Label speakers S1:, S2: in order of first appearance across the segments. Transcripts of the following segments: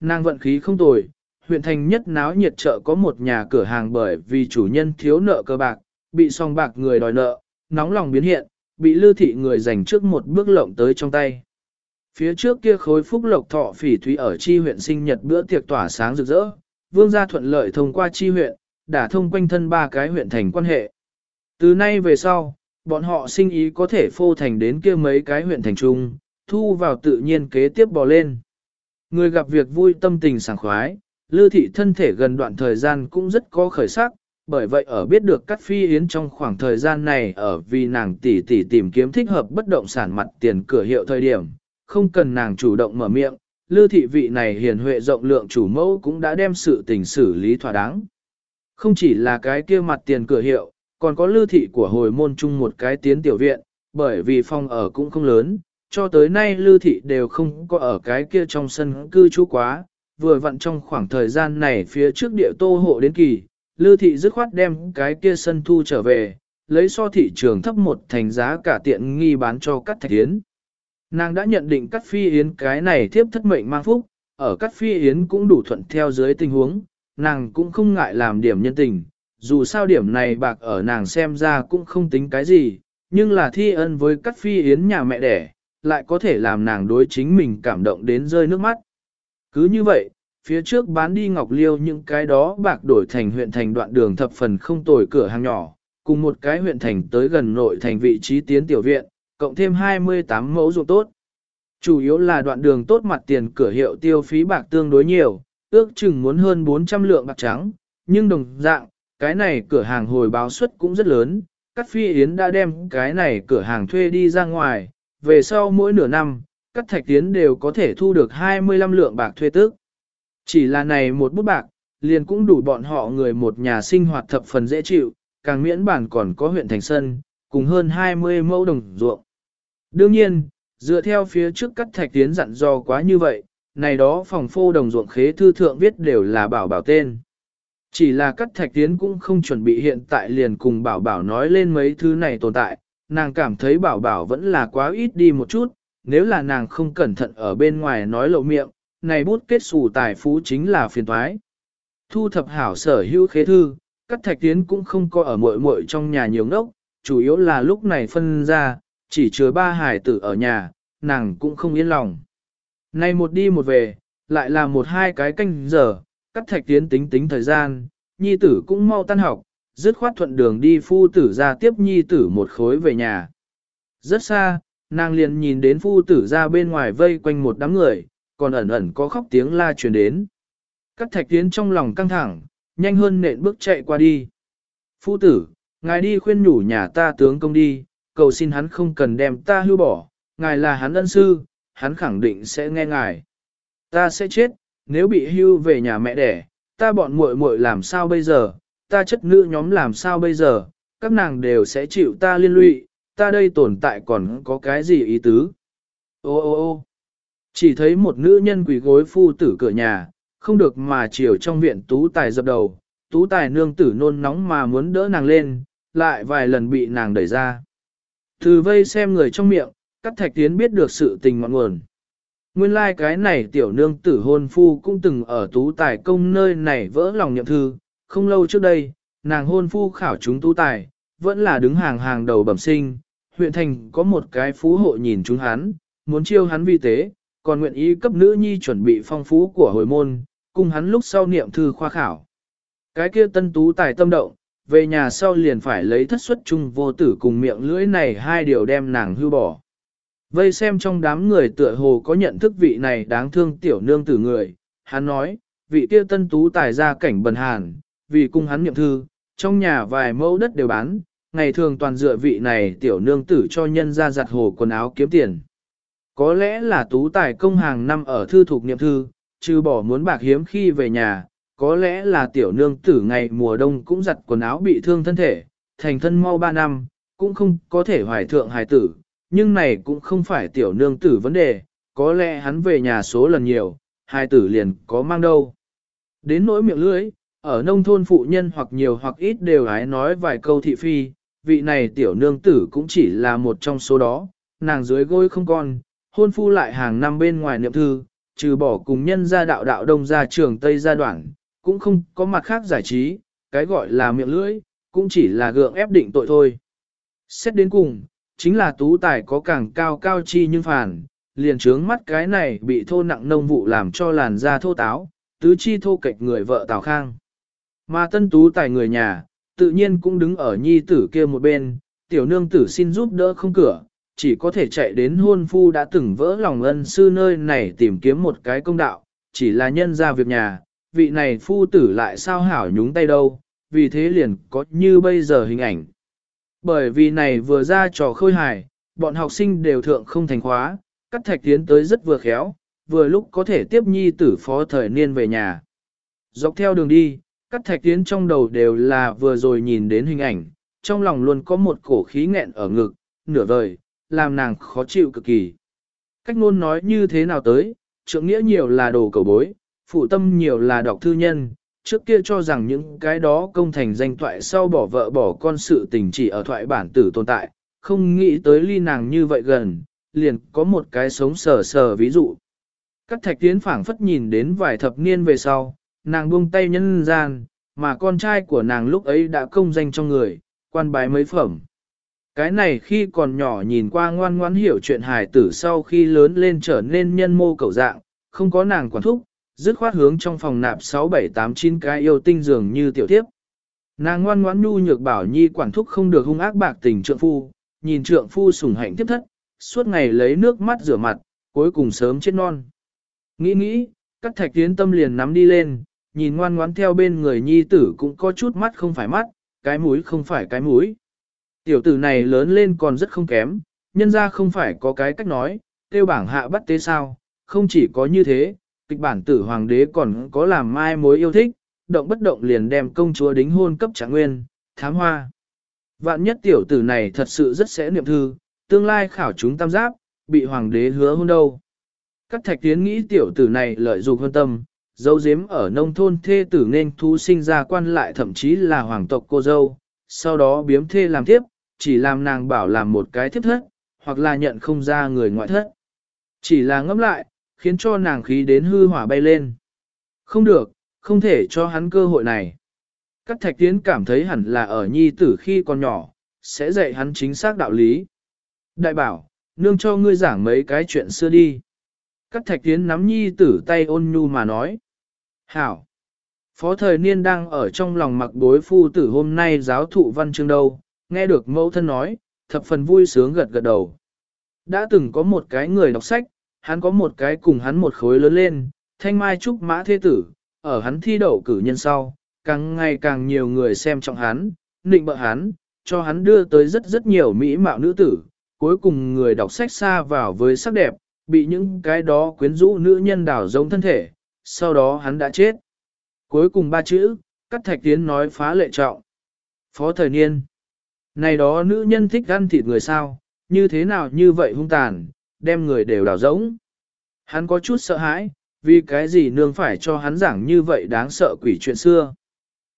S1: Nàng vận khí không tồi, huyện thành nhất náo nhiệt chợ có một nhà cửa hàng bởi vì chủ nhân thiếu nợ cơ bạc, bị song bạc người đòi nợ, nóng lòng biến hiện, bị lưu thị người giành trước một bước lộng tới trong tay. Phía trước kia khối phúc lộc thọ phỉ thúy ở chi huyện sinh nhật bữa tiệc tỏa sáng rực rỡ, vương gia thuận lợi thông qua chi huyện, đã thông quanh thân ba cái huyện thành quan hệ. Từ nay về sau, bọn họ sinh ý có thể phô thành đến kia mấy cái huyện thành trung, thu vào tự nhiên kế tiếp bò lên. Người gặp việc vui tâm tình sảng khoái, Lư thị thân thể gần đoạn thời gian cũng rất có khởi sắc, bởi vậy ở biết được Cát Phi Yến trong khoảng thời gian này ở vì nàng tỷ tỷ tìm kiếm thích hợp bất động sản mặt tiền cửa hiệu thời điểm, không cần nàng chủ động mở miệng, Lư thị vị này hiền huệ rộng lượng chủ mẫu cũng đã đem sự tình xử lý thỏa đáng. Không chỉ là cái kia mặt tiền cửa hiệu, còn có Lư thị của hồi môn chung một cái tiến tiểu viện, bởi vì phòng ở cũng không lớn, cho tới nay Lư thị đều không có ở cái kia trong sân cư trú quá, vừa vặn trong khoảng thời gian này phía trước địa tô hộ đến kỳ, Lư thị dứt khoát đem cái kia sân thu trở về, lấy so thị trường thấp một thành giá cả tiện nghi bán cho các thạch yến. Nàng đã nhận định cắt phi yến cái này tiếp thất mệnh mang phúc, ở cắt phi yến cũng đủ thuận theo dưới tình huống, nàng cũng không ngại làm điểm nhân tình, dù sao điểm này bạc ở nàng xem ra cũng không tính cái gì, nhưng là thi ân với cắt phi yến nhà mẹ đẻ, lại có thể làm nàng đối chính mình cảm động đến rơi nước mắt. Cứ như vậy, phía trước bán đi ngọc liêu những cái đó bạc đổi thành huyện thành đoạn đường thập phần không tồi cửa hàng nhỏ, cùng một cái huyện thành tới gần nội thành vị trí tiến tiểu viện, cộng thêm 28 mẫu ruộng tốt. Chủ yếu là đoạn đường tốt mặt tiền cửa hiệu tiêu phí bạc tương đối nhiều, ước chừng muốn hơn 400 lượng bạc trắng, nhưng đồng dạng, cái này cửa hàng hồi báo suất cũng rất lớn, Cát Phi Yến đã đem cái này cửa hàng thuê đi ra ngoài, về sau mỗi nửa năm, các thạch tiến đều có thể thu được 25 lượng bạc thuê tức. Chỉ là này một bút bạc, liền cũng đủ bọn họ người một nhà sinh hoạt thập phần dễ chịu, càng miễn bản còn có huyện thành sân, cùng hơn 20 mẫu đồng ruộng. Đương nhiên, dựa theo phía trước các thạch tiến dặn dò quá như vậy, này đó phòng phô đồng ruộng khế thư thượng viết đều là bảo bảo tên. Chỉ là các thạch tiến cũng không chuẩn bị hiện tại liền cùng bảo bảo nói lên mấy thứ này tồn tại, nàng cảm thấy bảo bảo vẫn là quá ít đi một chút, nếu là nàng không cẩn thận ở bên ngoài nói lộ miệng, này bút kết xù tài phú chính là phiền toái. Thu thập hảo sở hữu khế thư, các thạch tiến cũng không có ở muội muội trong nhà nhiều ngốc, chủ yếu là lúc này phân ra, chỉ chứa ba hải tử ở nhà, nàng cũng không yên lòng. Này một đi một về, lại là một hai cái canh giờ, các thạch tiến tính tính thời gian, nhi tử cũng mau tan học, dứt khoát thuận đường đi phu tử ra tiếp nhi tử một khối về nhà. Rất xa, nàng liền nhìn đến phu tử ra bên ngoài vây quanh một đám người, còn ẩn ẩn có khóc tiếng la truyền đến. Các thạch tiến trong lòng căng thẳng, nhanh hơn nện bước chạy qua đi. Phu tử, ngài đi khuyên nhủ nhà ta tướng công đi, cầu xin hắn không cần đem ta hưu bỏ, ngài là hắn ân sư, hắn khẳng định sẽ nghe ngài. Ta sẽ chết, nếu bị hưu về nhà mẹ đẻ, ta bọn muội muội làm sao bây giờ, ta chất nữ nhóm làm sao bây giờ, các nàng đều sẽ chịu ta liên lụy, ta đây tồn tại còn có cái gì ý tứ. Ô ô ô chỉ thấy một nữ nhân quỳ gối phu tử cửa nhà, không được mà chiều trong viện tú tài dập đầu, tú tài nương tử nôn nóng mà muốn đỡ nàng lên, lại vài lần bị nàng đẩy ra. Từ vây xem người trong miệng, các thạch tiến biết được sự tình ngọn nguồn. Nguyên lai like cái này tiểu nương tử hôn phu cũng từng ở tú tài công nơi này vỡ lòng nhậm thư, không lâu trước đây, nàng hôn phu khảo chúng tú tài, vẫn là đứng hàng hàng đầu bẩm sinh, huyện thành có một cái phú hộ nhìn chúng hắn, muốn chiêu hắn vi tế, còn nguyện ý cấp nữ nhi chuẩn bị phong phú của hồi môn, cùng hắn lúc sau niệm thư khoa khảo. Cái kia tân tú tài tâm động, về nhà sau liền phải lấy thất xuất chung vô tử cùng miệng lưỡi này hai điều đem nàng hưu bỏ. Vây xem trong đám người tựa hồ có nhận thức vị này đáng thương tiểu nương tử người, hắn nói, vị kia tân tú tài ra cảnh bần hàn, vì cung hắn niệm thư, trong nhà vài mẫu đất đều bán, ngày thường toàn dựa vị này tiểu nương tử cho nhân ra giặt hồ quần áo kiếm tiền. Có lẽ là tú tài công hàng năm ở thư thuộc niệm thư, trừ bỏ muốn bạc hiếm khi về nhà, có lẽ là tiểu nương tử ngày mùa đông cũng giặt quần áo bị thương thân thể, thành thân mau 3 năm, cũng không có thể hoài thượng hài tử, nhưng này cũng không phải tiểu nương tử vấn đề, có lẽ hắn về nhà số lần nhiều, hài tử liền có mang đâu. Đến nỗi miệng lưỡi, ở nông thôn phụ nhân hoặc nhiều hoặc ít đều hái nói vài câu thị phi, vị này tiểu nương tử cũng chỉ là một trong số đó, nàng dưới gối không con, hôn phu lại hàng năm bên ngoài niệm thư, trừ bỏ cùng nhân gia đạo đạo đông gia trường Tây gia đoạn, cũng không có mặt khác giải trí, cái gọi là miệng lưỡi, cũng chỉ là gượng ép định tội thôi. Xét đến cùng, chính là tú tài có càng cao cao chi nhưng phản, liền trướng mắt cái này bị thô nặng nông vụ làm cho làn da thô táo, tứ chi thô kệch người vợ Tào Khang. Mà tân tú tài người nhà, tự nhiên cũng đứng ở nhi tử kia một bên, tiểu nương tử xin giúp đỡ không cửa, chỉ có thể chạy đến hôn phu đã từng vỡ lòng ân sư nơi này tìm kiếm một cái công đạo, chỉ là nhân ra việc nhà, vị này phu tử lại sao hảo nhúng tay đâu, vì thế liền có như bây giờ hình ảnh. Bởi vì này vừa ra trò khôi hài, bọn học sinh đều thượng không thành khóa, cắt thạch tiến tới rất vừa khéo, vừa lúc có thể tiếp nhi tử phó thời niên về nhà. Dọc theo đường đi, Cát thạch tiến trong đầu đều là vừa rồi nhìn đến hình ảnh, trong lòng luôn có một cổ khí nghẹn ở ngực, nửa vời, làm nàng khó chịu cực kỳ. Cách ngôn nói như thế nào tới, trượng nghĩa nhiều là đồ cầu bối, phụ tâm nhiều là đọc thư nhân, trước kia cho rằng những cái đó công thành danh thoại sau bỏ vợ bỏ con sự tình chỉ ở thoại bản tử tồn tại, không nghĩ tới ly nàng như vậy gần, liền có một cái sống sờ sờ ví dụ. Các thạch tiến phảng phất nhìn đến vài thập niên về sau, nàng buông tay nhân gian, mà con trai của nàng lúc ấy đã công danh trong người, quan bái mấy phẩm. Cái này khi còn nhỏ nhìn qua ngoan ngoãn hiểu chuyện hài tử sau khi lớn lên trở nên nhân mô cầu dạng, không có nàng quản thúc, dứt khoát hướng trong phòng nạp 6 7 8 9 cái yêu tinh dường như tiểu tiếp. Nàng ngoan ngoãn nhu nhược bảo nhi quản thúc không được hung ác bạc tình trượng phu, nhìn trượng phu sủng hạnh tiếp thất, suốt ngày lấy nước mắt rửa mặt, cuối cùng sớm chết non. Nghĩ nghĩ, các thạch tiến tâm liền nắm đi lên, nhìn ngoan ngoãn theo bên người nhi tử cũng có chút mắt không phải mắt, cái mũi không phải cái mũi. Tiểu tử này lớn lên còn rất không kém, nhân ra không phải có cái cách nói, tiêu bảng hạ bắt tế sao, không chỉ có như thế, kịch bản tử hoàng đế còn có làm mai mối yêu thích, động bất động liền đem công chúa đính hôn cấp trạng nguyên, thám hoa. Vạn nhất tiểu tử này thật sự rất sẽ niệm thư, tương lai khảo chúng tam giáp, bị hoàng đế hứa hôn đâu. Các thạch tiến nghĩ tiểu tử này lợi dụng hơn tâm, dấu dếm ở nông thôn thê tử nên thu sinh ra quan lại thậm chí là hoàng tộc cô dâu, sau đó biếm thê làm tiếp, chỉ làm nàng bảo làm một cái thiếp thất, hoặc là nhận không ra người ngoại thất. Chỉ là ngẫm lại, khiến cho nàng khí đến hư hỏa bay lên. Không được, không thể cho hắn cơ hội này. Các thạch tiến cảm thấy hẳn là ở nhi tử khi còn nhỏ, sẽ dạy hắn chính xác đạo lý. Đại bảo, nương cho ngươi giảng mấy cái chuyện xưa đi. Các thạch tiến nắm nhi tử tay ôn nhu mà nói. Hảo! Phó thời niên đang ở trong lòng mặc đối phu tử hôm nay giáo thụ văn chương đâu, nghe được mẫu thân nói, thập phần vui sướng gật gật đầu. Đã từng có một cái người đọc sách, hắn có một cái cùng hắn một khối lớn lên, thanh mai trúc mã thế tử, ở hắn thi đậu cử nhân sau, càng ngày càng nhiều người xem trọng hắn, nịnh bợ hắn, cho hắn đưa tới rất rất nhiều mỹ mạo nữ tử, cuối cùng người đọc sách xa vào với sắc đẹp, bị những cái đó quyến rũ nữ nhân đảo giống thân thể, sau đó hắn đã chết. Cuối cùng ba chữ, cắt thạch tiến nói phá lệ trọng. Phó thời niên. Này đó nữ nhân thích ăn thịt người sao, như thế nào như vậy hung tàn, đem người đều đảo giống. Hắn có chút sợ hãi, vì cái gì nương phải cho hắn giảng như vậy đáng sợ quỷ chuyện xưa.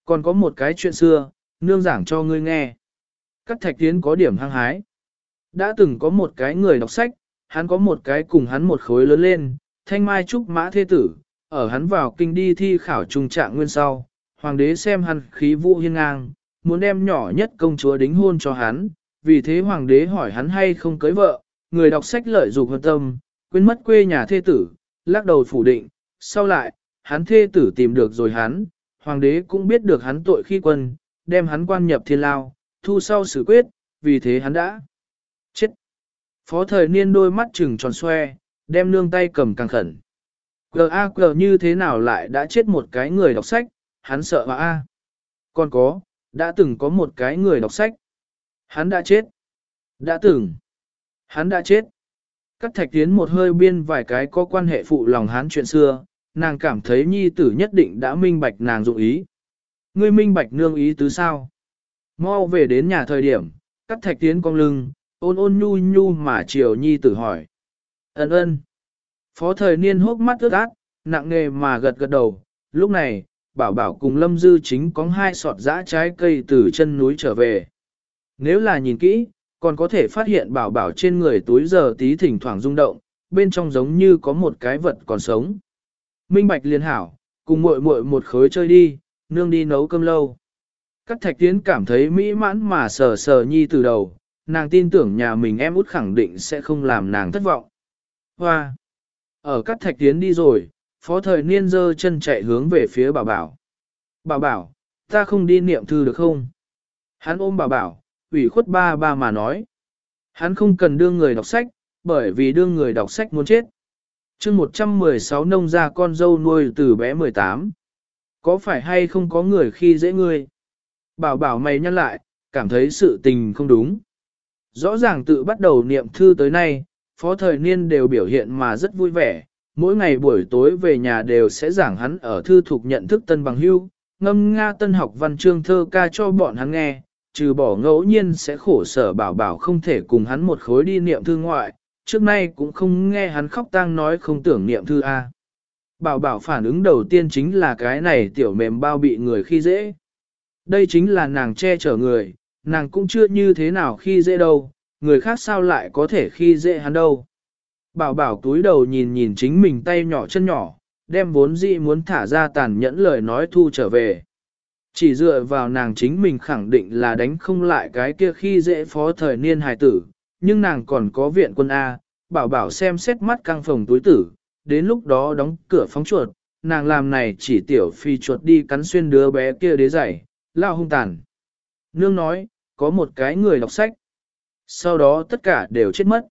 S1: Còn có một cái chuyện xưa, nương giảng cho ngươi nghe. Cắt thạch tiến có điểm hăng hái. Đã từng có một cái người đọc sách, hắn có một cái cùng hắn một khối lớn lên, thanh mai trúc mã thế tử, ở hắn vào kinh đi thi khảo trung trạng nguyên sau, hoàng đế xem hắn khí vũ hiên ngang, muốn đem nhỏ nhất công chúa đính hôn cho hắn, vì thế hoàng đế hỏi hắn hay không cưới vợ, người đọc sách lợi dụng hơn tâm, quên mất quê nhà thê tử, lắc đầu phủ định, sau lại, hắn thê tử tìm được rồi hắn, hoàng đế cũng biết được hắn tội khi quân, đem hắn quan nhập thiên lao, thu sau xử quyết, vì thế hắn đã chết. Phó thời niên đôi mắt trừng tròn xoe, đem nương tay cầm càng khẩn. G.A.G. như thế nào lại đã chết một cái người đọc sách, hắn sợ mà A. Còn có, đã từng có một cái người đọc sách. Hắn đã chết. Đã từng. Hắn đã chết. Cắt thạch tiến một hơi biên vài cái có quan hệ phụ lòng hắn chuyện xưa, nàng cảm thấy nhi tử nhất định đã minh bạch nàng dụng ý. Ngươi minh bạch nương ý tứ sao? Mau về đến nhà thời điểm, cắt thạch tiến cong lưng, ôn ôn nhu nhu mà chiều nhi tử hỏi. Ấn ơn. Phó thời niên hốc mắt ướt át, nặng nề mà gật gật đầu, lúc này, bảo bảo cùng lâm dư chính có hai sọt dã trái cây từ chân núi trở về. Nếu là nhìn kỹ, còn có thể phát hiện bảo bảo trên người túi giờ tí thỉnh thoảng rung động, bên trong giống như có một cái vật còn sống. Minh Bạch liên hảo, cùng muội muội một khối chơi đi, nương đi nấu cơm lâu. Các thạch tiến cảm thấy mỹ mãn mà sờ sờ nhi từ đầu, nàng tin tưởng nhà mình em út khẳng định sẽ không làm nàng thất vọng. Hoa! Ở các thạch tiến đi rồi, phó thời niên dơ chân chạy hướng về phía bảo bảo. Bảo bảo, ta không đi niệm thư được không? Hắn ôm bảo bảo, ủy khuất ba ba mà nói. Hắn không cần đưa người đọc sách, bởi vì đưa người đọc sách muốn chết. chương 116 nông ra con dâu nuôi từ bé 18. Có phải hay không có người khi dễ ngươi? Bảo bảo mày nhăn lại, cảm thấy sự tình không đúng. Rõ ràng tự bắt đầu niệm thư tới nay, phó thời niên đều biểu hiện mà rất vui vẻ, mỗi ngày buổi tối về nhà đều sẽ giảng hắn ở thư thuộc nhận thức tân bằng hưu, ngâm Nga tân học văn chương thơ ca cho bọn hắn nghe, trừ bỏ ngẫu nhiên sẽ khổ sở bảo bảo không thể cùng hắn một khối đi niệm thư ngoại, trước nay cũng không nghe hắn khóc tang nói không tưởng niệm thư A. Bảo bảo phản ứng đầu tiên chính là cái này tiểu mềm bao bị người khi dễ. Đây chính là nàng che chở người, nàng cũng chưa như thế nào khi dễ đâu, người khác sao lại có thể khi dễ hắn đâu. Bảo bảo túi đầu nhìn nhìn chính mình tay nhỏ chân nhỏ, đem vốn dĩ muốn thả ra tàn nhẫn lời nói thu trở về. Chỉ dựa vào nàng chính mình khẳng định là đánh không lại cái kia khi dễ phó thời niên hài tử, nhưng nàng còn có viện quân A, bảo bảo xem xét mắt căng phòng túi tử, đến lúc đó đóng cửa phóng chuột, nàng làm này chỉ tiểu phi chuột đi cắn xuyên đứa bé kia đế giày, lao hung tàn. Nương nói, có một cái người đọc sách. Sau đó tất cả đều chết mất.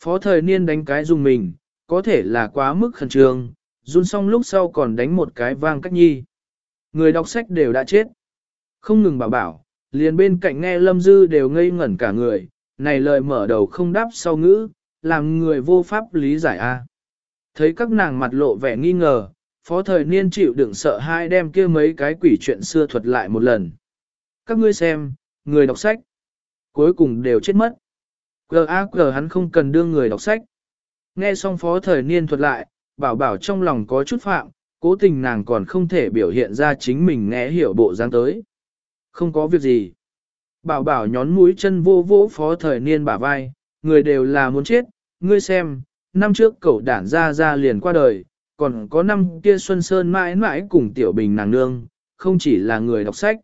S1: Phó thời niên đánh cái dùng mình, có thể là quá mức khẩn trương, run xong lúc sau còn đánh một cái vang cách nhi. Người đọc sách đều đã chết. Không ngừng bảo bảo, liền bên cạnh nghe lâm dư đều ngây ngẩn cả người, này lời mở đầu không đáp sau ngữ, làm người vô pháp lý giải a. Thấy các nàng mặt lộ vẻ nghi ngờ, phó thời niên chịu đựng sợ hai đem kia mấy cái quỷ chuyện xưa thuật lại một lần. Các ngươi xem, người đọc sách, cuối cùng đều chết mất. G.A.G. hắn không cần đưa người đọc sách. Nghe xong phó thời niên thuật lại, bảo bảo trong lòng có chút phạm, cố tình nàng còn không thể biểu hiện ra chính mình nghe hiểu bộ dáng tới. Không có việc gì. Bảo bảo nhón mũi chân vô vỗ phó thời niên bả vai, người đều là muốn chết, ngươi xem, năm trước cậu đản ra ra liền qua đời, còn có năm kia Xuân Sơn mãi mãi cùng Tiểu Bình nàng nương, không chỉ là người đọc sách.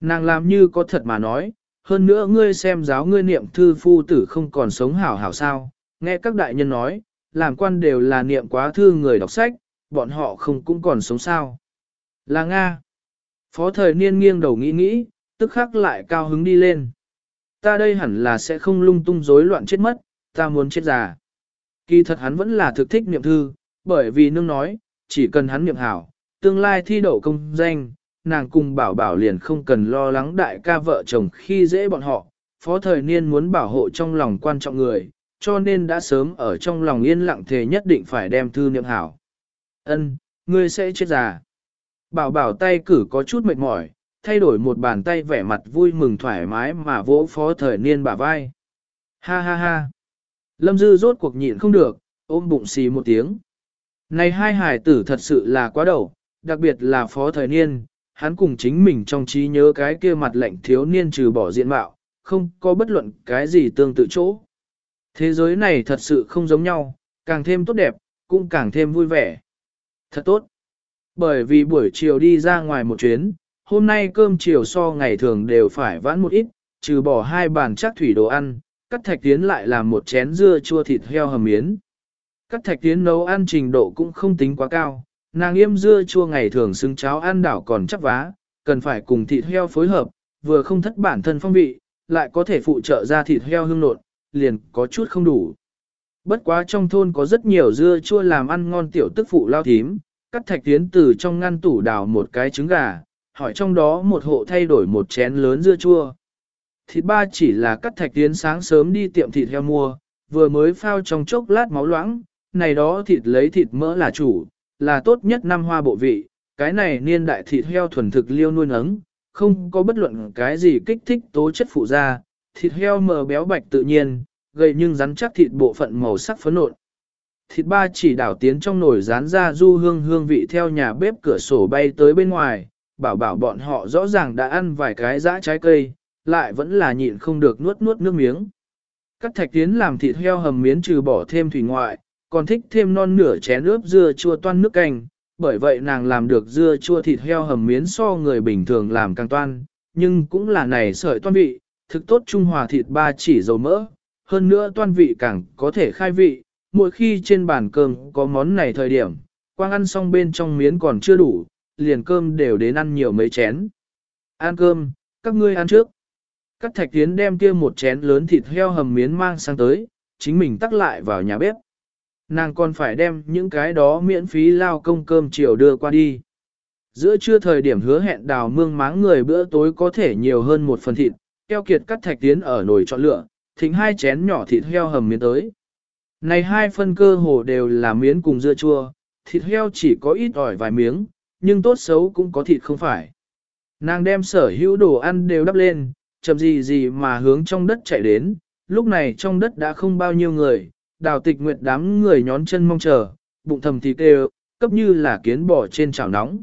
S1: Nàng làm như có thật mà nói, hơn nữa ngươi xem giáo ngươi niệm thư phu tử không còn sống hảo hảo sao, nghe các đại nhân nói, làm quan đều là niệm quá thư người đọc sách, bọn họ không cũng còn sống sao. Là Nga. Phó thời niên nghiêng đầu nghĩ nghĩ, tức khắc lại cao hứng đi lên. Ta đây hẳn là sẽ không lung tung rối loạn chết mất, ta muốn chết già. Kỳ thật hắn vẫn là thực thích niệm thư, bởi vì nương nói, chỉ cần hắn niệm hảo, tương lai thi đậu công danh, nàng cùng bảo bảo liền không cần lo lắng đại ca vợ chồng khi dễ bọn họ. Phó thời niên muốn bảo hộ trong lòng quan trọng người, cho nên đã sớm ở trong lòng yên lặng thề nhất định phải đem thư niệm hảo. Ân, ngươi sẽ chết già. Bảo bảo tay cử có chút mệt mỏi, thay đổi một bàn tay vẻ mặt vui mừng thoải mái mà vỗ phó thời niên bả vai. Ha ha ha. Lâm Dư rốt cuộc nhịn không được, ôm bụng xì một tiếng. Này hai hải tử thật sự là quá đầu, đặc biệt là phó thời niên, hắn cùng chính mình trong trí nhớ cái kia mặt lạnh thiếu niên trừ bỏ diện mạo, không có bất luận cái gì tương tự chỗ. Thế giới này thật sự không giống nhau, càng thêm tốt đẹp, cũng càng thêm vui vẻ. Thật tốt. Bởi vì buổi chiều đi ra ngoài một chuyến, hôm nay cơm chiều so ngày thường đều phải vãn một ít, trừ bỏ hai bàn chắc thủy đồ ăn, cắt thạch tiến lại làm một chén dưa chua thịt heo hầm miến. Cắt thạch tiến nấu ăn trình độ cũng không tính quá cao, nàng yêm dưa chua ngày thường xứng cháo ăn đảo còn chắc vá, cần phải cùng thịt heo phối hợp, vừa không thất bản thân phong vị, lại có thể phụ trợ ra thịt heo hương nộn, liền có chút không đủ. Bất quá trong thôn có rất nhiều dưa chua làm ăn ngon tiểu tức phụ lao thím, cắt thạch tiến từ trong ngăn tủ đào một cái trứng gà, hỏi trong đó một hộ thay đổi một chén lớn dưa chua. Thịt ba chỉ là cắt thạch tiến sáng sớm đi tiệm thịt heo mua, vừa mới phao trong chốc lát máu loãng, này đó thịt lấy thịt mỡ là chủ, là tốt nhất năm hoa bộ vị, cái này niên đại thịt heo thuần thực liêu nuôi nấng, không có bất luận cái gì kích thích tố chất phụ da, thịt heo mờ béo bạch tự nhiên, gầy nhưng rắn chắc thịt bộ phận màu sắc phấn nộn. Thịt ba chỉ đảo tiến trong nồi rán ra du hương hương vị theo nhà bếp cửa sổ bay tới bên ngoài, bảo bảo bọn họ rõ ràng đã ăn vài cái dã trái cây, lại vẫn là nhịn không được nuốt nuốt nước miếng. Cắt thạch tiến làm thịt heo hầm miến trừ bỏ thêm thủy ngoại, còn thích thêm non nửa chén ướp dưa chua toan nước canh, bởi vậy nàng làm được dưa chua thịt heo hầm miến so người bình thường làm càng toan, nhưng cũng là này sợi toan vị, thực tốt trung hòa thịt ba chỉ dầu mỡ, hơn nữa toan vị càng có thể khai vị, mỗi khi trên bàn cơm có món này thời điểm, quang ăn xong bên trong miến còn chưa đủ, liền cơm đều đến ăn nhiều mấy chén. Ăn cơm, các ngươi ăn trước. Các thạch tiến đem kia một chén lớn thịt heo hầm miến mang sang tới, chính mình tắc lại vào nhà bếp. Nàng còn phải đem những cái đó miễn phí lao công cơm chiều đưa qua đi. Giữa trưa thời điểm hứa hẹn đào mương máng người bữa tối có thể nhiều hơn một phần thịt, keo kiệt cắt thạch tiến ở nồi chọn lựa, thỉnh hai chén nhỏ thịt heo hầm miến tới. Này hai phân cơ hồ đều là miến cùng dưa chua, thịt heo chỉ có ít ỏi vài miếng, nhưng tốt xấu cũng có thịt không phải. Nàng đem sở hữu đồ ăn đều đắp lên, chậm gì gì mà hướng trong đất chạy đến, lúc này trong đất đã không bao nhiêu người, đào tịch nguyệt đám người nhón chân mong chờ, bụng thầm thì kêu cấp như là kiến bò trên chảo nóng.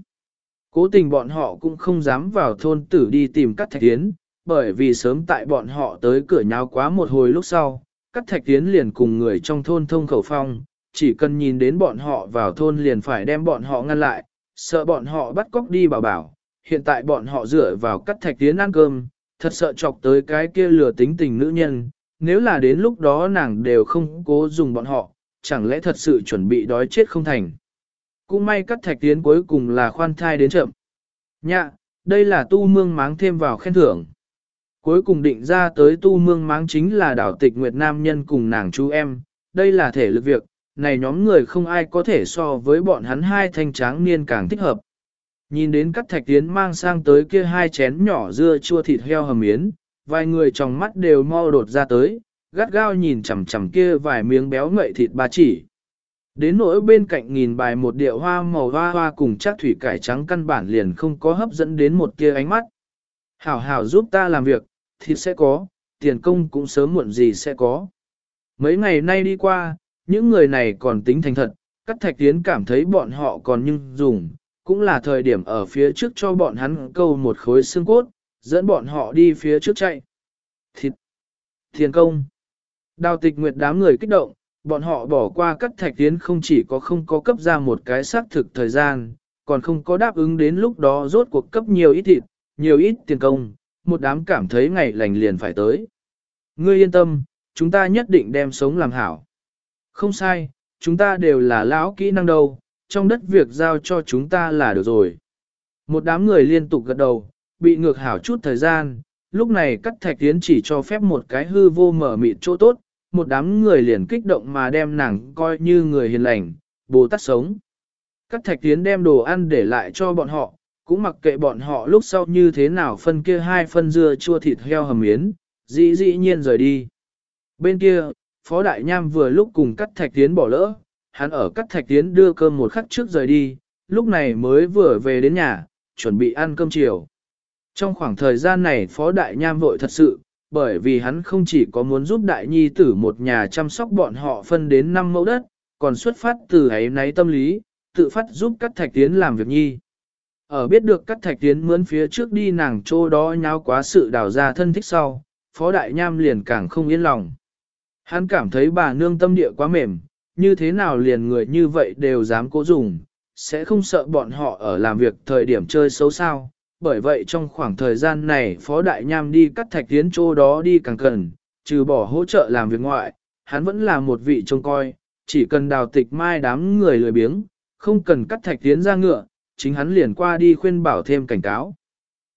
S1: Cố tình bọn họ cũng không dám vào thôn tử đi tìm cắt thạch tiến, bởi vì sớm tại bọn họ tới cửa nháo quá một hồi lúc sau, cắt thạch tiến liền cùng người trong thôn thông khẩu phong, chỉ cần nhìn đến bọn họ vào thôn liền phải đem bọn họ ngăn lại, sợ bọn họ bắt cóc đi bảo bảo. Hiện tại bọn họ dựa vào cắt thạch tiến ăn cơm, thật sợ chọc tới cái kia lừa tính tình nữ nhân, nếu là đến lúc đó nàng đều không cố dùng bọn họ, chẳng lẽ thật sự chuẩn bị đói chết không thành. Cũng may cắt thạch tiến cuối cùng là khoan thai đến chậm. Nhạ, đây là tu mương máng thêm vào khen thưởng. Cuối cùng định ra tới tu mương máng chính là đảo tịch Nguyệt Nam Nhân cùng nàng chú em, đây là thể lực việc, này nhóm người không ai có thể so với bọn hắn hai thanh tráng niên càng thích hợp. Nhìn đến các thạch tiến mang sang tới kia hai chén nhỏ dưa chua thịt heo hầm miến, vài người trong mắt đều mau đột ra tới, gắt gao nhìn chằm chằm kia vài miếng béo ngậy thịt ba chỉ. Đến nỗi bên cạnh nghìn bài một điệu hoa màu hoa hoa cùng chắc thủy cải trắng căn bản liền không có hấp dẫn đến một kia ánh mắt. Hảo hảo giúp ta làm việc, thịt sẽ có, tiền công cũng sớm muộn gì sẽ có. Mấy ngày nay đi qua, những người này còn tính thành thật, các thạch tiến cảm thấy bọn họ còn nhưng dùng, cũng là thời điểm ở phía trước cho bọn hắn câu một khối xương cốt, dẫn bọn họ đi phía trước chạy. Thịt! Thiền công! Đào tịch nguyệt đám người kích động, bọn họ bỏ qua các thạch tiến không chỉ có không có cấp ra một cái xác thực thời gian, còn không có đáp ứng đến lúc đó rốt cuộc cấp nhiều ít thịt, nhiều ít tiền công, một đám cảm thấy ngày lành liền phải tới. Ngươi yên tâm, chúng ta nhất định đem sống làm hảo. Không sai, chúng ta đều là lão kỹ năng đâu, trong đất việc giao cho chúng ta là được rồi. Một đám người liên tục gật đầu, bị ngược hảo chút thời gian, lúc này cắt thạch tiến chỉ cho phép một cái hư vô mở mịt chỗ tốt, một đám người liền kích động mà đem nàng coi như người hiền lành, bồ tát sống. Cắt thạch tiến đem đồ ăn để lại cho bọn họ, cũng mặc kệ bọn họ lúc sau như thế nào phân kia hai phân dưa chua thịt heo hầm miến, dĩ dĩ nhiên rời đi. Bên kia, Phó Đại Nham vừa lúc cùng cắt thạch tiến bỏ lỡ, hắn ở cắt thạch tiến đưa cơm một khắc trước rời đi, lúc này mới vừa về đến nhà, chuẩn bị ăn cơm chiều. Trong khoảng thời gian này Phó Đại Nham vội thật sự, bởi vì hắn không chỉ có muốn giúp Đại Nhi tử một nhà chăm sóc bọn họ phân đến 5 mẫu đất, còn xuất phát từ ấy náy tâm lý, tự phát giúp các thạch tiến làm việc nhi. Ở biết được các thạch tiến mướn phía trước đi nàng chỗ đó nháo quá sự đào ra thân thích sau, Phó Đại Nham liền càng không yên lòng. Hắn cảm thấy bà nương tâm địa quá mềm, như thế nào liền người như vậy đều dám cố dùng, sẽ không sợ bọn họ ở làm việc thời điểm chơi xấu sao. Bởi vậy trong khoảng thời gian này Phó Đại Nham đi cắt thạch tiến chỗ đó đi càng cần, trừ bỏ hỗ trợ làm việc ngoại, hắn vẫn là một vị trông coi, chỉ cần đào tịch mai đám người lười biếng, không cần cắt thạch tiến ra ngựa, chính hắn liền qua đi khuyên bảo thêm cảnh cáo.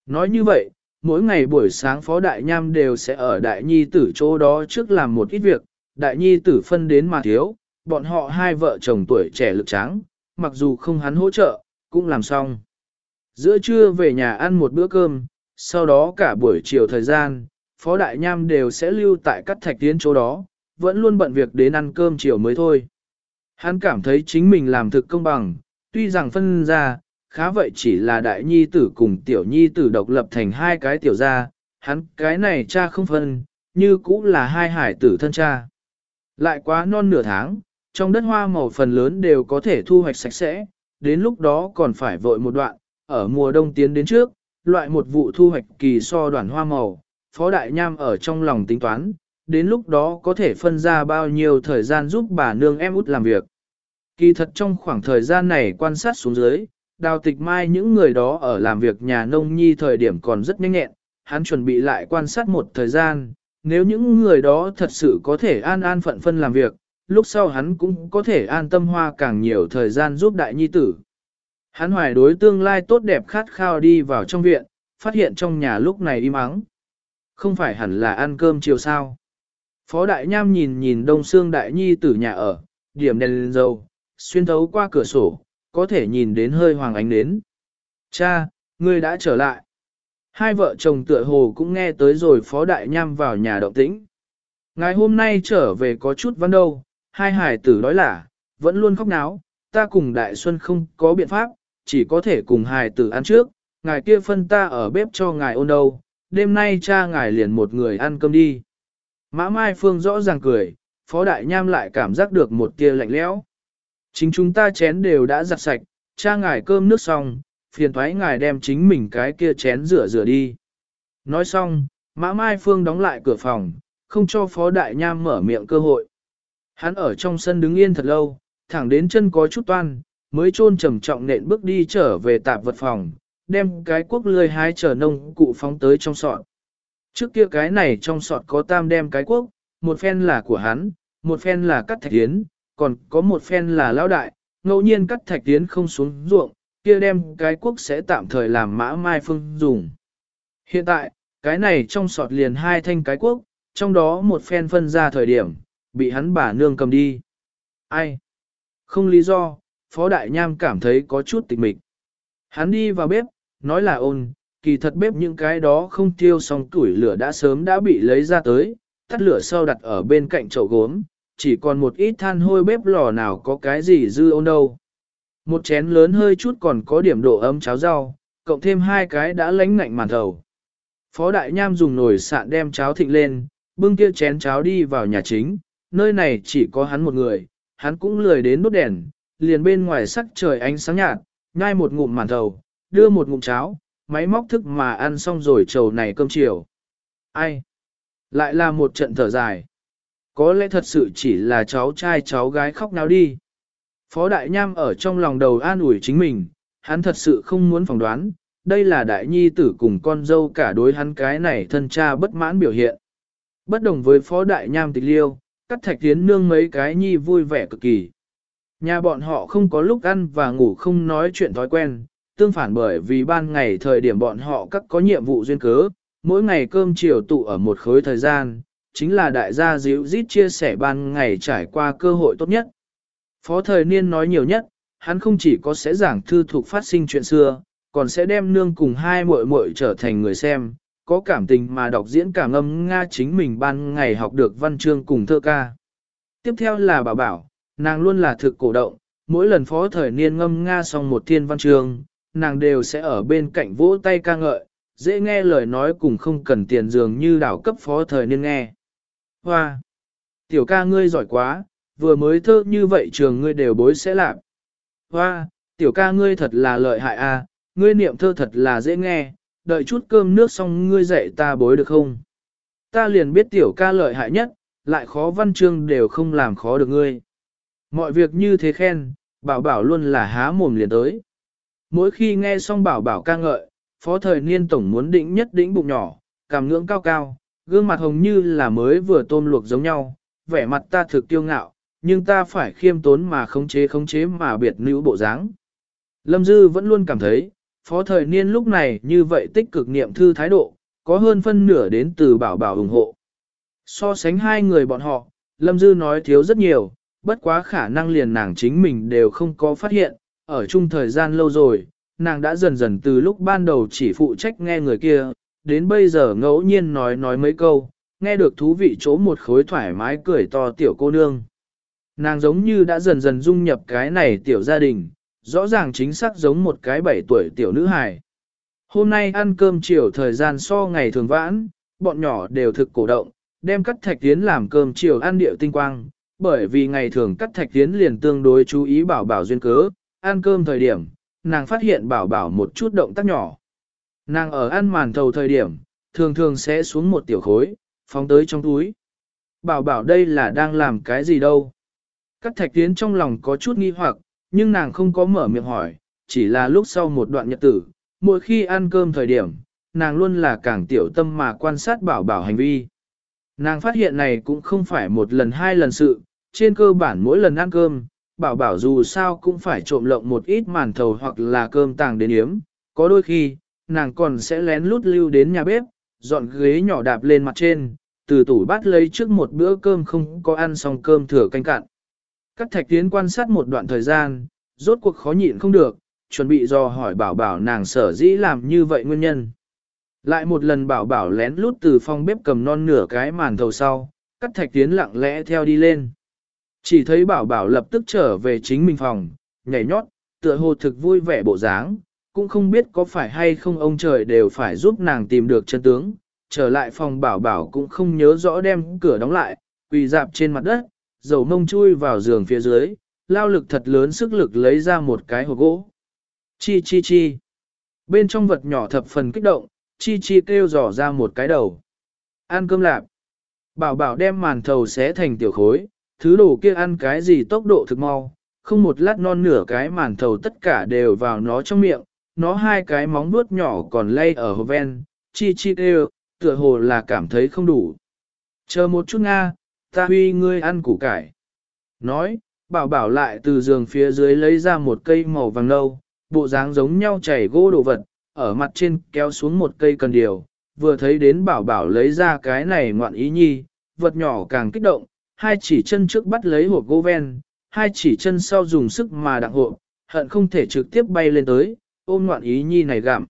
S1: Nói như vậy, mỗi ngày buổi sáng Phó Đại Nham đều sẽ ở Đại Nhi tử chỗ đó trước làm một ít việc, Đại Nhi tử phân đến mà thiếu, bọn họ hai vợ chồng tuổi trẻ lực tráng, mặc dù không hắn hỗ trợ, cũng làm xong. Giữa trưa về nhà ăn một bữa cơm, sau đó cả buổi chiều thời gian, Phó Đại Nham đều sẽ lưu tại các thạch tiến chỗ đó, vẫn luôn bận việc đến ăn cơm chiều mới thôi. Hắn cảm thấy chính mình làm thực công bằng, tuy rằng phân ra, khá vậy chỉ là đại nhi tử cùng tiểu nhi tử độc lập thành hai cái tiểu gia, hắn cái này cha không phân, như cũng là hai hải tử thân cha. Lại quá non nửa tháng, trong đất hoa màu phần lớn đều có thể thu hoạch sạch sẽ, đến lúc đó còn phải vội một đoạn, ở mùa đông tiến đến trước, loại một vụ thu hoạch kỳ so đoàn hoa màu, Phó Đại Nham ở trong lòng tính toán, đến lúc đó có thể phân ra bao nhiêu thời gian giúp bà nương em út làm việc. Kỳ thật trong khoảng thời gian này quan sát xuống dưới, đào tịch mai những người đó ở làm việc nhà nông nhi thời điểm còn rất nhanh nhẹn, hắn chuẩn bị lại quan sát một thời gian, nếu những người đó thật sự có thể an an phận phân làm việc, lúc sau hắn cũng có thể an tâm hoa càng nhiều thời gian giúp đại nhi tử. Hắn hoài đối tương lai tốt đẹp khát khao đi vào trong viện, phát hiện trong nhà lúc này im ắng. Không phải hẳn là ăn cơm chiều sao. Phó đại nham nhìn nhìn đông Sương đại nhi tử nhà ở, điểm đèn lên dầu, xuyên thấu qua cửa sổ, có thể nhìn đến hơi hoàng ánh đến. Cha, ngươi đã trở lại. Hai vợ chồng tựa hồ cũng nghe tới rồi phó đại nham vào nhà động tĩnh. Ngày hôm nay trở về có chút văn đâu, hai hải tử đói lả, vẫn luôn khóc náo, ta cùng đại xuân không có biện pháp, chỉ có thể cùng hải tử ăn trước, ngài kia phân ta ở bếp cho ngài ôn đâu, đêm nay cha ngài liền một người ăn cơm đi. Mã Mai Phương rõ ràng cười, Phó Đại Nham lại cảm giác được một tia lạnh lẽo. Chính chúng ta chén đều đã giặt sạch, cha ngài cơm nước xong, phiền thoái ngài đem chính mình cái kia chén rửa rửa đi. Nói xong, Mã Mai Phương đóng lại cửa phòng, không cho Phó Đại Nham mở miệng cơ hội. Hắn ở trong sân đứng yên thật lâu, thẳng đến chân có chút toan, mới chôn trầm trọng nện bước đi trở về tạp vật phòng, đem cái quốc lươi hái trở nông cụ phóng tới trong sọt. Trước kia cái này trong sọt có tam đem cái quốc, một phen là của hắn, một phen là cắt thạch tiến, còn có một phen là lão đại, ngẫu nhiên cắt thạch tiến không xuống ruộng, kia đem cái quốc sẽ tạm thời làm mã mai phương dùng. Hiện tại, cái này trong sọt liền hai thanh cái quốc, trong đó một phen phân ra thời điểm, bị hắn bà nương cầm đi. Ai? Không lý do, Phó Đại Nham cảm thấy có chút tịch mịch. Hắn đi vào bếp, nói là ôn, kỳ thật bếp những cái đó không tiêu xong tuổi lửa đã sớm đã bị lấy ra tới, tắt lửa sau đặt ở bên cạnh chậu gốm, chỉ còn một ít than hôi bếp lò nào có cái gì dư ôn đâu. Một chén lớn hơi chút còn có điểm độ ấm cháo rau, cộng thêm hai cái đã lánh ngạnh màn thầu. Phó Đại Nham dùng nồi sạn đem cháo thịnh lên, bưng kia chén cháo đi vào nhà chính, nơi này chỉ có hắn một người, hắn cũng lười đến đốt đèn, liền bên ngoài sắc trời ánh sáng nhạt, nhai một ngụm màn thầu, đưa một ngụm cháo, máy móc thức mà ăn xong rồi trầu này cơm chiều. Ai? Lại là một trận thở dài. Có lẽ thật sự chỉ là cháu trai cháu gái khóc náo đi. Phó Đại Nham ở trong lòng đầu an ủi chính mình, hắn thật sự không muốn phỏng đoán, đây là đại nhi tử cùng con dâu cả đối hắn cái này thân cha bất mãn biểu hiện. Bất đồng với Phó Đại Nham tịch liêu, cắt thạch tiến nương mấy cái nhi vui vẻ cực kỳ. Nhà bọn họ không có lúc ăn và ngủ không nói chuyện thói quen, tương phản bởi vì ban ngày thời điểm bọn họ các có nhiệm vụ duyên cớ, mỗi ngày cơm chiều tụ ở một khối thời gian, chính là đại gia díu dít chia sẻ ban ngày trải qua cơ hội tốt nhất. Phó thời niên nói nhiều nhất, hắn không chỉ có sẽ giảng thư thuộc phát sinh chuyện xưa, còn sẽ đem nương cùng hai muội muội trở thành người xem, có cảm tình mà đọc diễn cảm âm Nga chính mình ban ngày học được văn chương cùng thơ ca. Tiếp theo là bảo bảo, nàng luôn là thực cổ động, mỗi lần phó thời niên ngâm Nga xong một thiên văn chương, nàng đều sẽ ở bên cạnh vỗ tay ca ngợi, dễ nghe lời nói cùng không cần tiền dường như đảo cấp phó thời niên nghe. Hoa! Tiểu ca ngươi giỏi quá, vừa mới thơ như vậy trường ngươi đều bối sẽ làm. Hoa! Tiểu ca ngươi thật là lợi hại a, ngươi niệm thơ thật là dễ nghe, đợi chút cơm nước xong ngươi dạy ta bối được không? Ta liền biết tiểu ca lợi hại nhất, lại khó văn chương đều không làm khó được ngươi. Mọi việc như thế khen, bảo bảo luôn là há mồm liền tới. Mỗi khi nghe xong bảo bảo ca ngợi, phó thời niên tổng muốn định nhất đỉnh bụng nhỏ, cảm ngưỡng cao cao, gương mặt hồng như là mới vừa tôm luộc giống nhau, vẻ mặt ta thực tiêu ngạo, nhưng ta phải khiêm tốn mà khống chế khống chế mà biệt nữ bộ dáng. Lâm Dư vẫn luôn cảm thấy, phó thời niên lúc này như vậy tích cực niệm thư thái độ, có hơn phân nửa đến từ bảo bảo ủng hộ. So sánh hai người bọn họ, Lâm Dư nói thiếu rất nhiều, bất quá khả năng liền nàng chính mình đều không có phát hiện, ở chung thời gian lâu rồi, nàng đã dần dần từ lúc ban đầu chỉ phụ trách nghe người kia, đến bây giờ ngẫu nhiên nói nói mấy câu, nghe được thú vị chỗ một khối thoải mái cười to tiểu cô nương. Nàng giống như đã dần dần dung nhập cái này tiểu gia đình, rõ ràng chính xác giống một cái bảy tuổi tiểu nữ hài. Hôm nay ăn cơm chiều thời gian so ngày thường vãn, bọn nhỏ đều thực cổ động, đem cắt thạch tiến làm cơm chiều ăn điệu tinh quang, bởi vì ngày thường cắt thạch tiến liền tương đối chú ý bảo bảo duyên cớ, ăn cơm thời điểm, nàng phát hiện bảo bảo một chút động tác nhỏ. Nàng ở ăn màn thầu thời điểm, thường thường sẽ xuống một tiểu khối, phóng tới trong túi. bảo bảo đây là đang làm cái gì đâu. Cắt thạch tiến trong lòng có chút nghi hoặc, nhưng nàng không có mở miệng hỏi, chỉ là lúc sau một đoạn nhật tử, mỗi khi ăn cơm thời điểm, nàng luôn là càng tiểu tâm mà quan sát bảo bảo hành vi. Nàng phát hiện này cũng không phải một lần hai lần sự, trên cơ bản mỗi lần ăn cơm, bảo bảo dù sao cũng phải trộm lộng một ít màn thầu hoặc là cơm tàng đến yếm, có đôi khi, nàng còn sẽ lén lút lưu đến nhà bếp, dọn ghế nhỏ đạp lên mặt trên, từ tủ bát lấy trước một bữa cơm không có ăn xong cơm thừa canh cạn. Các thạch tiến quan sát một đoạn thời gian, rốt cuộc khó nhịn không được, chuẩn bị do hỏi bảo bảo nàng sở dĩ làm như vậy nguyên nhân. Lại một lần bảo bảo lén lút từ phòng bếp cầm non nửa cái màn thầu sau, cắt thạch tiến lặng lẽ theo đi lên. Chỉ thấy bảo bảo lập tức trở về chính mình phòng, nhảy nhót, tựa hồ thực vui vẻ bộ dáng, cũng không biết có phải hay không ông trời đều phải giúp nàng tìm được chân tướng. Trở lại phòng bảo bảo cũng không nhớ rõ đem cửa đóng lại, quỳ dạp trên mặt đất, dầu mông chui vào giường phía dưới, lao lực thật lớn sức lực lấy ra một cái hộp gỗ. Chi chi chi. Bên trong vật nhỏ thập phần kích động, chi chi kêu dò ra một cái đầu. Ăn cơm lạp. Bảo bảo đem màn thầu xé thành tiểu khối, thứ đồ kia ăn cái gì tốc độ thực mau, không một lát non nửa cái màn thầu tất cả đều vào nó trong miệng, nó hai cái móng vuốt nhỏ còn lay ở hồ ven, chi chi kêu, tựa hồ là cảm thấy không đủ. Chờ một chút Nga, ta huy ngươi ăn củ cải. Nói, bảo bảo lại từ giường phía dưới lấy ra một cây màu vàng nâu, bộ dáng giống nhau chảy gỗ đồ vật, ở mặt trên kéo xuống một cây cần điều, vừa thấy đến bảo bảo lấy ra cái này ngoạn ý nhi, vật nhỏ càng kích động, hai chỉ chân trước bắt lấy hộp gỗ ven, hai chỉ chân sau dùng sức mà đặng hộp, hận không thể trực tiếp bay lên tới, ôm ngoạn ý nhi này gặm.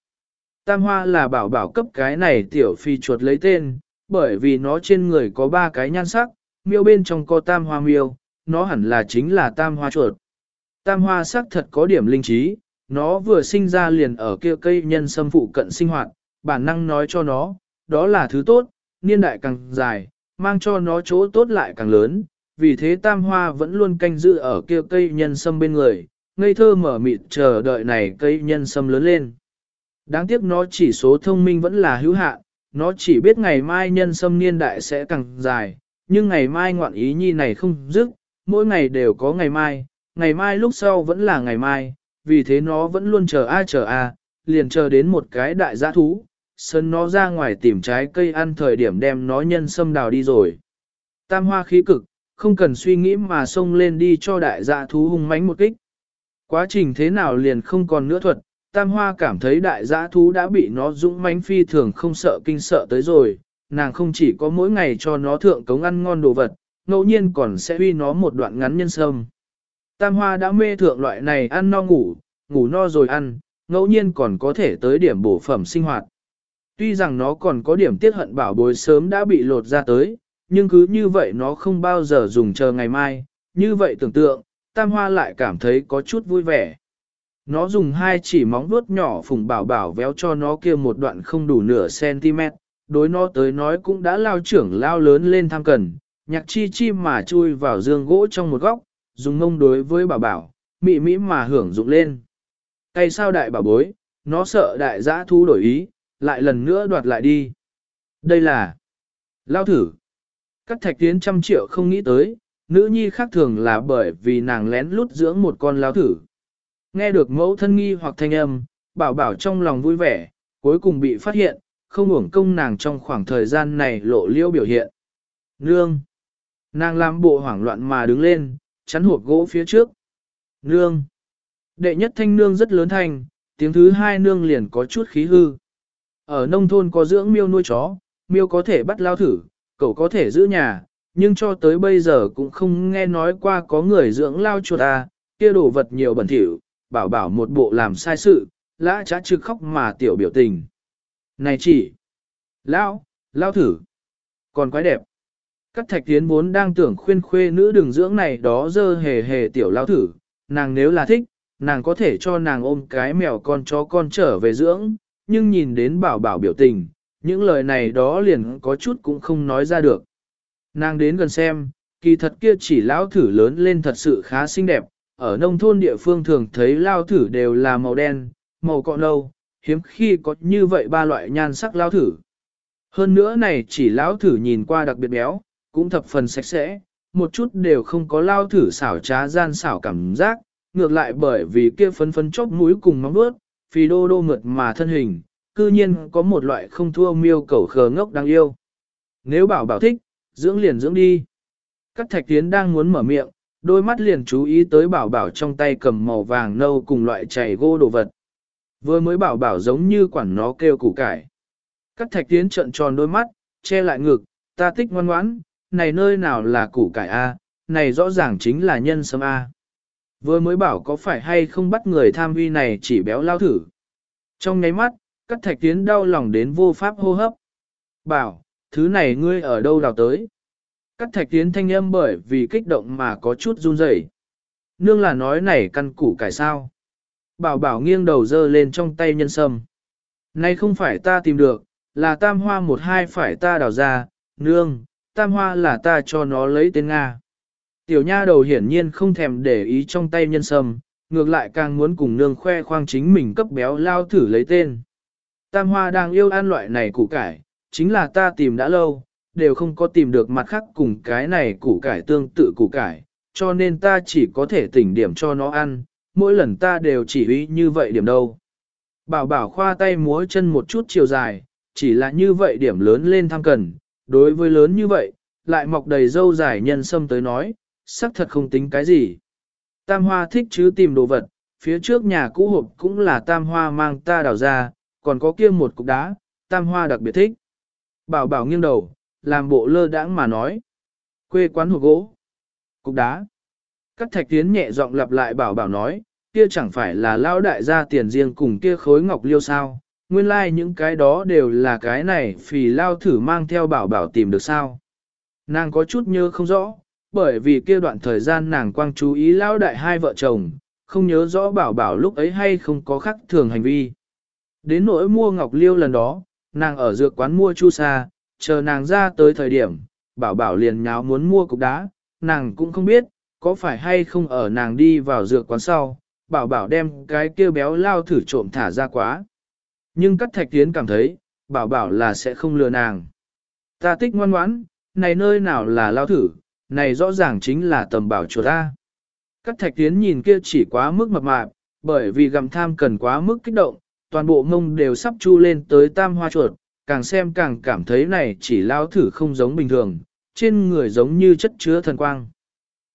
S1: Tam hoa là bảo bảo cấp cái này tiểu phi chuột lấy tên, bởi vì nó trên người có ba cái nhan sắc, miêu bên trong có tam hoa miêu, nó hẳn là chính là tam hoa chuột. Tam hoa sắc thật có điểm linh trí, nó vừa sinh ra liền ở kia cây nhân sâm phụ cận sinh hoạt, bản năng nói cho nó, đó là thứ tốt, niên đại càng dài, mang cho nó chỗ tốt lại càng lớn, vì thế tam hoa vẫn luôn canh giữ ở kia cây nhân sâm bên người, ngây thơ mở mịt chờ đợi này cây nhân sâm lớn lên. Đáng tiếc nó chỉ số thông minh vẫn là hữu hạn, nó chỉ biết ngày mai nhân sâm niên đại sẽ càng dài, nhưng ngày mai ngoạn ý nhi này không dứt, mỗi ngày đều có ngày mai, ngày mai lúc sau vẫn là ngày mai, vì thế nó vẫn luôn chờ ai chờ a, liền chờ đến một cái đại giã thú, sân nó ra ngoài tìm trái cây ăn thời điểm đem nó nhân sâm đào đi rồi. Tam hoa khí cực, không cần suy nghĩ mà xông lên đi cho đại dạ thú hung mãnh một kích. Quá trình thế nào liền không còn nữa thuật, tam hoa cảm thấy đại dạ thú đã bị nó dũng mãnh phi thường không sợ kinh sợ tới rồi, nàng không chỉ có mỗi ngày cho nó thượng cống ăn ngon đồ vật, ngẫu nhiên còn sẽ huy nó một đoạn ngắn nhân sâm. Tam hoa đã mê thượng loại này ăn no ngủ, ngủ no rồi ăn, ngẫu nhiên còn có thể tới điểm bổ phẩm sinh hoạt. Tuy rằng nó còn có điểm tiết hận bảo bối sớm đã bị lột ra tới, nhưng cứ như vậy nó không bao giờ dùng chờ ngày mai, như vậy tưởng tượng, tam hoa lại cảm thấy có chút vui vẻ. Nó dùng hai chỉ móng vuốt nhỏ phùng bảo bảo véo cho nó kia một đoạn không đủ nửa cm, đối nó tới nói cũng đã lao trưởng lao lớn lên tham cần, nhạc chi chi mà chui vào giường gỗ trong một góc, dùng mông đối với bảo bảo, mị mỹ mà hưởng dụng lên. Cây sao đại bảo bối, nó sợ đại giã thu đổi ý, lại lần nữa đoạt lại đi. Đây là lao thử. Các thạch tiến trăm triệu không nghĩ tới, nữ nhi khác thường là bởi vì nàng lén lút dưỡng một con lao thử. Nghe được mẫu thân nghi hoặc thanh âm, bảo bảo trong lòng vui vẻ, cuối cùng bị phát hiện, không uổng công nàng trong khoảng thời gian này lộ liêu biểu hiện. Nương! Nàng làm bộ hoảng loạn mà đứng lên, chắn hộp gỗ phía trước. Nương! Đệ nhất thanh nương rất lớn thanh, tiếng thứ hai nương liền có chút khí hư. Ở nông thôn có dưỡng miêu nuôi chó, miêu có thể bắt lao thử, cậu có thể giữ nhà, nhưng cho tới bây giờ cũng không nghe nói qua có người dưỡng lao chuột à, kia đổ vật nhiều bẩn thỉu, bảo bảo một bộ làm sai sự, lã trá trực khóc mà tiểu biểu tình. Này chỉ, lao, lao thử, còn quái đẹp. Các thạch tiến vốn đang tưởng khuyên khuê nữ đường dưỡng này đó dơ hề hề tiểu lao thử, nàng nếu là thích, nàng có thể cho nàng ôm cái mèo con chó con trở về dưỡng, nhưng nhìn đến bảo bảo biểu tình, những lời này đó liền có chút cũng không nói ra được. Nàng đến gần xem, kỳ thật kia chỉ lão thử lớn lên thật sự khá xinh đẹp, ở nông thôn địa phương thường thấy lao thử đều là màu đen, màu cọ nâu, hiếm khi có như vậy ba loại nhan sắc lao thử. Hơn nữa này chỉ lão thử nhìn qua đặc biệt béo, cũng thập phần sạch sẽ, một chút đều không có lao thử xảo trá gian xảo cảm giác, ngược lại bởi vì kia phấn phấn chóp mũi cùng móng vuốt, phì đô đô mượt mà thân hình, cư nhiên có một loại không thua miêu cầu khờ ngốc đáng yêu. Nếu bảo bảo thích, dưỡng liền dưỡng đi. Các thạch tiến đang muốn mở miệng, đôi mắt liền chú ý tới bảo bảo trong tay cầm màu vàng nâu cùng loại chảy gô đồ vật. Vừa mới bảo bảo giống như quản nó kêu củ cải. Các thạch tiến trợn tròn đôi mắt, che lại ngực, ta thích ngoan ngoãn, này nơi nào là củ cải A, này rõ ràng chính là nhân sâm A. Vừa mới bảo có phải hay không bắt người tham vi này chỉ béo lao thử. Trong nháy mắt, các thạch tiến đau lòng đến vô pháp hô hấp. Bảo, thứ này ngươi ở đâu đào tới? Các thạch tiến thanh âm bởi vì kích động mà có chút run rẩy. Nương là nói này căn củ cải sao. Bảo bảo nghiêng đầu dơ lên trong tay nhân sâm. Này không phải ta tìm được, là tam hoa một hai phải ta đào ra, nương, tam hoa là ta cho nó lấy tên Nga. Tiểu nha đầu hiển nhiên không thèm để ý trong tay nhân sâm, ngược lại càng muốn cùng nương khoe khoang chính mình cấp béo lao thử lấy tên. Tam hoa đang yêu ăn loại này củ cải, chính là ta tìm đã lâu, đều không có tìm được mặt khác cùng cái này củ cải tương tự củ cải, cho nên ta chỉ có thể tỉnh điểm cho nó ăn, mỗi lần ta đều chỉ ý như vậy điểm đâu. Bảo bảo khoa tay múa chân một chút chiều dài, chỉ là như vậy điểm lớn lên tham cần, đối với lớn như vậy, lại mọc đầy dâu dài nhân sâm tới nói, xác thật không tính cái gì. Tam hoa thích chứ tìm đồ vật, phía trước nhà cũ hộp cũng là tam hoa mang ta đào ra, còn có kia một cục đá, tam hoa đặc biệt thích. Bảo bảo nghiêng đầu, làm bộ lơ đãng mà nói. Quê quán hộp gỗ. Cục đá. Các thạch tiến nhẹ giọng lặp lại bảo bảo nói, kia chẳng phải là lao đại gia tiền riêng cùng kia khối ngọc liêu sao. Nguyên lai like những cái đó đều là cái này phì lao thử mang theo bảo bảo tìm được sao. Nàng có chút nhớ không rõ, bởi vì kia đoạn thời gian nàng quang chú ý lao đại hai vợ chồng, không nhớ rõ bảo bảo lúc ấy hay không có khắc thường hành vi. Đến nỗi mua ngọc liêu lần đó, nàng ở dược quán mua chu sa, chờ nàng ra tới thời điểm, bảo bảo liền nháo muốn mua cục đá, nàng cũng không biết, có phải hay không ở nàng đi vào dược quán sau, bảo bảo đem cái kia béo lao thử trộm thả ra quá. Nhưng các thạch tiến cảm thấy, bảo bảo là sẽ không lừa nàng. Ta tích ngoan ngoãn, này nơi nào là lao thử, này rõ ràng chính là tầm bảo chuột ta. Các thạch tiến nhìn kia chỉ quá mức mập mạp, bởi vì gặm tham cần quá mức kích động, toàn bộ mông đều sắp chu lên tới tam hoa chuột, càng xem càng cảm thấy này chỉ lao thử không giống bình thường, trên người giống như chất chứa thần quang.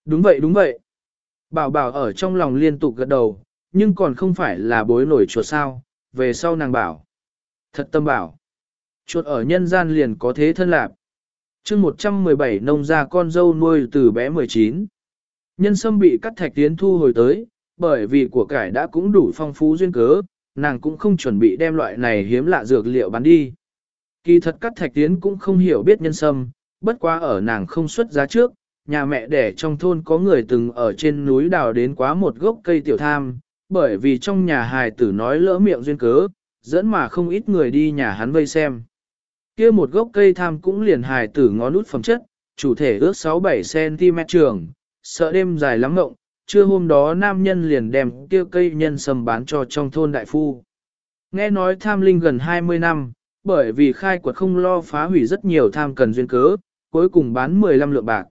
S1: Đúng vậy đúng vậy. Bảo bảo ở trong lòng liên tục gật đầu, nhưng còn không phải là bối nổi chuột sao, về sau nàng bảo. Thật tâm bảo. Chuột ở nhân gian liền có thế thân lạc. chương 117 nông gia con dâu nuôi từ bé 19. Nhân sâm bị cắt thạch tiến thu hồi tới, bởi vì của cải đã cũng đủ phong phú duyên cớ, nàng cũng không chuẩn bị đem loại này hiếm lạ dược liệu bán đi. Kỳ thật cắt thạch tiến cũng không hiểu biết nhân sâm, bất quá ở nàng không xuất giá trước, nhà mẹ đẻ trong thôn có người từng ở trên núi đào đến quá một gốc cây tiểu tham, bởi vì trong nhà hài tử nói lỡ miệng duyên cớ, dẫn mà không ít người đi nhà hắn vây xem. kia một gốc cây tham cũng liền hài tử ngón út phẩm chất, chủ thể ước 6-7cm trường, sợ đêm dài lắm ngộng, trưa hôm đó nam nhân liền đem kia cây nhân sầm bán cho trong thôn đại phu. Nghe nói tham linh gần 20 năm, bởi vì khai quật không lo phá hủy rất nhiều tham cần duyên cớ, cuối cùng bán 15 lượng bạc.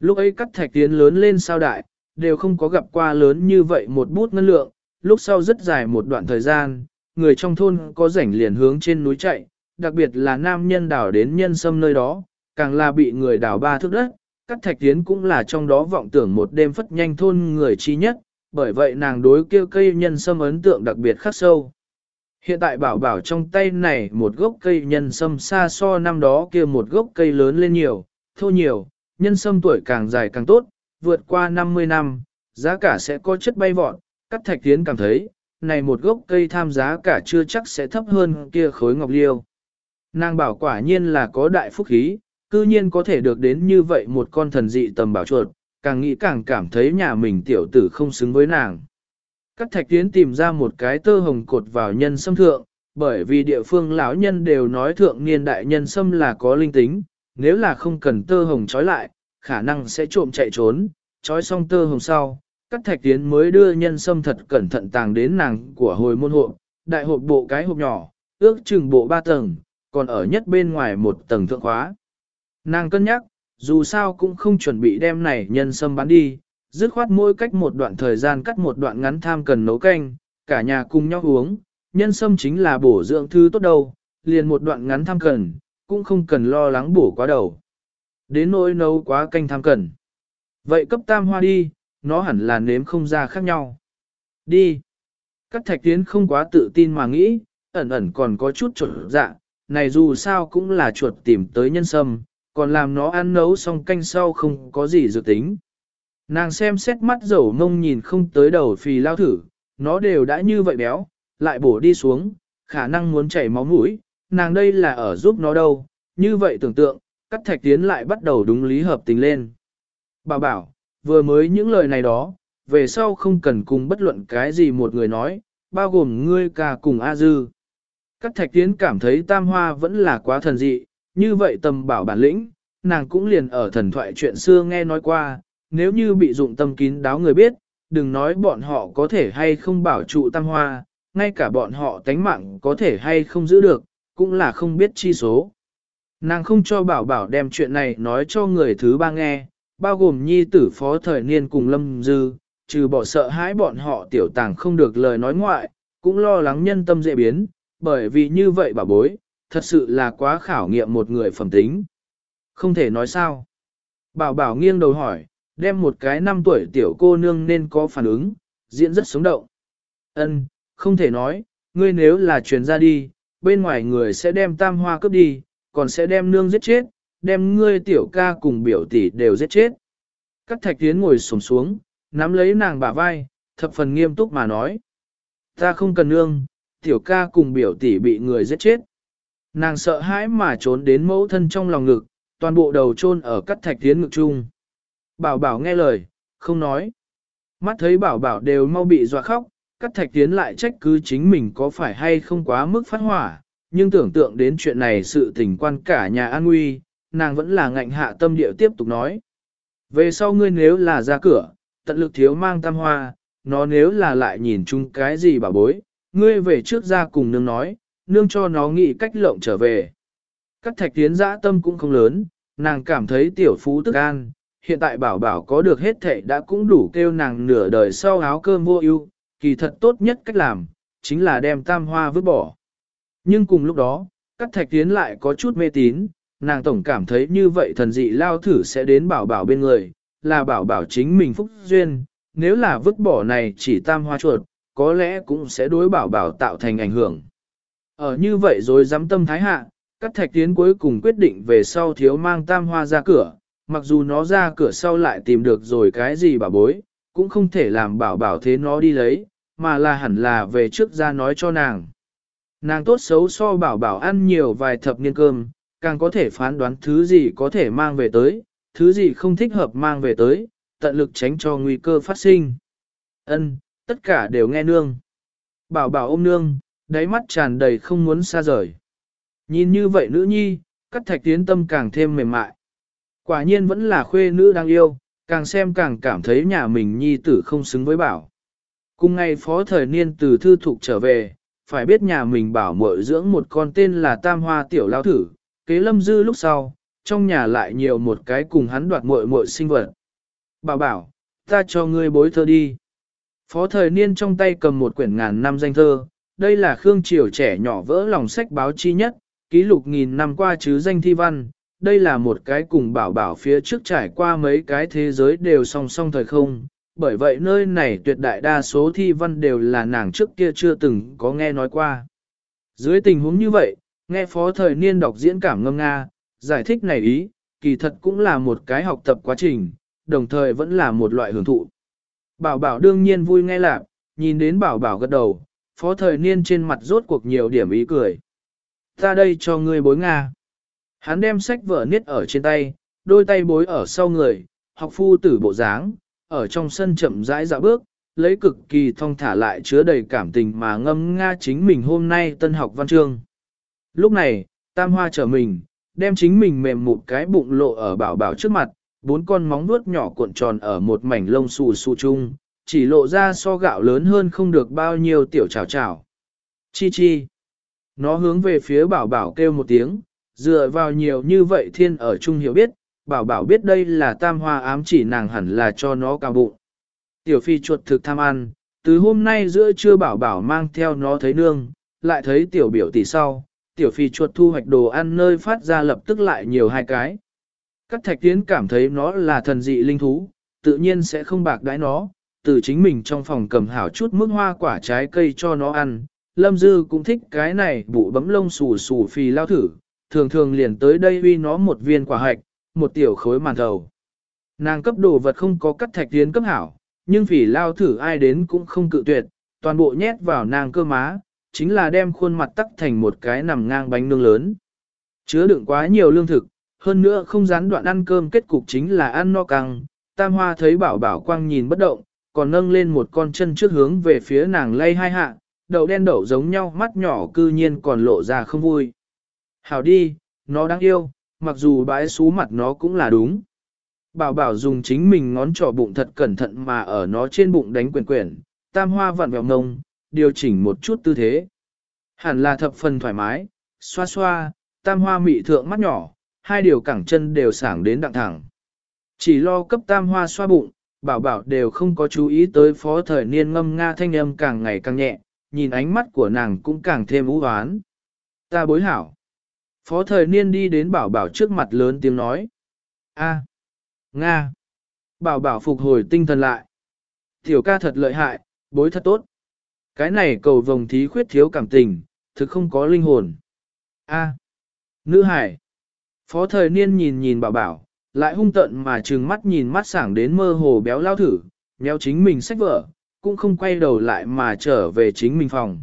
S1: Lúc ấy cắt thạch tiến lớn lên sao đại, đều không có gặp qua lớn như vậy một bút ngân lượng, lúc sau rất dài một đoạn thời gian, người trong thôn có rảnh liền hướng trên núi chạy, đặc biệt là nam nhân đảo đến nhân sâm nơi đó, càng là bị người đảo ba thước đất, cắt thạch tiến cũng là trong đó vọng tưởng một đêm phất nhanh thôn người chi nhất, bởi vậy nàng đối kêu cây nhân sâm ấn tượng đặc biệt khắc sâu. Hiện tại bảo bảo trong tay này một gốc cây nhân sâm xa so năm đó kia một gốc cây lớn lên nhiều, thô nhiều, nhân sâm tuổi càng dài càng tốt, vượt qua 50 năm, giá cả sẽ có chất bay vọt, cắt thạch tiến cảm thấy, này một gốc cây tham giá cả chưa chắc sẽ thấp hơn kia khối ngọc liêu. Nàng bảo quả nhiên là có đại phúc khí, cư nhiên có thể được đến như vậy một con thần dị tầm bảo chuột, càng nghĩ càng cảm thấy nhà mình tiểu tử không xứng với nàng. Các thạch tiến tìm ra một cái tơ hồng cột vào nhân sâm thượng, bởi vì địa phương lão nhân đều nói thượng niên đại nhân sâm là có linh tính, nếu là không cần tơ hồng trói lại, khả năng sẽ trộm chạy trốn, trói xong tơ hồng sau, cắt thạch tiến mới đưa nhân sâm thật cẩn thận tàng đến nàng của hồi môn hộp, đại hộp bộ cái hộp nhỏ, ước chừng bộ ba tầng, còn ở nhất bên ngoài một tầng thượng khóa. Nàng cân nhắc, dù sao cũng không chuẩn bị đem này nhân sâm bán đi, dứt khoát mỗi cách một đoạn thời gian cắt một đoạn ngắn tham cần nấu canh, cả nhà cùng nhau uống, nhân sâm chính là bổ dưỡng thứ tốt đâu, liền một đoạn ngắn tham cần, cũng không cần lo lắng bổ quá đầu. Đến nỗi nấu quá canh tham cần. Vậy cấp tam hoa đi, nó hẳn là nếm không ra khác nhau. Đi. Các thạch tiến không quá tự tin mà nghĩ, ẩn ẩn còn có chút chuột dạ, này dù sao cũng là chuột tìm tới nhân sâm, còn làm nó ăn nấu xong canh sau không có gì dự tính. Nàng xem xét mắt dầu mông nhìn không tới đầu phì lao thử, nó đều đã như vậy béo, lại bổ đi xuống, khả năng muốn chảy máu mũi, nàng đây là ở giúp nó đâu, như vậy tưởng tượng, cắt thạch tiến lại bắt đầu đúng lý hợp tình lên. Bà bảo, vừa mới những lời này đó, về sau không cần cùng bất luận cái gì một người nói, bao gồm ngươi cả cùng A Dư. Cắt thạch tiến cảm thấy tam hoa vẫn là quá thần dị, như vậy tầm bảo bản lĩnh, nàng cũng liền ở thần thoại chuyện xưa nghe nói qua, nếu như bị dụng tâm kín đáo người biết, đừng nói bọn họ có thể hay không bảo trụ tam hoa, ngay cả bọn họ tánh mạng có thể hay không giữ được, cũng là không biết chi số. Nàng không cho bảo bảo đem chuyện này nói cho người thứ ba nghe, bao gồm nhi tử phó thời niên cùng lâm dư, trừ bỏ sợ hãi bọn họ tiểu tàng không được lời nói ngoại, cũng lo lắng nhân tâm dễ biến, bởi vì như vậy bà bối, thật sự là quá khảo nghiệm một người phẩm tính. Không thể nói sao. Bảo bảo nghiêng đầu hỏi, đem một cái năm tuổi tiểu cô nương nên có phản ứng, diễn rất sống động. Ân, không thể nói, ngươi nếu là truyền ra đi, bên ngoài người sẽ đem tam hoa cướp đi, còn sẽ đem nương giết chết, đem ngươi tiểu ca cùng biểu tỷ đều giết chết. Các thạch tiến ngồi sổm xuống, nắm lấy nàng bả vai, thập phần nghiêm túc mà nói. Ta không cần nương, tiểu ca cùng biểu tỷ bị người giết chết. Nàng sợ hãi mà trốn đến mẫu thân trong lòng ngực, toàn bộ đầu chôn ở cắt thạch tiến ngực chung. Bảo bảo nghe lời, không nói. Mắt thấy bảo bảo đều mau bị dọa khóc, cắt thạch tiến lại trách cứ chính mình có phải hay không quá mức phát hỏa, nhưng tưởng tượng đến chuyện này sự tình quan cả nhà an nguy, nàng vẫn là ngạnh hạ tâm địa tiếp tục nói. Về sau ngươi nếu là ra cửa, tận lực thiếu mang tam hoa, nó nếu là lại nhìn chung cái gì bảo bối, ngươi về trước ra cùng nương nói, nương cho nó nghĩ cách lộng trở về. Các thạch tiến dã tâm cũng không lớn, nàng cảm thấy tiểu phú tức an, hiện tại bảo bảo có được hết thệ đã cũng đủ kêu nàng nửa đời sau áo cơm vô ưu, kỳ thật tốt nhất cách làm, chính là đem tam hoa vứt bỏ. Nhưng cùng lúc đó, các thạch tiến lại có chút mê tín, nàng tổng cảm thấy như vậy thần dị lao thử sẽ đến bảo bảo bên người, là bảo bảo chính mình phúc duyên, nếu là vứt bỏ này chỉ tam hoa chuột, có lẽ cũng sẽ đối bảo bảo tạo thành ảnh hưởng. Ở như vậy rồi dám tâm thái hạ, các thạch tiến cuối cùng quyết định về sau thiếu mang tam hoa ra cửa, mặc dù nó ra cửa sau lại tìm được rồi cái gì bảo bối, cũng không thể làm bảo bảo thế nó đi lấy, mà là hẳn là về trước ra nói cho nàng. Nàng tốt xấu so bảo bảo ăn nhiều vài thập niên cơm, càng có thể phán đoán thứ gì có thể mang về tới, thứ gì không thích hợp mang về tới, tận lực tránh cho nguy cơ phát sinh. Ân, tất cả đều nghe nương. Bảo bảo ôm nương, đáy mắt tràn đầy không muốn xa rời. Nhìn như vậy nữ nhi, cắt thạch tiến tâm càng thêm mềm mại. Quả nhiên vẫn là khuê nữ đang yêu, càng xem càng cảm thấy nhà mình nhi tử không xứng với bảo. Cùng ngày phó thời niên từ thư thục trở về, phải biết nhà mình bảo muội dưỡng một con tên là Tam Hoa Tiểu Lao Thử, kế lâm dư lúc sau, trong nhà lại nhiều một cái cùng hắn đoạt muội muội sinh vật. Bảo bảo, ta cho ngươi bối thơ đi. Phó thời niên trong tay cầm một quyển ngàn năm danh thơ, đây là Khương Triều trẻ nhỏ vỡ lòng sách báo chi nhất, ký lục nghìn năm qua chứ danh thi văn, đây là một cái cùng bảo bảo phía trước trải qua mấy cái thế giới đều song song thời không, bởi vậy nơi này tuyệt đại đa số thi văn đều là nàng trước kia chưa từng có nghe nói qua. Dưới tình huống như vậy, nghe phó thời niên đọc diễn cảm ngâm nga, giải thích này ý, kỳ thật cũng là một cái học tập quá trình, đồng thời vẫn là một loại hưởng thụ. Bảo bảo đương nhiên vui nghe lạc, nhìn đến bảo bảo gật đầu, phó thời niên trên mặt rốt cuộc nhiều điểm ý cười. Ta đây cho ngươi bối Nga. Hắn đem sách vở niết ở trên tay, đôi tay bối ở sau người, học phu tử bộ dáng, ở trong sân chậm rãi dạo bước, lấy cực kỳ thong thả lại chứa đầy cảm tình mà ngâm nga chính mình hôm nay tân học văn chương. Lúc này, tam hoa trở mình, đem chính mình mềm một cái bụng lộ ở bảo bảo trước mặt, bốn con móng vuốt nhỏ cuộn tròn ở một mảnh lông xù xù chung, chỉ lộ ra so gạo lớn hơn không được bao nhiêu tiểu chảo chảo. Chi chi. Nó hướng về phía bảo bảo kêu một tiếng, dựa vào nhiều như vậy thiên ở chung hiểu biết, bảo bảo biết đây là tam hoa ám chỉ nàng hẳn là cho nó cao bụng. Tiểu phi chuột thực tham ăn, từ hôm nay giữa trưa bảo bảo mang theo nó thấy nương, lại thấy tiểu biểu tỷ sau, tiểu phi chuột thu hoạch đồ ăn nơi phát ra lập tức lại nhiều hai cái. Các thạch tiến cảm thấy nó là thần dị linh thú, tự nhiên sẽ không bạc đãi nó, từ chính mình trong phòng cầm hảo chút mức hoa quả trái cây cho nó ăn. Lâm Dư cũng thích cái này bụ bấm lông xù xù phì lao thử, thường thường liền tới đây uy nó một viên quả hạch, một tiểu khối màn thầu. Nàng cấp đồ vật không có cắt thạch tiến cấp hảo, nhưng phỉ lao thử ai đến cũng không cự tuyệt, toàn bộ nhét vào nàng cơ má, chính là đem khuôn mặt tắc thành một cái nằm ngang bánh nướng lớn. Chứa đựng quá nhiều lương thực, hơn nữa không gián đoạn ăn cơm kết cục chính là ăn no căng. Tam hoa thấy bảo bảo quang nhìn bất động, còn nâng lên một con chân trước hướng về phía nàng lay hai hạ, đậu đen đậu giống nhau mắt nhỏ cư nhiên còn lộ ra không vui. Hảo đi, nó đáng yêu, mặc dù bãi xú mặt nó cũng là đúng. Bảo bảo dùng chính mình ngón trỏ bụng thật cẩn thận mà ở nó trên bụng đánh quyền quyển, tam hoa vặn vẹo ngông, điều chỉnh một chút tư thế. Hẳn là thập phần thoải mái, xoa xoa, tam hoa mị thượng mắt nhỏ, hai điều cẳng chân đều sảng đến đặng thẳng. Chỉ lo cấp tam hoa xoa bụng, bảo bảo đều không có chú ý tới phó thời niên ngâm nga thanh âm càng ngày càng nhẹ, nhìn ánh mắt của nàng cũng càng thêm ú hoán. Ta bối hảo. Phó thời niên đi đến bảo bảo trước mặt lớn tiếng nói. a Nga. Bảo bảo phục hồi tinh thần lại. Tiểu ca thật lợi hại, bối thật tốt. Cái này cầu vồng thí khuyết thiếu cảm tình, thực không có linh hồn. A. Nữ hải. Phó thời niên nhìn nhìn bảo bảo, lại hung tận mà trừng mắt nhìn mắt sảng đến mơ hồ béo lao thử, nhéo chính mình sách vở, cũng không quay đầu lại mà trở về chính mình phòng.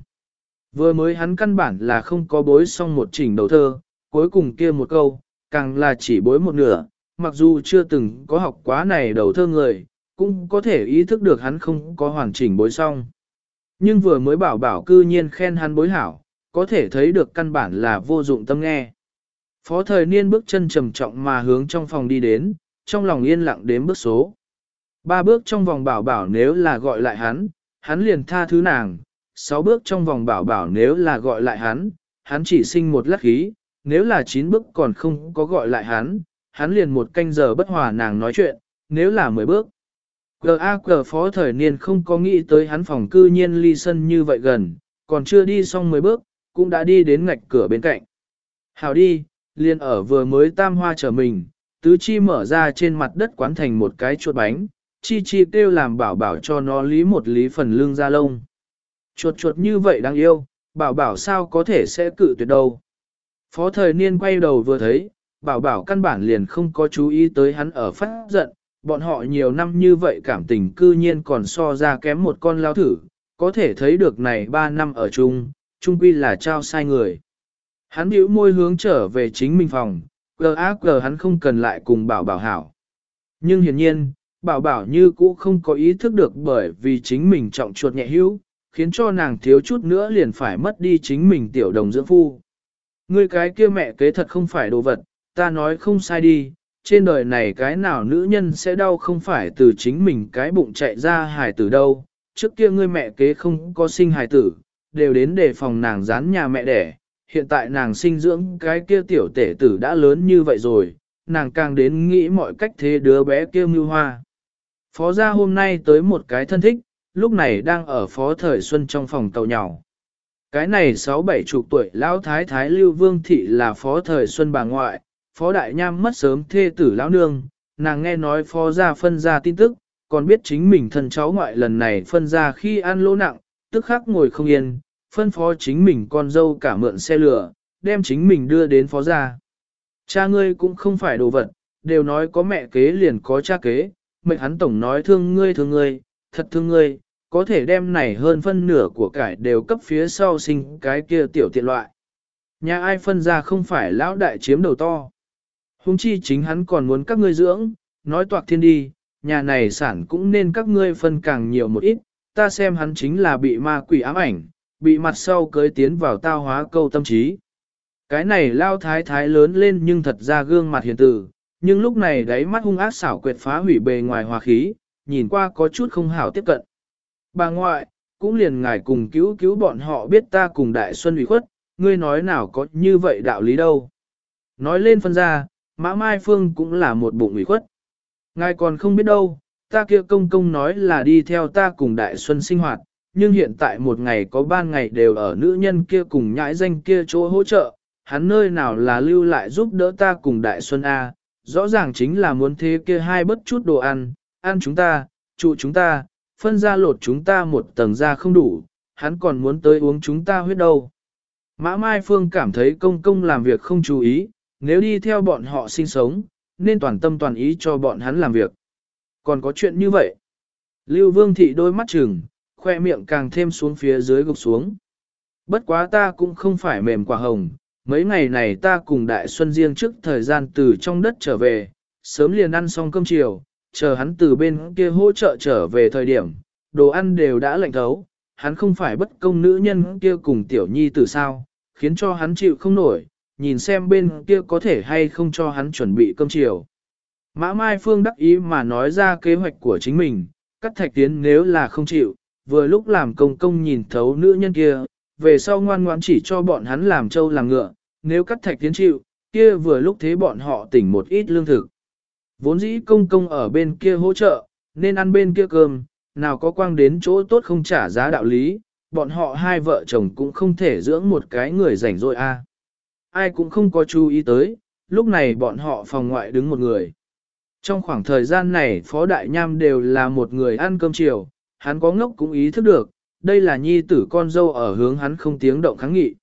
S1: Vừa mới hắn căn bản là không có bối xong một chỉnh đầu thơ, cuối cùng kia một câu, càng là chỉ bối một nửa, mặc dù chưa từng có học quá này đầu thơ người, cũng có thể ý thức được hắn không có hoàn chỉnh bối xong. Nhưng vừa mới bảo bảo cư nhiên khen hắn bối hảo, có thể thấy được căn bản là vô dụng tâm nghe. Phó thời niên bước chân trầm trọng mà hướng trong phòng đi đến, trong lòng yên lặng đếm bước số. Ba bước trong vòng bảo bảo nếu là gọi lại hắn, hắn liền tha thứ nàng. Sáu bước trong vòng bảo bảo nếu là gọi lại hắn, hắn chỉ sinh một lát khí. Nếu là chín bước còn không có gọi lại hắn, hắn liền một canh giờ bất hòa nàng nói chuyện. Nếu là mười bước, G.A.G. phó thời niên không có nghĩ tới hắn phòng cư nhiên ly sân như vậy gần, còn chưa đi xong mười bước, cũng đã đi đến ngạch cửa bên cạnh. Hào đi, liền ở vừa mới tam hoa trở mình, tứ chi mở ra trên mặt đất quán thành một cái chuột bánh, chi chi kêu làm bảo bảo cho nó lý một lý phần lưng ra lông. Chuột chuột như vậy đáng yêu, bảo bảo sao có thể sẽ cự tuyệt đâu. Phó thời niên quay đầu vừa thấy, bảo bảo căn bản liền không có chú ý tới hắn ở phát giận, bọn họ nhiều năm như vậy cảm tình cư nhiên còn so ra kém một con lao thử, có thể thấy được này ba năm ở chung, chung quy là trao sai người. Hắn bĩu môi hướng trở về chính mình phòng, G.A.G. hắn không cần lại cùng bảo bảo hảo. Nhưng hiển nhiên, bảo bảo như cũ không có ý thức được bởi vì chính mình trọng chuột nhẹ hữu, khiến cho nàng thiếu chút nữa liền phải mất đi chính mình tiểu đồng dưỡng phu. Ngươi cái kia mẹ kế thật không phải đồ vật, ta nói không sai đi, trên đời này cái nào nữ nhân sẽ đau không phải từ chính mình cái bụng chạy ra hài tử đâu, trước kia ngươi mẹ kế không có sinh hài tử, đều đến để phòng nàng dán nhà mẹ đẻ, hiện tại nàng sinh dưỡng cái kia tiểu tể tử đã lớn như vậy rồi, nàng càng đến nghĩ mọi cách thế đứa bé kia mưu hoa. Phó gia hôm nay tới một cái thân thích, lúc này đang ở phó thời xuân trong phòng tàu nhỏ. Cái này sáu bảy chục tuổi lão thái thái lưu vương thị là phó thời xuân bà ngoại, phó đại nham mất sớm thê tử lão nương, nàng nghe nói phó gia phân ra tin tức, còn biết chính mình thân cháu ngoại lần này phân ra khi ăn lỗ nặng, tức khắc ngồi không yên, phân phó chính mình con dâu cả mượn xe lửa, đem chính mình đưa đến phó gia. Cha ngươi cũng không phải đồ vật, đều nói có mẹ kế liền có cha kế, mệnh hắn tổng nói thương ngươi thương ngươi, thật thương ngươi, có thể đem này hơn phân nửa của cải đều cấp phía sau sinh cái kia tiểu tiện loại. Nhà ai phân ra không phải lão đại chiếm đầu to. Hùng chi chính hắn còn muốn các ngươi dưỡng, nói toạc thiên đi, nhà này sản cũng nên các ngươi phân càng nhiều một ít, ta xem hắn chính là bị ma quỷ ám ảnh, bị mặt sau cưới tiến vào tao hóa câu tâm trí. Cái này lao thái thái lớn lên nhưng thật ra gương mặt hiền tử, nhưng lúc này đáy mắt hung ác xảo quyệt phá hủy bề ngoài hòa khí, nhìn qua có chút không hảo tiếp cận. Bà ngoại, cũng liền ngài cùng cứu cứu bọn họ biết ta cùng đại xuân ủy khuất, ngươi nói nào có như vậy đạo lý đâu. Nói lên phân ra, Mã Mai Phương cũng là một bụng ủy khuất. Ngài còn không biết đâu, ta kia công công nói là đi theo ta cùng Đại Xuân sinh hoạt, nhưng hiện tại một ngày có ba ngày đều ở nữ nhân kia cùng nhãi danh kia chỗ hỗ trợ, hắn nơi nào là lưu lại giúp đỡ ta cùng Đại Xuân A, rõ ràng chính là muốn thế kia hai bất chút đồ ăn, ăn chúng ta, trụ chúng ta, phân ra lột chúng ta một tầng ra không đủ, hắn còn muốn tới uống chúng ta huyết đâu. Mã Mai Phương cảm thấy công công làm việc không chú ý, nếu đi theo bọn họ sinh sống, nên toàn tâm toàn ý cho bọn hắn làm việc. Còn có chuyện như vậy. Lưu Vương Thị đôi mắt chừng, khoe miệng càng thêm xuống phía dưới gục xuống. Bất quá ta cũng không phải mềm quả hồng, mấy ngày này ta cùng Đại Xuân riêng trước thời gian từ trong đất trở về, sớm liền ăn xong cơm chiều, chờ hắn từ bên kia hỗ trợ trở về thời điểm, đồ ăn đều đã lạnh thấu, hắn không phải bất công nữ nhân kia cùng tiểu nhi từ sao, khiến cho hắn chịu không nổi, nhìn xem bên kia có thể hay không cho hắn chuẩn bị cơm chiều. Mã Mai Phương đắc ý mà nói ra kế hoạch của chính mình, cắt thạch tiến nếu là không chịu, vừa lúc làm công công nhìn thấu nữ nhân kia, về sau ngoan ngoãn chỉ cho bọn hắn làm trâu làm ngựa, nếu cắt thạch tiến chịu, kia vừa lúc thế bọn họ tỉnh một ít lương thực. Vốn dĩ công công ở bên kia hỗ trợ, nên ăn bên kia cơm, nào có quang đến chỗ tốt không trả giá đạo lý, bọn họ hai vợ chồng cũng không thể dưỡng một cái người rảnh rỗi a. Ai cũng không có chú ý tới, lúc này bọn họ phòng ngoại đứng một người. Trong khoảng thời gian này Phó Đại Nham đều là một người ăn cơm chiều, hắn có ngốc cũng ý thức được, đây là nhi tử con dâu ở hướng hắn không tiếng động kháng nghị.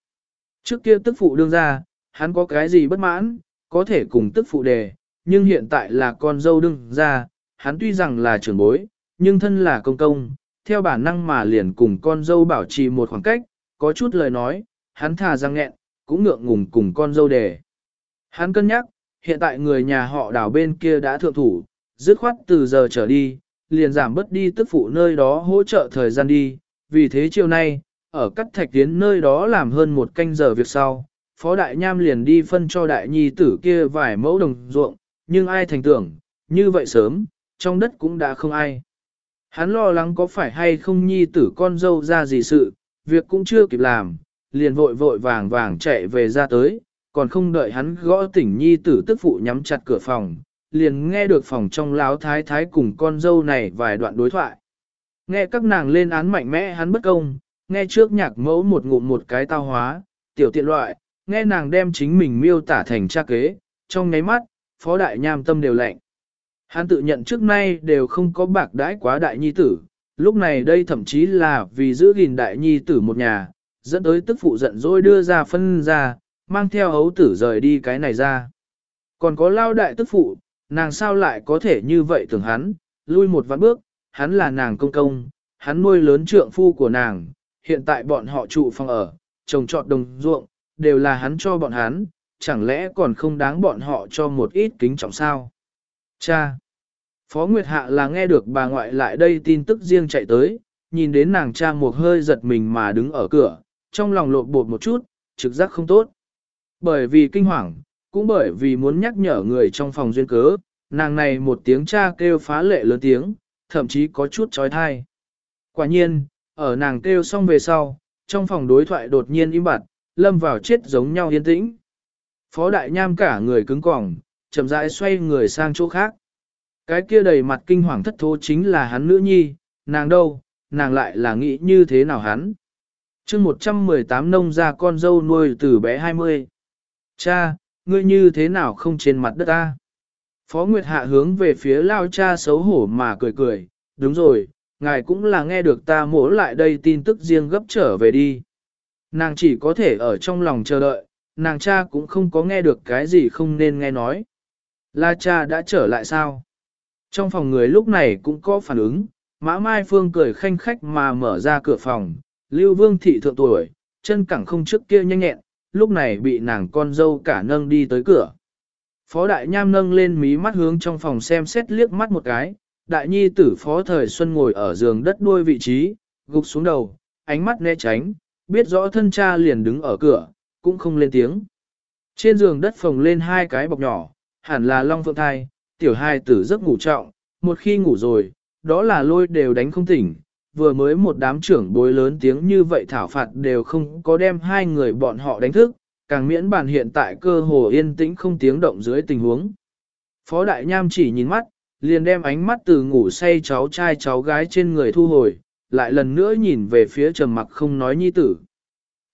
S1: Trước kia tức phụ đương ra, hắn có cái gì bất mãn, có thể cùng tức phụ đề, nhưng hiện tại là con dâu đương ra, hắn tuy rằng là trưởng bối, nhưng thân là công công, theo bản năng mà liền cùng con dâu bảo trì một khoảng cách, có chút lời nói, hắn thà răng nghẹn, cũng ngượng ngùng cùng con dâu đề. Hắn cân nhắc, hiện tại người nhà họ đảo bên kia đã thượng thủ, dứt khoát từ giờ trở đi, liền giảm bớt đi tức phụ nơi đó hỗ trợ thời gian đi, vì thế chiều nay, ở cắt thạch tiến nơi đó làm hơn một canh giờ việc sau, Phó Đại Nham liền đi phân cho đại nhi tử kia vài mẫu đồng ruộng, nhưng ai thành tưởng, như vậy sớm, trong đất cũng đã không ai. Hắn lo lắng có phải hay không nhi tử con dâu ra gì sự, việc cũng chưa kịp làm, liền vội vội vàng vàng chạy về ra tới, còn không đợi hắn gõ tỉnh nhi tử tức phụ nhắm chặt cửa phòng, liền nghe được phòng trong láo thái thái cùng con dâu này vài đoạn đối thoại. Nghe các nàng lên án mạnh mẽ hắn bất công, nghe trước nhạc mẫu một ngụm một cái tao hóa, tiểu tiện loại, nghe nàng đem chính mình miêu tả thành cha kế, trong nháy mắt, phó đại nham tâm đều lạnh. Hắn tự nhận trước nay đều không có bạc đãi quá đại nhi tử, lúc này đây thậm chí là vì giữ gìn đại nhi tử một nhà, dẫn tới tức phụ giận dỗi đưa ra phân ra, mang theo hấu tử rời đi cái này ra. Còn có lao đại tức phụ, nàng sao lại có thể như vậy tưởng hắn, lui một vạn bước, hắn là nàng công công, hắn nuôi lớn trượng phu của nàng, hiện tại bọn họ trụ phòng ở, trồng trọt đồng ruộng, đều là hắn cho bọn hắn, chẳng lẽ còn không đáng bọn họ cho một ít kính trọng sao? Cha! Phó Nguyệt Hạ là nghe được bà ngoại lại đây tin tức riêng chạy tới, nhìn đến nàng cha một hơi giật mình mà đứng ở cửa, trong lòng lộn bột một chút, trực giác không tốt. Bởi vì kinh hoàng, cũng bởi vì muốn nhắc nhở người trong phòng duyên cớ, nàng này một tiếng cha kêu phá lệ lớn tiếng, thậm chí có chút trói thai. Quả nhiên, ở nàng kêu xong về sau, trong phòng đối thoại đột nhiên im bặt, lâm vào chết giống nhau yên tĩnh. Phó đại nham cả người cứng cỏng, chậm rãi xoay người sang chỗ khác. Cái kia đầy mặt kinh hoàng thất thố chính là hắn nữ nhi, nàng đâu, nàng lại là nghĩ như thế nào hắn. chương 118 nông ra con dâu nuôi từ bé 20. Cha, ngươi như thế nào không trên mặt đất ta? Phó Nguyệt Hạ hướng về phía lao cha xấu hổ mà cười cười, đúng rồi, ngài cũng là nghe được ta mổ lại đây tin tức riêng gấp trở về đi. Nàng chỉ có thể ở trong lòng chờ đợi, nàng cha cũng không có nghe được cái gì không nên nghe nói. La cha đã trở lại sao? Trong phòng người lúc này cũng có phản ứng, Mã Mai Phương cười khanh khách mà mở ra cửa phòng, Lưu Vương thị thượng tuổi, chân cẳng không trước kia nhanh nhẹn, lúc này bị nàng con dâu cả nâng đi tới cửa. Phó Đại Nham nâng lên mí mắt hướng trong phòng xem xét liếc mắt một cái, Đại Nhi tử Phó Thời Xuân ngồi ở giường đất đuôi vị trí, gục xuống đầu, ánh mắt né tránh, biết rõ thân cha liền đứng ở cửa, cũng không lên tiếng. Trên giường đất phồng lên hai cái bọc nhỏ, hẳn là long phượng thai, tiểu hai tử giấc ngủ trọng, một khi ngủ rồi, đó là lôi đều đánh không tỉnh. Vừa mới một đám trưởng bối lớn tiếng như vậy thảo phạt đều không có đem hai người bọn họ đánh thức, càng miễn bàn hiện tại cơ hồ yên tĩnh không tiếng động dưới tình huống. Phó Đại Nham chỉ nhìn mắt, liền đem ánh mắt từ ngủ say cháu trai cháu gái trên người thu hồi, lại lần nữa nhìn về phía trầm mặc không nói nhi tử.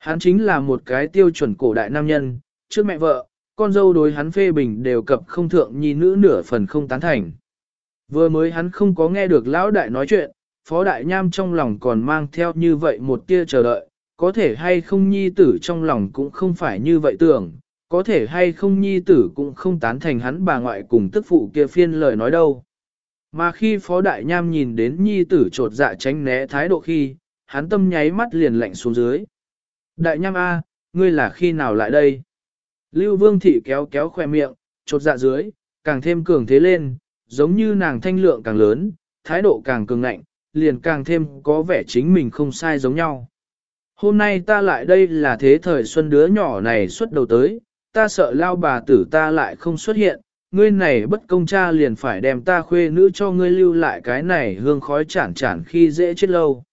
S1: Hắn chính là một cái tiêu chuẩn cổ đại nam nhân, trước mẹ vợ, con dâu đối hắn phê bình đều cập không thượng nhi nữ nửa phần không tán thành. Vừa mới hắn không có nghe được lão đại nói chuyện, phó đại nham trong lòng còn mang theo như vậy một tia chờ đợi, có thể hay không nhi tử trong lòng cũng không phải như vậy tưởng, có thể hay không nhi tử cũng không tán thành hắn bà ngoại cùng tức phụ kia phiên lời nói đâu. Mà khi phó đại nham nhìn đến nhi tử trột dạ tránh né thái độ khi, hắn tâm nháy mắt liền lạnh xuống dưới. Đại nham A, ngươi là khi nào lại đây? Lưu vương thị kéo kéo khoe miệng, chột dạ dưới, càng thêm cường thế lên, giống như nàng thanh lượng càng lớn, thái độ càng cường ngạnh, liền càng thêm có vẻ chính mình không sai giống nhau. Hôm nay ta lại đây là thế thời xuân đứa nhỏ này xuất đầu tới, ta sợ lao bà tử ta lại không xuất hiện, ngươi này bất công cha liền phải đem ta khuê nữ cho ngươi lưu lại cái này hương khói chản chản khi dễ chết lâu.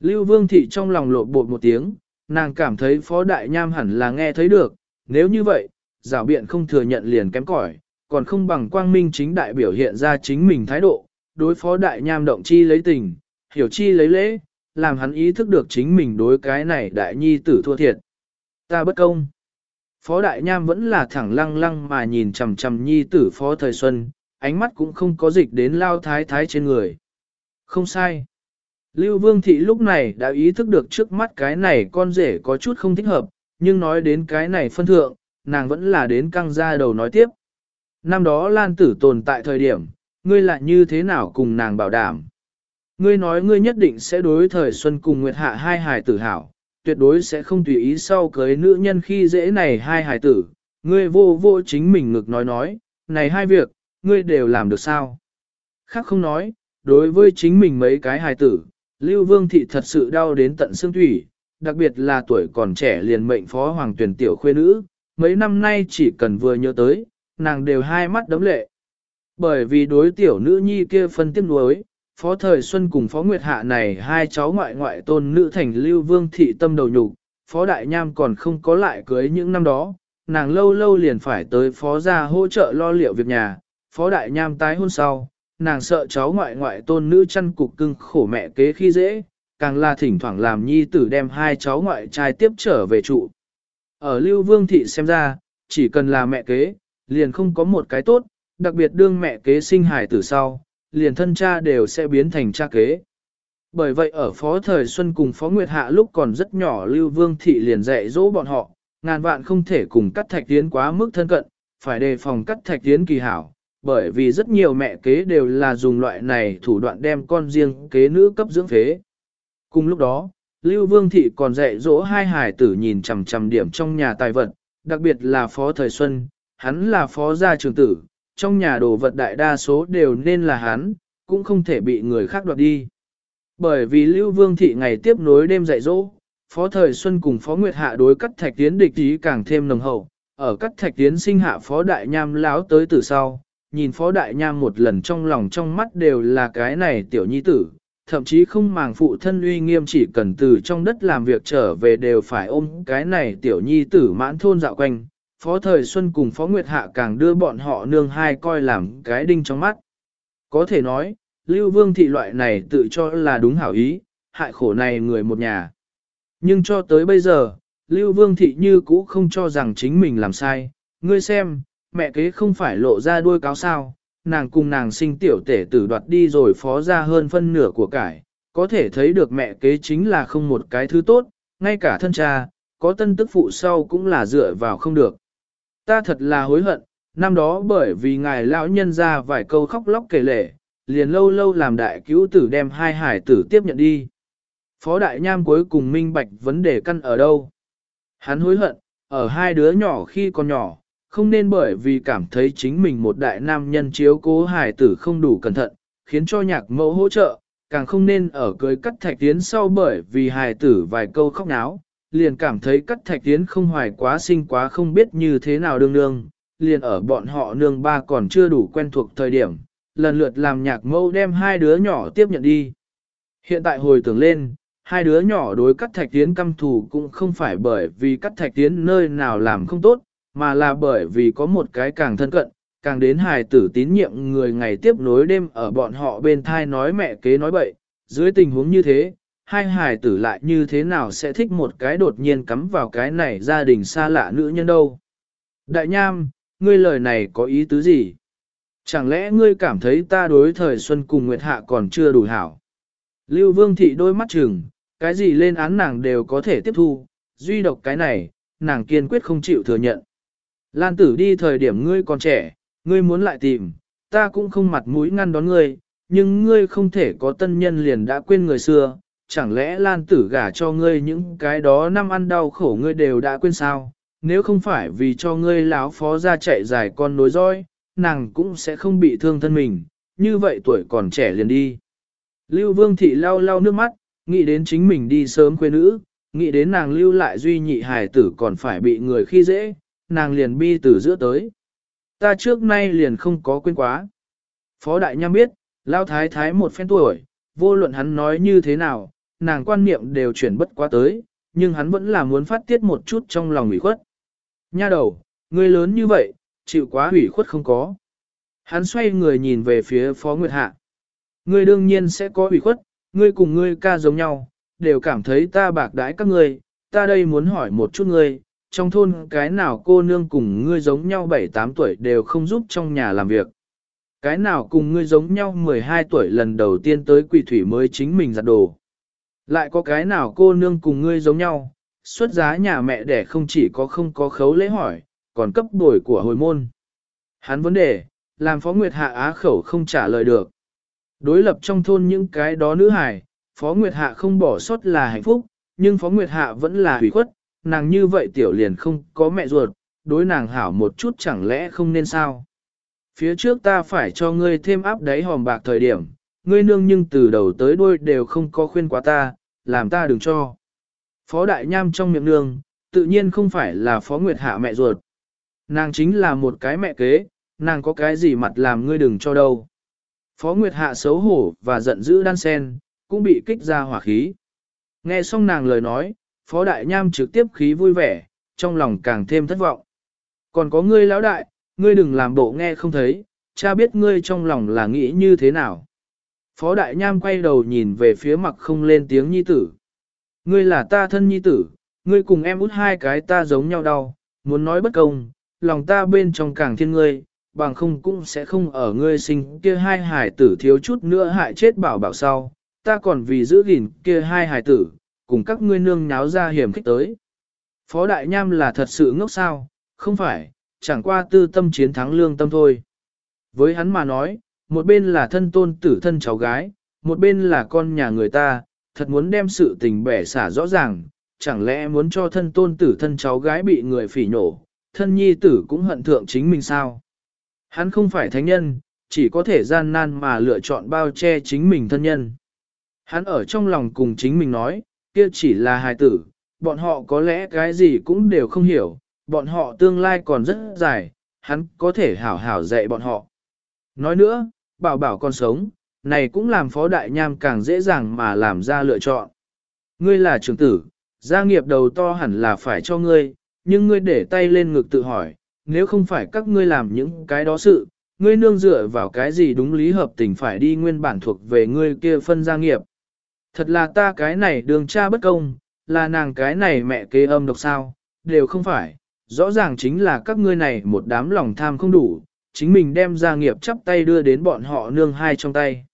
S1: Lưu vương thị trong lòng lộn bột một tiếng, nàng cảm thấy phó đại nham hẳn là nghe thấy được, nếu như vậy, rào biện không thừa nhận liền kém cỏi, còn không bằng quang minh chính đại biểu hiện ra chính mình thái độ, đối phó đại nham động chi lấy tình, hiểu chi lấy lễ, làm hắn ý thức được chính mình đối cái này đại nhi tử thua thiệt. Ta bất công. Phó đại nham vẫn là thẳng lăng lăng mà nhìn chằm chằm nhi tử phó thời xuân, ánh mắt cũng không có dịch đến lao thái thái trên người. Không sai. Lưu Vương Thị lúc này đã ý thức được trước mắt cái này con rể có chút không thích hợp, nhưng nói đến cái này phân thượng, nàng vẫn là đến căng ra đầu nói tiếp. Năm đó Lan Tử tồn tại thời điểm, ngươi lại như thế nào cùng nàng bảo đảm. Ngươi nói ngươi nhất định sẽ đối thời Xuân cùng Nguyệt Hạ hai hài tử hảo, tuyệt đối sẽ không tùy ý sau cưới nữ nhân khi dễ này hai hài tử. Ngươi vô vô chính mình ngực nói nói, này hai việc, ngươi đều làm được sao? Khác không nói, đối với chính mình mấy cái hài tử, Lưu Vương Thị thật sự đau đến tận xương thủy, đặc biệt là tuổi còn trẻ liền mệnh phó hoàng tuyển tiểu khuê nữ, mấy năm nay chỉ cần vừa nhớ tới, nàng đều hai mắt đấm lệ. Bởi vì đối tiểu nữ nhi kia phân tiếc nuối, Phó Thời Xuân cùng Phó Nguyệt Hạ này hai cháu ngoại ngoại tôn nữ thành lưu vương thị tâm đầu nhục, Phó Đại Nham còn không có lại cưới những năm đó, nàng lâu lâu liền phải tới Phó gia hỗ trợ lo liệu việc nhà, Phó Đại Nham tái hôn sau, nàng sợ cháu ngoại ngoại tôn nữ chăn cục cưng khổ mẹ kế khi dễ, càng là thỉnh thoảng làm nhi tử đem hai cháu ngoại trai tiếp trở về trụ. Ở Lưu Vương Thị xem ra, chỉ cần là mẹ kế, liền không có một cái tốt, đặc biệt đương mẹ kế sinh hài tử sau, liền thân cha đều sẽ biến thành cha kế. Bởi vậy ở Phó Thời Xuân cùng Phó Nguyệt Hạ lúc còn rất nhỏ Lưu Vương Thị liền dạy dỗ bọn họ, ngàn vạn không thể cùng cắt thạch tiến quá mức thân cận, phải đề phòng cắt thạch tiến kỳ hảo, bởi vì rất nhiều mẹ kế đều là dùng loại này thủ đoạn đem con riêng kế nữ cấp dưỡng phế. Cùng lúc đó, Lưu Vương Thị còn dạy dỗ hai hải tử nhìn chằm chằm điểm trong nhà tài vật, đặc biệt là Phó Thời Xuân, hắn là Phó gia trường tử, trong nhà đồ vật đại đa số đều nên là hắn, cũng không thể bị người khác đoạt đi. Bởi vì Lưu Vương Thị ngày tiếp nối đêm dạy dỗ, Phó Thời Xuân cùng Phó Nguyệt Hạ đối cắt thạch tiến địch ý càng thêm nồng hậu, ở cắt thạch tiến sinh hạ Phó Đại Nham láo tới từ sau, nhìn Phó Đại Nham một lần trong lòng trong mắt đều là cái này tiểu nhi tử, thậm chí không màng phụ thân uy nghiêm chỉ cần từ trong đất làm việc trở về đều phải ôm cái này tiểu nhi tử mãn thôn dạo quanh. Phó Thời Xuân cùng Phó Nguyệt Hạ càng đưa bọn họ nương hai coi làm cái đinh trong mắt. Có thể nói, Lưu Vương thị loại này tự cho là đúng hảo ý, hại khổ này người một nhà. Nhưng cho tới bây giờ, Lưu Vương thị như cũ không cho rằng chính mình làm sai. Ngươi xem, mẹ kế không phải lộ ra đuôi cáo sao, nàng cùng nàng sinh tiểu tể tử đoạt đi rồi phó ra hơn phân nửa của cải, có thể thấy được mẹ kế chính là không một cái thứ tốt, ngay cả thân cha, có tân tức phụ sau cũng là dựa vào không được. Ta thật là hối hận, năm đó bởi vì ngài lão nhân ra vài câu khóc lóc kể lể, liền lâu lâu làm đại cứu tử đem hai hải tử tiếp nhận đi. Phó đại nham cuối cùng minh bạch vấn đề căn ở đâu. Hắn hối hận, ở hai đứa nhỏ khi còn nhỏ, không nên bởi vì cảm thấy chính mình một đại nam nhân chiếu cố hài tử không đủ cẩn thận, khiến cho nhạc mẫu hỗ trợ, càng không nên ở cưới cắt thạch tiến sau bởi vì hài tử vài câu khóc náo, liền cảm thấy cắt thạch tiến không hoài quá sinh quá không biết như thế nào đương nương, liền ở bọn họ nương ba còn chưa đủ quen thuộc thời điểm, lần lượt làm nhạc mẫu đem hai đứa nhỏ tiếp nhận đi. Hiện tại hồi tưởng lên, hai đứa nhỏ đối cắt thạch tiến căm thù cũng không phải bởi vì cắt thạch tiến nơi nào làm không tốt, mà là bởi vì có một cái càng thân cận, càng đến hài tử tín nhiệm người ngày tiếp nối đêm ở bọn họ bên thai nói mẹ kế nói bậy, dưới tình huống như thế, hai hài tử lại như thế nào sẽ thích một cái đột nhiên cắm vào cái này gia đình xa lạ nữ nhân đâu. Đại Nham, ngươi lời này có ý tứ gì? Chẳng lẽ ngươi cảm thấy ta đối thời xuân cùng Nguyệt Hạ còn chưa đủ hảo? Lưu Vương Thị đôi mắt chừng, cái gì lên án nàng đều có thể tiếp thu, duy độc cái này, nàng kiên quyết không chịu thừa nhận. Lan tử đi thời điểm ngươi còn trẻ, ngươi muốn lại tìm, ta cũng không mặt mũi ngăn đón ngươi, nhưng ngươi không thể có tân nhân liền đã quên người xưa, chẳng lẽ Lan tử gả cho ngươi những cái đó năm ăn đau khổ ngươi đều đã quên sao, nếu không phải vì cho ngươi láo phó ra chạy dài con nối dõi, nàng cũng sẽ không bị thương thân mình, như vậy tuổi còn trẻ liền đi. Lưu Vương Thị lau lau nước mắt, nghĩ đến chính mình đi sớm quê nữ, nghĩ đến nàng lưu lại duy nhị hài tử còn phải bị người khi dễ, nàng liền bi từ giữa tới. Ta trước nay liền không có quên quá. Phó Đại Nham biết, Lao Thái Thái một phen tuổi, vô luận hắn nói như thế nào, nàng quan niệm đều chuyển bất quá tới, nhưng hắn vẫn là muốn phát tiết một chút trong lòng ủy khuất. Nha đầu, ngươi lớn như vậy, chịu quá ủy khuất không có. Hắn xoay người nhìn về phía Phó Nguyệt Hạ. Ngươi đương nhiên sẽ có ủy khuất, ngươi cùng ngươi ca giống nhau, đều cảm thấy ta bạc đãi các ngươi, ta đây muốn hỏi một chút ngươi, trong thôn cái nào cô nương cùng ngươi giống nhau 7-8 tuổi đều không giúp trong nhà làm việc. Cái nào cùng ngươi giống nhau 12 tuổi lần đầu tiên tới quỷ thủy mới chính mình giặt đồ. Lại có cái nào cô nương cùng ngươi giống nhau, xuất giá nhà mẹ đẻ không chỉ có không có khấu lễ hỏi, còn cấp đổi của hồi môn. Hắn vấn đề, làm Phó Nguyệt Hạ á khẩu không trả lời được. Đối lập trong thôn những cái đó nữ hài, Phó Nguyệt Hạ không bỏ sót là hạnh phúc, nhưng Phó Nguyệt Hạ vẫn là hủy khuất, nàng như vậy tiểu liền không có mẹ ruột, đối nàng hảo một chút chẳng lẽ không nên sao. Phía trước ta phải cho ngươi thêm áp đáy hòm bạc thời điểm, ngươi nương nhưng từ đầu tới đuôi đều không có khuyên quá ta, làm ta đừng cho. Phó Đại Nham trong miệng nương, tự nhiên không phải là Phó Nguyệt Hạ mẹ ruột. Nàng chính là một cái mẹ kế, nàng có cái gì mặt làm ngươi đừng cho đâu. Phó Nguyệt Hạ xấu hổ và giận dữ đan sen, cũng bị kích ra hỏa khí. Nghe xong nàng lời nói, Phó Đại Nham trực tiếp khí vui vẻ, trong lòng càng thêm thất vọng. Còn có ngươi lão đại, ngươi đừng làm bộ nghe không thấy, cha biết ngươi trong lòng là nghĩ như thế nào. Phó Đại Nham quay đầu nhìn về phía mặt không lên tiếng nhi tử. Ngươi là ta thân nhi tử, ngươi cùng em út hai cái ta giống nhau đau, muốn nói bất công, lòng ta bên trong càng thiên ngươi, bằng không cũng sẽ không ở ngươi sinh kia hai hải tử thiếu chút nữa hại chết bảo bảo sau, ta còn vì giữ gìn kia hai hải tử, cùng các ngươi nương nháo ra hiểm khích tới. Phó Đại Nham là thật sự ngốc sao, không phải, chẳng qua tư tâm chiến thắng lương tâm thôi. Với hắn mà nói, một bên là thân tôn tử thân cháu gái, một bên là con nhà người ta, thật muốn đem sự tình bẻ xả rõ ràng, chẳng lẽ muốn cho thân tôn tử thân cháu gái bị người phỉ nổ, thân nhi tử cũng hận thượng chính mình sao. Hắn không phải thánh nhân, chỉ có thể gian nan mà lựa chọn bao che chính mình thân nhân. Hắn ở trong lòng cùng chính mình nói, kia chỉ là hài tử, bọn họ có lẽ cái gì cũng đều không hiểu, bọn họ tương lai còn rất dài, hắn có thể hảo hảo dạy bọn họ. Nói nữa, bảo bảo con sống, này cũng làm phó đại nham càng dễ dàng mà làm ra lựa chọn. Ngươi là trưởng tử, gia nghiệp đầu to hẳn là phải cho ngươi, nhưng ngươi để tay lên ngực tự hỏi, nếu không phải các ngươi làm những cái đó sự, ngươi nương dựa vào cái gì đúng lý hợp tình phải đi nguyên bản thuộc về ngươi kia phân gia nghiệp. Thật là ta cái này đường cha bất công, là nàng cái này mẹ kế âm độc sao, đều không phải, rõ ràng chính là các ngươi này một đám lòng tham không đủ, chính mình đem gia nghiệp chắp tay đưa đến bọn họ nương hai trong tay.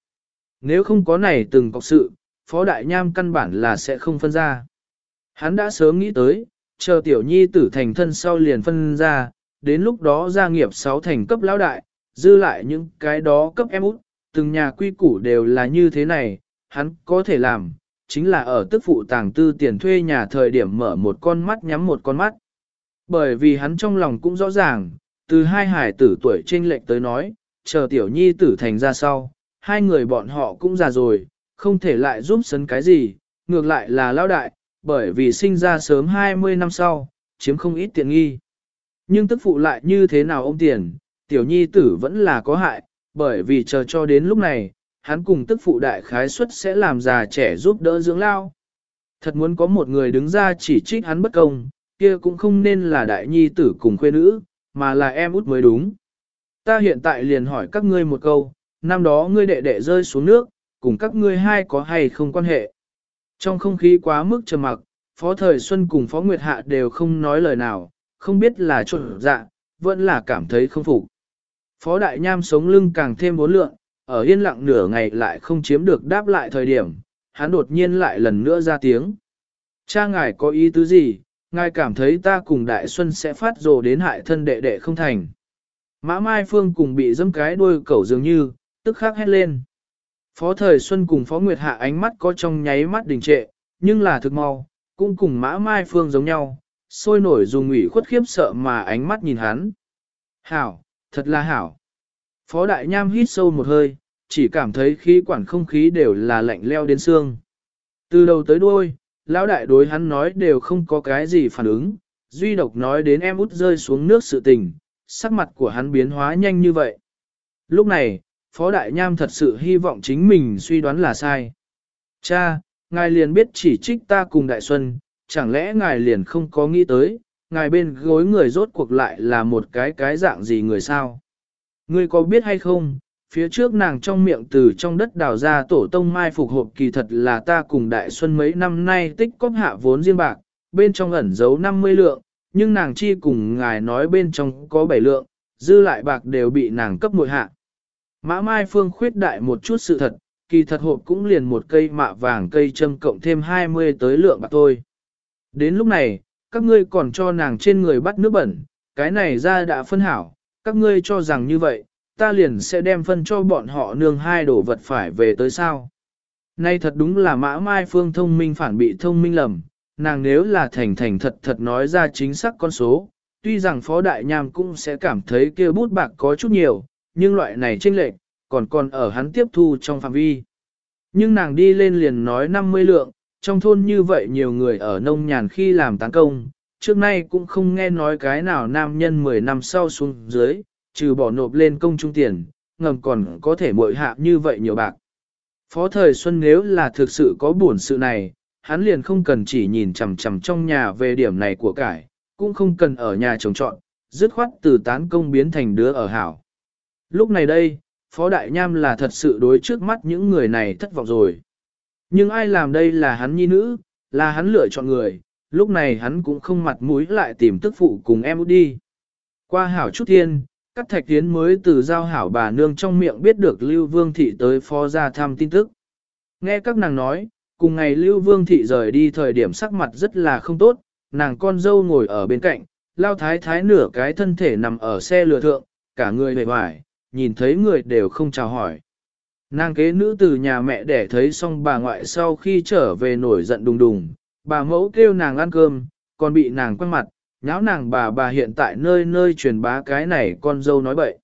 S1: Nếu không có này từng cọc sự, Phó Đại Nham căn bản là sẽ không phân ra. Hắn đã sớm nghĩ tới, chờ tiểu nhi tử thành thân sau liền phân ra, đến lúc đó gia nghiệp sáu thành cấp lão đại, dư lại những cái đó cấp em út, từng nhà quy củ đều là như thế này, hắn có thể làm, chính là ở tức phụ tàng tư tiền thuê nhà thời điểm mở một con mắt nhắm một con mắt. Bởi vì hắn trong lòng cũng rõ ràng, từ hai hải tử tuổi trên lệnh tới nói, chờ tiểu nhi tử thành ra sau, hai người bọn họ cũng già rồi, không thể lại giúp sấn cái gì, ngược lại là lão đại, bởi vì sinh ra sớm 20 năm sau, chiếm không ít tiện nghi. Nhưng tức phụ lại như thế nào ông tiền, tiểu nhi tử vẫn là có hại, bởi vì chờ cho đến lúc này, hắn cùng tức phụ đại khái suất sẽ làm già trẻ giúp đỡ dưỡng lao. Thật muốn có một người đứng ra chỉ trích hắn bất công, kia cũng không nên là đại nhi tử cùng khuê nữ, mà là em út mới đúng. Ta hiện tại liền hỏi các ngươi một câu, năm đó ngươi đệ đệ rơi xuống nước, cùng các ngươi hai có hay không quan hệ. Trong không khí quá mức trầm mặc, Phó Thời Xuân cùng Phó Nguyệt Hạ đều không nói lời nào, không biết là trộn dạ, vẫn là cảm thấy không phục. Phó Đại Nham sống lưng càng thêm bốn lượng, ở yên lặng nửa ngày lại không chiếm được đáp lại thời điểm, hắn đột nhiên lại lần nữa ra tiếng. Cha ngài có ý tứ gì, ngài cảm thấy ta cùng Đại Xuân sẽ phát rồ đến hại thân đệ đệ không thành. Mã Mai Phương cùng bị dâm cái đuôi cẩu dường như, tức khắc hét lên. Phó Thời Xuân cùng Phó Nguyệt Hạ ánh mắt có trong nháy mắt đình trệ, nhưng là thực mau, cũng cùng Mã Mai Phương giống nhau, sôi nổi dùng ủy khuất khiếp sợ mà ánh mắt nhìn hắn. Hảo, thật là hảo. Phó Đại Nham hít sâu một hơi, chỉ cảm thấy khí quản không khí đều là lạnh leo đến xương. Từ đầu tới đuôi, lão đại đối hắn nói đều không có cái gì phản ứng, duy độc nói đến em út rơi xuống nước sự tình, sắc mặt của hắn biến hóa nhanh như vậy. Lúc này, Phó Đại Nham thật sự hy vọng chính mình suy đoán là sai. Cha, ngài liền biết chỉ trích ta cùng Đại Xuân, chẳng lẽ ngài liền không có nghĩ tới, ngài bên gối người rốt cuộc lại là một cái cái dạng gì người sao? Ngươi có biết hay không, phía trước nàng trong miệng từ trong đất đào ra tổ tông mai phục hộp kỳ thật là ta cùng Đại Xuân mấy năm nay tích cóp hạ vốn riêng bạc, bên trong ẩn giấu 50 lượng, nhưng nàng chi cùng ngài nói bên trong có 7 lượng, dư lại bạc đều bị nàng cấp mội hạ. Mã Mai Phương khuyết đại một chút sự thật, kỳ thật hộp cũng liền một cây mạ vàng cây châm cộng thêm 20 tới lượng bạc thôi. Đến lúc này, các ngươi còn cho nàng trên người bắt nước bẩn, cái này ra đã phân hảo, các ngươi cho rằng như vậy, ta liền sẽ đem phân cho bọn họ nương hai đổ vật phải về tới sao. Nay thật đúng là mã mai phương thông minh phản bị thông minh lầm, nàng nếu là thành thành thật thật nói ra chính xác con số, tuy rằng phó đại nham cũng sẽ cảm thấy kia bút bạc có chút nhiều, nhưng loại này chênh lệch, còn còn ở hắn tiếp thu trong phạm vi. Nhưng nàng đi lên liền nói 50 lượng, trong thôn như vậy nhiều người ở nông nhàn khi làm tán công, trước nay cũng không nghe nói cái nào nam nhân 10 năm sau xuống dưới, trừ bỏ nộp lên công trung tiền, ngầm còn có thể mội hạ như vậy nhiều bạc. Phó thời Xuân nếu là thực sự có buồn sự này, hắn liền không cần chỉ nhìn chằm chằm trong nhà về điểm này của cải, cũng không cần ở nhà trồng trọn, dứt khoát từ tán công biến thành đứa ở hảo. Lúc này đây, Phó Đại Nham là thật sự đối trước mắt những người này thất vọng rồi. Nhưng ai làm đây là hắn nhi nữ, là hắn lựa chọn người, lúc này hắn cũng không mặt mũi lại tìm tức phụ cùng em đi. Qua hảo chút thiên, các thạch tiến mới từ giao hảo bà nương trong miệng biết được Lưu Vương Thị tới phó ra thăm tin tức. Nghe các nàng nói, cùng ngày Lưu Vương Thị rời đi thời điểm sắc mặt rất là không tốt, nàng con dâu ngồi ở bên cạnh, lao thái thái nửa cái thân thể nằm ở xe lừa thượng, cả người bề hoài, nhìn thấy người đều không chào hỏi. Nàng kế nữ từ nhà mẹ để thấy xong bà ngoại sau khi trở về nổi giận đùng đùng, bà mẫu kêu nàng ăn cơm, còn bị nàng quăng mặt, nháo nàng bà bà hiện tại nơi nơi truyền bá cái này con dâu nói bậy.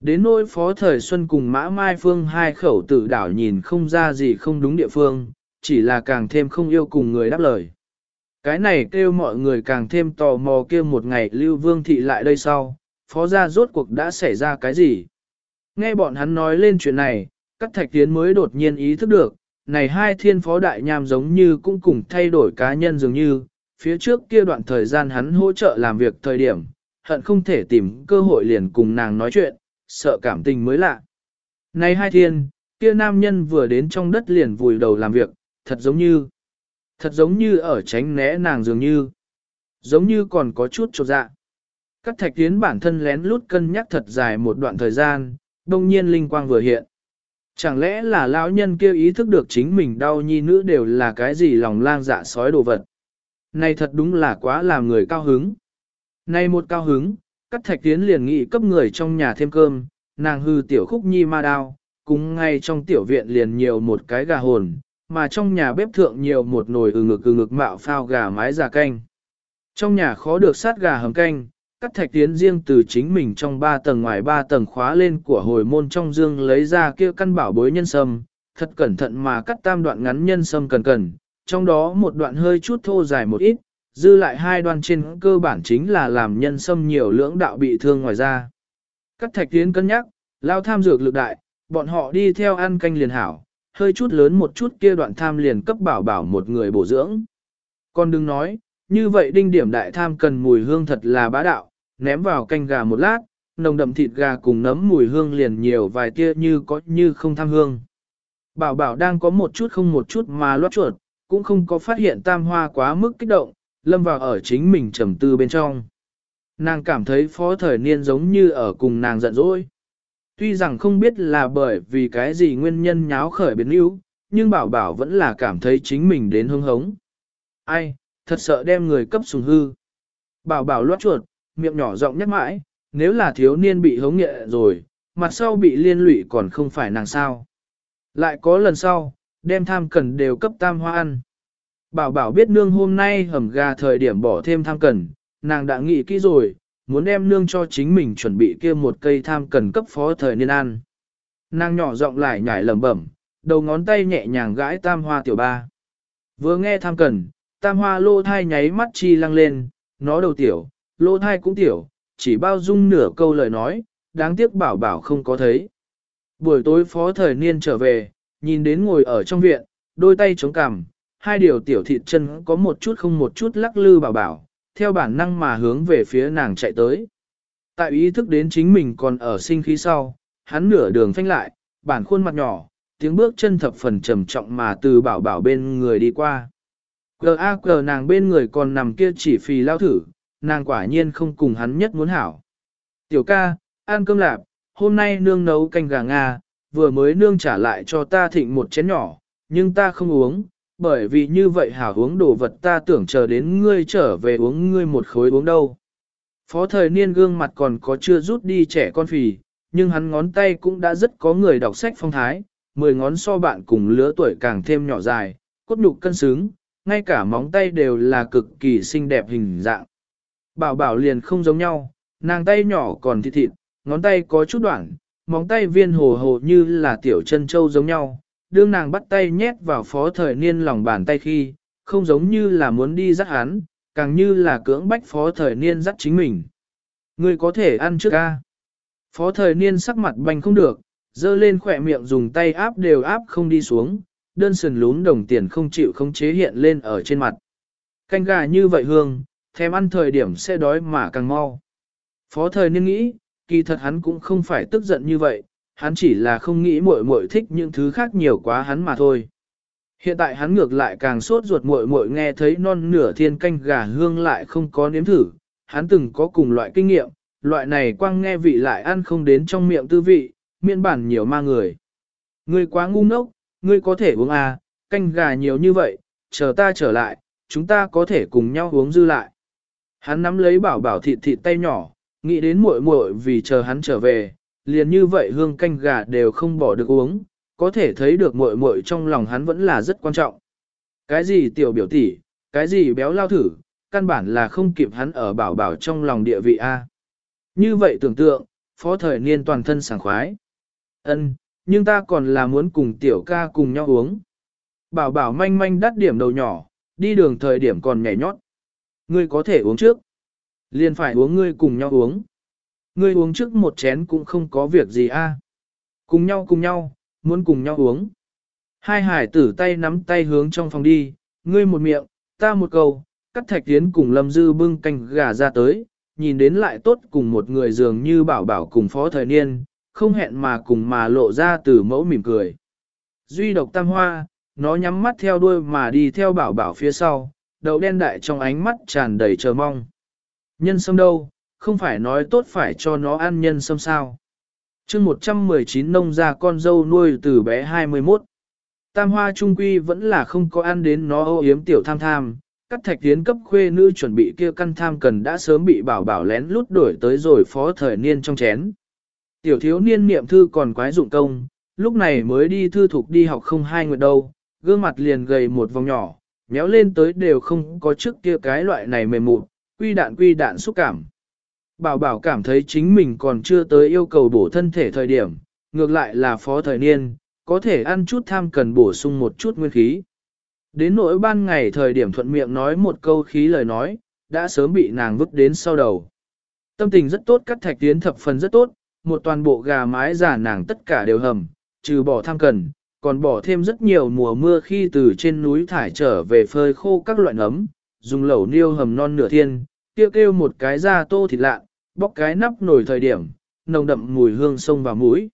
S1: Đến nỗi phó thời xuân cùng mã mai phương hai khẩu tử đảo nhìn không ra gì không đúng địa phương, chỉ là càng thêm không yêu cùng người đáp lời. Cái này kêu mọi người càng thêm tò mò kêu một ngày lưu vương thị lại đây sau, phó gia rốt cuộc đã xảy ra cái gì. Nghe bọn hắn nói lên chuyện này, các thạch tiến mới đột nhiên ý thức được, này hai thiên phó đại nham giống như cũng cùng thay đổi cá nhân dường như, phía trước kia đoạn thời gian hắn hỗ trợ làm việc thời điểm, hận không thể tìm cơ hội liền cùng nàng nói chuyện, sợ cảm tình mới lạ. Này hai thiên, kia nam nhân vừa đến trong đất liền vùi đầu làm việc, thật giống như, thật giống như ở tránh né nàng dường như, giống như còn có chút trột dạ. Các thạch tiến bản thân lén lút cân nhắc thật dài một đoạn thời gian, đông nhiên linh quang vừa hiện. Chẳng lẽ là lão nhân kêu ý thức được chính mình đau nhi nữ đều là cái gì lòng lang dạ sói đồ vật. Này thật đúng là quá làm người cao hứng. Này một cao hứng, cắt thạch tiến liền nghị cấp người trong nhà thêm cơm, nàng hư tiểu khúc nhi ma đao, cùng ngay trong tiểu viện liền nhiều một cái gà hồn, mà trong nhà bếp thượng nhiều một nồi ừ ngực ừ ngực mạo phao gà mái già canh. Trong nhà khó được sát gà hầm canh, cắt thạch tiến riêng từ chính mình trong ba tầng ngoài ba tầng khóa lên của hồi môn trong dương lấy ra kia căn bảo bối nhân sâm, thật cẩn thận mà cắt tam đoạn ngắn nhân sâm cần cần, trong đó một đoạn hơi chút thô dài một ít, dư lại hai đoạn trên cơ bản chính là làm nhân sâm nhiều lưỡng đạo bị thương ngoài ra. Cắt thạch tiến cân nhắc, lao tham dược lực đại, bọn họ đi theo ăn canh liền hảo, hơi chút lớn một chút kia đoạn tham liền cấp bảo bảo một người bổ dưỡng. Con đừng nói, như vậy đinh điểm đại tham cần mùi hương thật là bá đạo, ném vào canh gà một lát, nồng đậm thịt gà cùng nấm mùi hương liền nhiều vài tia như có như không tham hương. Bảo bảo đang có một chút không một chút mà loát chuột, cũng không có phát hiện tam hoa quá mức kích động, lâm vào ở chính mình trầm tư bên trong. Nàng cảm thấy phó thời niên giống như ở cùng nàng giận dỗi. Tuy rằng không biết là bởi vì cái gì nguyên nhân nháo khởi biến yếu, nhưng bảo bảo vẫn là cảm thấy chính mình đến hưng hống. Ai, thật sợ đem người cấp sùng hư. Bảo bảo loát chuột, miệng nhỏ giọng nhắc mãi, nếu là thiếu niên bị hống nghệ rồi, mặt sau bị liên lụy còn không phải nàng sao. Lại có lần sau, đem tham cần đều cấp tam hoa ăn. Bảo bảo biết nương hôm nay hầm gà thời điểm bỏ thêm tham cần, nàng đã nghĩ kỹ rồi, muốn đem nương cho chính mình chuẩn bị kia một cây tham cần cấp phó thời niên ăn. Nàng nhỏ giọng lại nhảy lẩm bẩm, đầu ngón tay nhẹ nhàng gãi tam hoa tiểu ba. Vừa nghe tham cần, tam hoa lô thai nháy mắt chi lăng lên, nó đầu tiểu, lô thai cũng tiểu, chỉ bao dung nửa câu lời nói, đáng tiếc bảo bảo không có thấy. Buổi tối phó thời niên trở về, nhìn đến ngồi ở trong viện, đôi tay chống cằm, hai điều tiểu thịt chân có một chút không một chút lắc lư bảo bảo, theo bản năng mà hướng về phía nàng chạy tới. Tại ý thức đến chính mình còn ở sinh khí sau, hắn nửa đường phanh lại, bản khuôn mặt nhỏ, tiếng bước chân thập phần trầm trọng mà từ bảo bảo bên người đi qua. Cờ a cờ nàng bên người còn nằm kia chỉ phì lao thử, nàng quả nhiên không cùng hắn nhất muốn hảo. Tiểu ca, ăn cơm lạp, hôm nay nương nấu canh gà Nga, vừa mới nương trả lại cho ta thịnh một chén nhỏ, nhưng ta không uống, bởi vì như vậy hảo uống đồ vật ta tưởng chờ đến ngươi trở về uống ngươi một khối uống đâu. Phó thời niên gương mặt còn có chưa rút đi trẻ con phì, nhưng hắn ngón tay cũng đã rất có người đọc sách phong thái, mười ngón so bạn cùng lứa tuổi càng thêm nhỏ dài, cốt nhục cân xứng, ngay cả móng tay đều là cực kỳ xinh đẹp hình dạng. Bảo bảo liền không giống nhau, nàng tay nhỏ còn thịt thịt, ngón tay có chút đoạn, móng tay viên hồ hồ như là tiểu chân châu giống nhau. Đương nàng bắt tay nhét vào phó thời niên lòng bàn tay khi, không giống như là muốn đi dắt hắn, càng như là cưỡng bách phó thời niên dắt chính mình. Người có thể ăn trước ca. Phó thời niên sắc mặt bành không được, dơ lên khỏe miệng dùng tay áp đều áp không đi xuống, đơn sườn lún đồng tiền không chịu không chế hiện lên ở trên mặt. Canh gà như vậy hương, thèm ăn thời điểm sẽ đói mà càng mau. Phó thời niên nghĩ, kỳ thật hắn cũng không phải tức giận như vậy, hắn chỉ là không nghĩ muội muội thích những thứ khác nhiều quá hắn mà thôi. Hiện tại hắn ngược lại càng sốt ruột muội muội nghe thấy non nửa thiên canh gà hương lại không có nếm thử, hắn từng có cùng loại kinh nghiệm, loại này quang nghe vị lại ăn không đến trong miệng tư vị, miễn bản nhiều ma người. Ngươi quá ngu ngốc, ngươi có thể uống à, canh gà nhiều như vậy, chờ ta trở lại, chúng ta có thể cùng nhau uống dư lại. Hắn nắm lấy bảo bảo thịt thịt tay nhỏ, nghĩ đến muội muội vì chờ hắn trở về, liền như vậy hương canh gà đều không bỏ được uống, có thể thấy được muội muội trong lòng hắn vẫn là rất quan trọng. Cái gì tiểu biểu tỷ, cái gì béo lao thử, căn bản là không kịp hắn ở bảo bảo trong lòng địa vị A. Như vậy tưởng tượng, phó thời niên toàn thân sảng khoái. ân nhưng ta còn là muốn cùng tiểu ca cùng nhau uống. Bảo bảo manh manh đắt điểm đầu nhỏ, đi đường thời điểm còn nhảy nhót. Ngươi có thể uống trước. Liền phải uống ngươi cùng nhau uống. Ngươi uống trước một chén cũng không có việc gì a. Cùng nhau cùng nhau, muốn cùng nhau uống. Hai hải tử tay nắm tay hướng trong phòng đi, ngươi một miệng, ta một câu, cắt thạch tiến cùng lâm dư bưng canh gà ra tới, nhìn đến lại tốt cùng một người dường như bảo bảo cùng phó thời niên, không hẹn mà cùng mà lộ ra từ mẫu mỉm cười. Duy độc tam hoa, nó nhắm mắt theo đuôi mà đi theo bảo bảo phía sau, đầu đen đại trong ánh mắt tràn đầy chờ mong. Nhân sâm đâu, không phải nói tốt phải cho nó ăn nhân sâm sao. chương 119 nông ra con dâu nuôi từ bé 21. Tam hoa trung quy vẫn là không có ăn đến nó ô yếm tiểu tham tham, cắt thạch tiến cấp khuê nữ chuẩn bị kia căn tham cần đã sớm bị bảo bảo lén lút đổi tới rồi phó thời niên trong chén. Tiểu thiếu niên niệm thư còn quái dụng công, lúc này mới đi thư thục đi học không hai người đâu, gương mặt liền gầy một vòng nhỏ, méo lên tới đều không có trước kia cái loại này mềm mụn, quy đạn quy đạn xúc cảm. Bảo bảo cảm thấy chính mình còn chưa tới yêu cầu bổ thân thể thời điểm, ngược lại là phó thời niên, có thể ăn chút tham cần bổ sung một chút nguyên khí. Đến nỗi ban ngày thời điểm thuận miệng nói một câu khí lời nói, đã sớm bị nàng vứt đến sau đầu. Tâm tình rất tốt cắt thạch tiến thập phần rất tốt, một toàn bộ gà mái giả nàng tất cả đều hầm, trừ bỏ tham cần, còn bỏ thêm rất nhiều mùa mưa khi từ trên núi thải trở về phơi khô các loại nấm, dùng lẩu niêu hầm non nửa thiên, kêu kêu một cái da tô thịt lạ, bóc cái nắp nổi thời điểm, nồng đậm mùi hương sông vào mũi.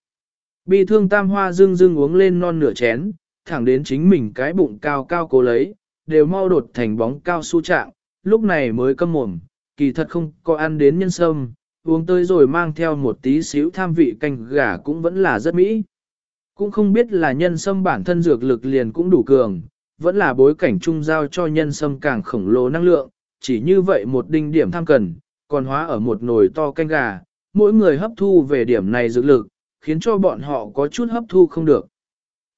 S1: Bi thương tam hoa dưng dưng uống lên non nửa chén, thẳng đến chính mình cái bụng cao cao cố lấy, đều mau đột thành bóng cao su trạng, lúc này mới câm mồm, kỳ thật không có ăn đến nhân sâm, uống tới rồi mang theo một tí xíu tham vị canh gà cũng vẫn là rất mỹ. Cũng không biết là nhân sâm bản thân dược lực liền cũng đủ cường, vẫn là bối cảnh trung giao cho nhân sâm càng khổng lồ năng lượng, chỉ như vậy một đinh điểm tham cần, còn hóa ở một nồi to canh gà, mỗi người hấp thu về điểm này dược lực, khiến cho bọn họ có chút hấp thu không được.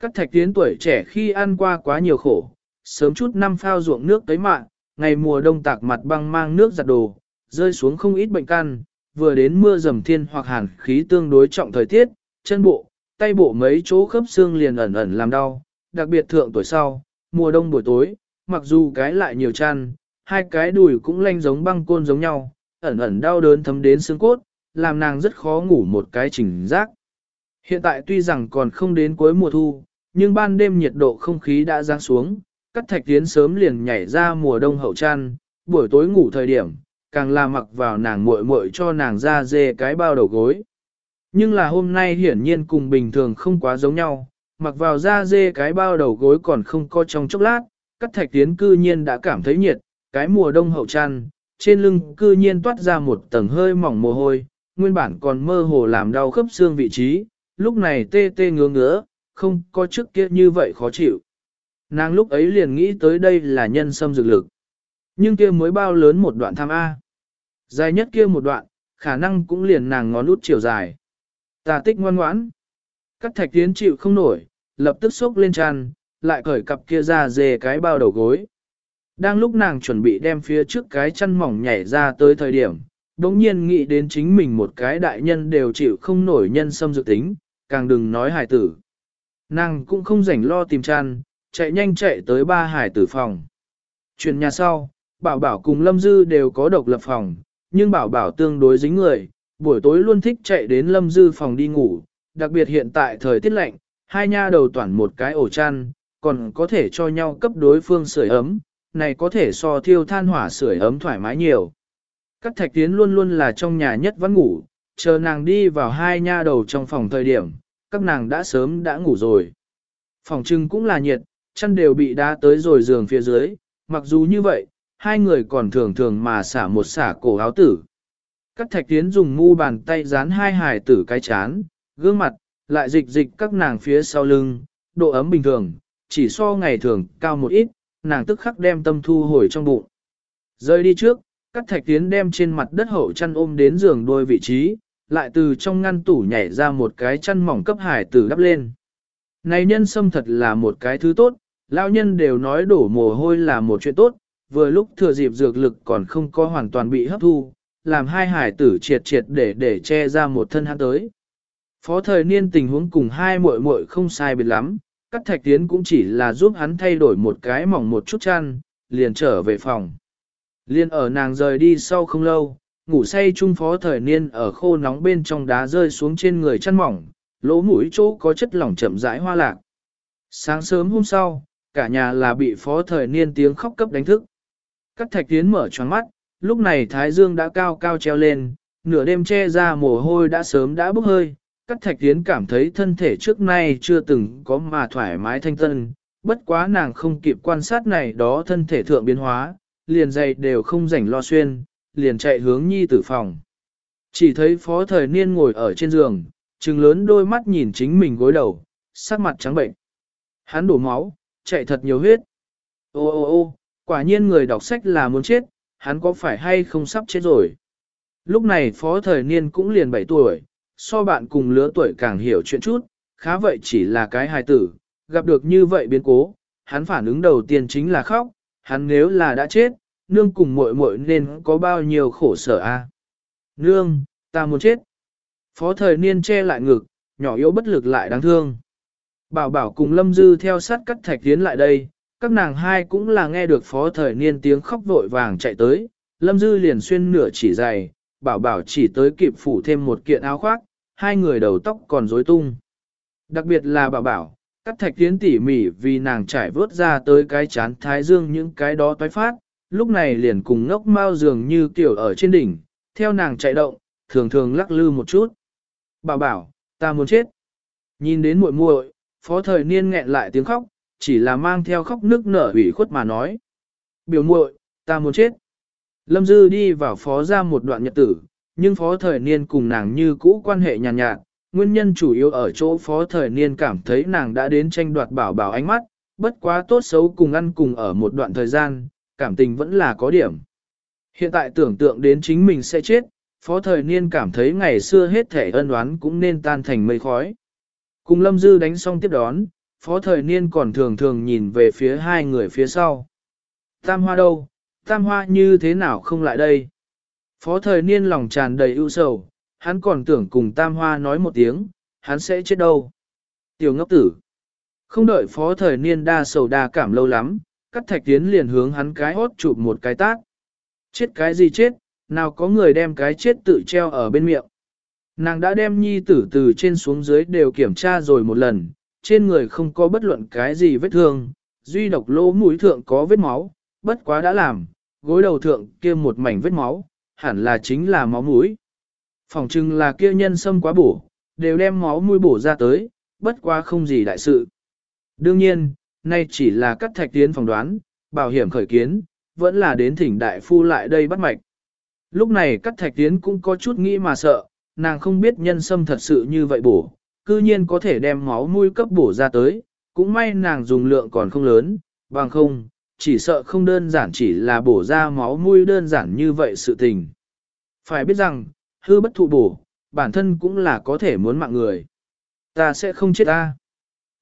S1: Các thạch tiến tuổi trẻ khi ăn qua quá nhiều khổ, sớm chút năm phao ruộng nước tới mạng, ngày mùa đông tạc mặt băng mang nước giặt đồ, rơi xuống không ít bệnh căn, vừa đến mưa dầm thiên hoặc hàn khí tương đối trọng thời tiết, chân bộ, tay bộ mấy chỗ khớp xương liền ẩn ẩn làm đau, đặc biệt thượng tuổi sau, mùa đông buổi tối, mặc dù cái lại nhiều chăn, hai cái đùi cũng lanh giống băng côn giống nhau, ẩn ẩn đau đớn thấm đến xương cốt, làm nàng rất khó ngủ một cái chỉnh giác. Hiện tại tuy rằng còn không đến cuối mùa thu, nhưng ban đêm nhiệt độ không khí đã giáng xuống, cắt thạch tiến sớm liền nhảy ra mùa đông hậu chăn, buổi tối ngủ thời điểm, càng là mặc vào nàng muội muội cho nàng ra dê cái bao đầu gối. Nhưng là hôm nay hiển nhiên cùng bình thường không quá giống nhau, mặc vào da dê cái bao đầu gối còn không có trong chốc lát, cắt thạch tiến cư nhiên đã cảm thấy nhiệt, cái mùa đông hậu chăn, trên lưng cư nhiên toát ra một tầng hơi mỏng mồ hôi, nguyên bản còn mơ hồ làm đau khớp xương vị trí, lúc này tê tê ngứa ngứa, không có trước kia như vậy khó chịu. Nàng lúc ấy liền nghĩ tới đây là nhân sâm dược lực. Nhưng kia mới bao lớn một đoạn tham A. Dài nhất kia một đoạn, khả năng cũng liền nàng ngón út chiều dài. Ta tích ngoan ngoãn. Các thạch tiến chịu không nổi, lập tức xốc lên tràn, lại cởi cặp kia ra dề cái bao đầu gối. Đang lúc nàng chuẩn bị đem phía trước cái chân mỏng nhảy ra tới thời điểm, đống nhiên nghĩ đến chính mình một cái đại nhân đều chịu không nổi nhân xâm dự tính, càng đừng nói hải tử. Nàng cũng không rảnh lo tìm chăn, chạy nhanh chạy tới ba hải tử phòng. Chuyện nhà sau, bảo bảo cùng Lâm Dư đều có độc lập phòng, nhưng bảo bảo tương đối dính người, buổi tối luôn thích chạy đến Lâm Dư phòng đi ngủ, đặc biệt hiện tại thời tiết lạnh, hai nha đầu toàn một cái ổ chăn, còn có thể cho nhau cấp đối phương sưởi ấm, này có thể so thiêu than hỏa sưởi ấm thoải mái nhiều. Các thạch tiến luôn luôn là trong nhà nhất vẫn ngủ, chờ nàng đi vào hai nha đầu trong phòng thời điểm, các nàng đã sớm đã ngủ rồi. Phòng trưng cũng là nhiệt, chăn đều bị đá tới rồi giường phía dưới, mặc dù như vậy, hai người còn thường thường mà xả một xả cổ áo tử. Các thạch tiến dùng mu bàn tay dán hai hài tử cái chán, gương mặt, lại dịch dịch các nàng phía sau lưng, độ ấm bình thường, chỉ so ngày thường cao một ít, nàng tức khắc đem tâm thu hồi trong bụng. Rơi đi trước, các thạch tiến đem trên mặt đất hậu chăn ôm đến giường đôi vị trí, lại từ trong ngăn tủ nhảy ra một cái chăn mỏng cấp hải tử đắp lên. Này nhân sâm thật là một cái thứ tốt, lao nhân đều nói đổ mồ hôi là một chuyện tốt, vừa lúc thừa dịp dược lực còn không có hoàn toàn bị hấp thu, làm hai hải tử triệt triệt để để che ra một thân hắn tới. Phó thời niên tình huống cùng hai muội muội không sai biệt lắm, các thạch tiến cũng chỉ là giúp hắn thay đổi một cái mỏng một chút chăn, liền trở về phòng. Liên ở nàng rời đi sau không lâu, ngủ say chung phó thời niên ở khô nóng bên trong đá rơi xuống trên người chăn mỏng, lỗ mũi chỗ có chất lỏng chậm rãi hoa lạc. Sáng sớm hôm sau, cả nhà là bị phó thời niên tiếng khóc cấp đánh thức. Các thạch tiến mở choáng mắt, lúc này thái dương đã cao cao treo lên, nửa đêm che ra mồ hôi đã sớm đã bốc hơi. Các thạch tiến cảm thấy thân thể trước nay chưa từng có mà thoải mái thanh tân, bất quá nàng không kịp quan sát này đó thân thể thượng biến hóa, liền dày đều không rảnh lo xuyên, liền chạy hướng nhi tử phòng. Chỉ thấy phó thời niên ngồi ở trên giường, trừng lớn đôi mắt nhìn chính mình gối đầu, sắc mặt trắng bệnh. Hắn đổ máu, chạy thật nhiều huyết. Ô ô ô, quả nhiên người đọc sách là muốn chết, hắn có phải hay không sắp chết rồi. Lúc này phó thời niên cũng liền 7 tuổi, so bạn cùng lứa tuổi càng hiểu chuyện chút, khá vậy chỉ là cái hài tử, gặp được như vậy biến cố, hắn phản ứng đầu tiên chính là khóc, hắn nếu là đã chết, nương cùng muội muội nên có bao nhiêu khổ sở a. Nương, ta muốn chết. Phó thời niên che lại ngực, nhỏ yếu bất lực lại đáng thương. Bảo bảo cùng Lâm Dư theo sát cắt thạch tiến lại đây, các nàng hai cũng là nghe được phó thời niên tiếng khóc vội vàng chạy tới, Lâm Dư liền xuyên nửa chỉ dày, bảo bảo chỉ tới kịp phủ thêm một kiện áo khoác, hai người đầu tóc còn rối tung. Đặc biệt là bảo bảo, Cắt thạch tiến tỉ mỉ vì nàng trải vớt ra tới cái chán thái dương những cái đó toái phát, lúc này liền cùng ngốc mau dường như kiểu ở trên đỉnh, theo nàng chạy động, thường thường lắc lư một chút. Bảo bảo, ta muốn chết. Nhìn đến muội muội, phó thời niên nghẹn lại tiếng khóc, chỉ là mang theo khóc nước nở ủy khuất mà nói. Biểu muội, ta muốn chết. Lâm Dư đi vào phó ra một đoạn nhật tử, nhưng phó thời niên cùng nàng như cũ quan hệ nhàn nhạt, nhạt, nguyên nhân chủ yếu ở chỗ phó thời niên cảm thấy nàng đã đến tranh đoạt bảo bảo ánh mắt, bất quá tốt xấu cùng ăn cùng ở một đoạn thời gian, cảm tình vẫn là có điểm. Hiện tại tưởng tượng đến chính mình sẽ chết, phó thời niên cảm thấy ngày xưa hết thể ân oán cũng nên tan thành mây khói. Cùng Lâm Dư đánh xong tiếp đón, phó thời niên còn thường thường nhìn về phía hai người phía sau. Tam hoa đâu, tam hoa như thế nào không lại đây? Phó thời niên lòng tràn đầy ưu sầu, hắn còn tưởng cùng tam hoa nói một tiếng, hắn sẽ chết đâu. Tiểu ngốc tử. Không đợi phó thời niên đa sầu đa cảm lâu lắm, cắt thạch tiến liền hướng hắn cái hốt chụp một cái tát. Chết cái gì chết, nào có người đem cái chết tự treo ở bên miệng. Nàng đã đem nhi tử từ trên xuống dưới đều kiểm tra rồi một lần, trên người không có bất luận cái gì vết thương, duy độc lỗ mũi thượng có vết máu, bất quá đã làm, gối đầu thượng kia một mảnh vết máu, hẳn là chính là máu mũi. Phòng chừng là kia nhân sâm quá bổ, đều đem máu mũi bổ ra tới, bất quá không gì đại sự. Đương nhiên, nay chỉ là cắt thạch tiến phỏng đoán, bảo hiểm khởi kiến, vẫn là đến thỉnh đại phu lại đây bắt mạch. Lúc này cắt thạch tiến cũng có chút nghĩ mà sợ, nàng không biết nhân sâm thật sự như vậy bổ, cư nhiên có thể đem máu mũi cấp bổ ra tới, cũng may nàng dùng lượng còn không lớn, bằng không, chỉ sợ không đơn giản chỉ là bổ ra máu mũi đơn giản như vậy sự tình. Phải biết rằng, hư bất thụ bổ, bản thân cũng là có thể muốn mạng người. Ta sẽ không chết ta.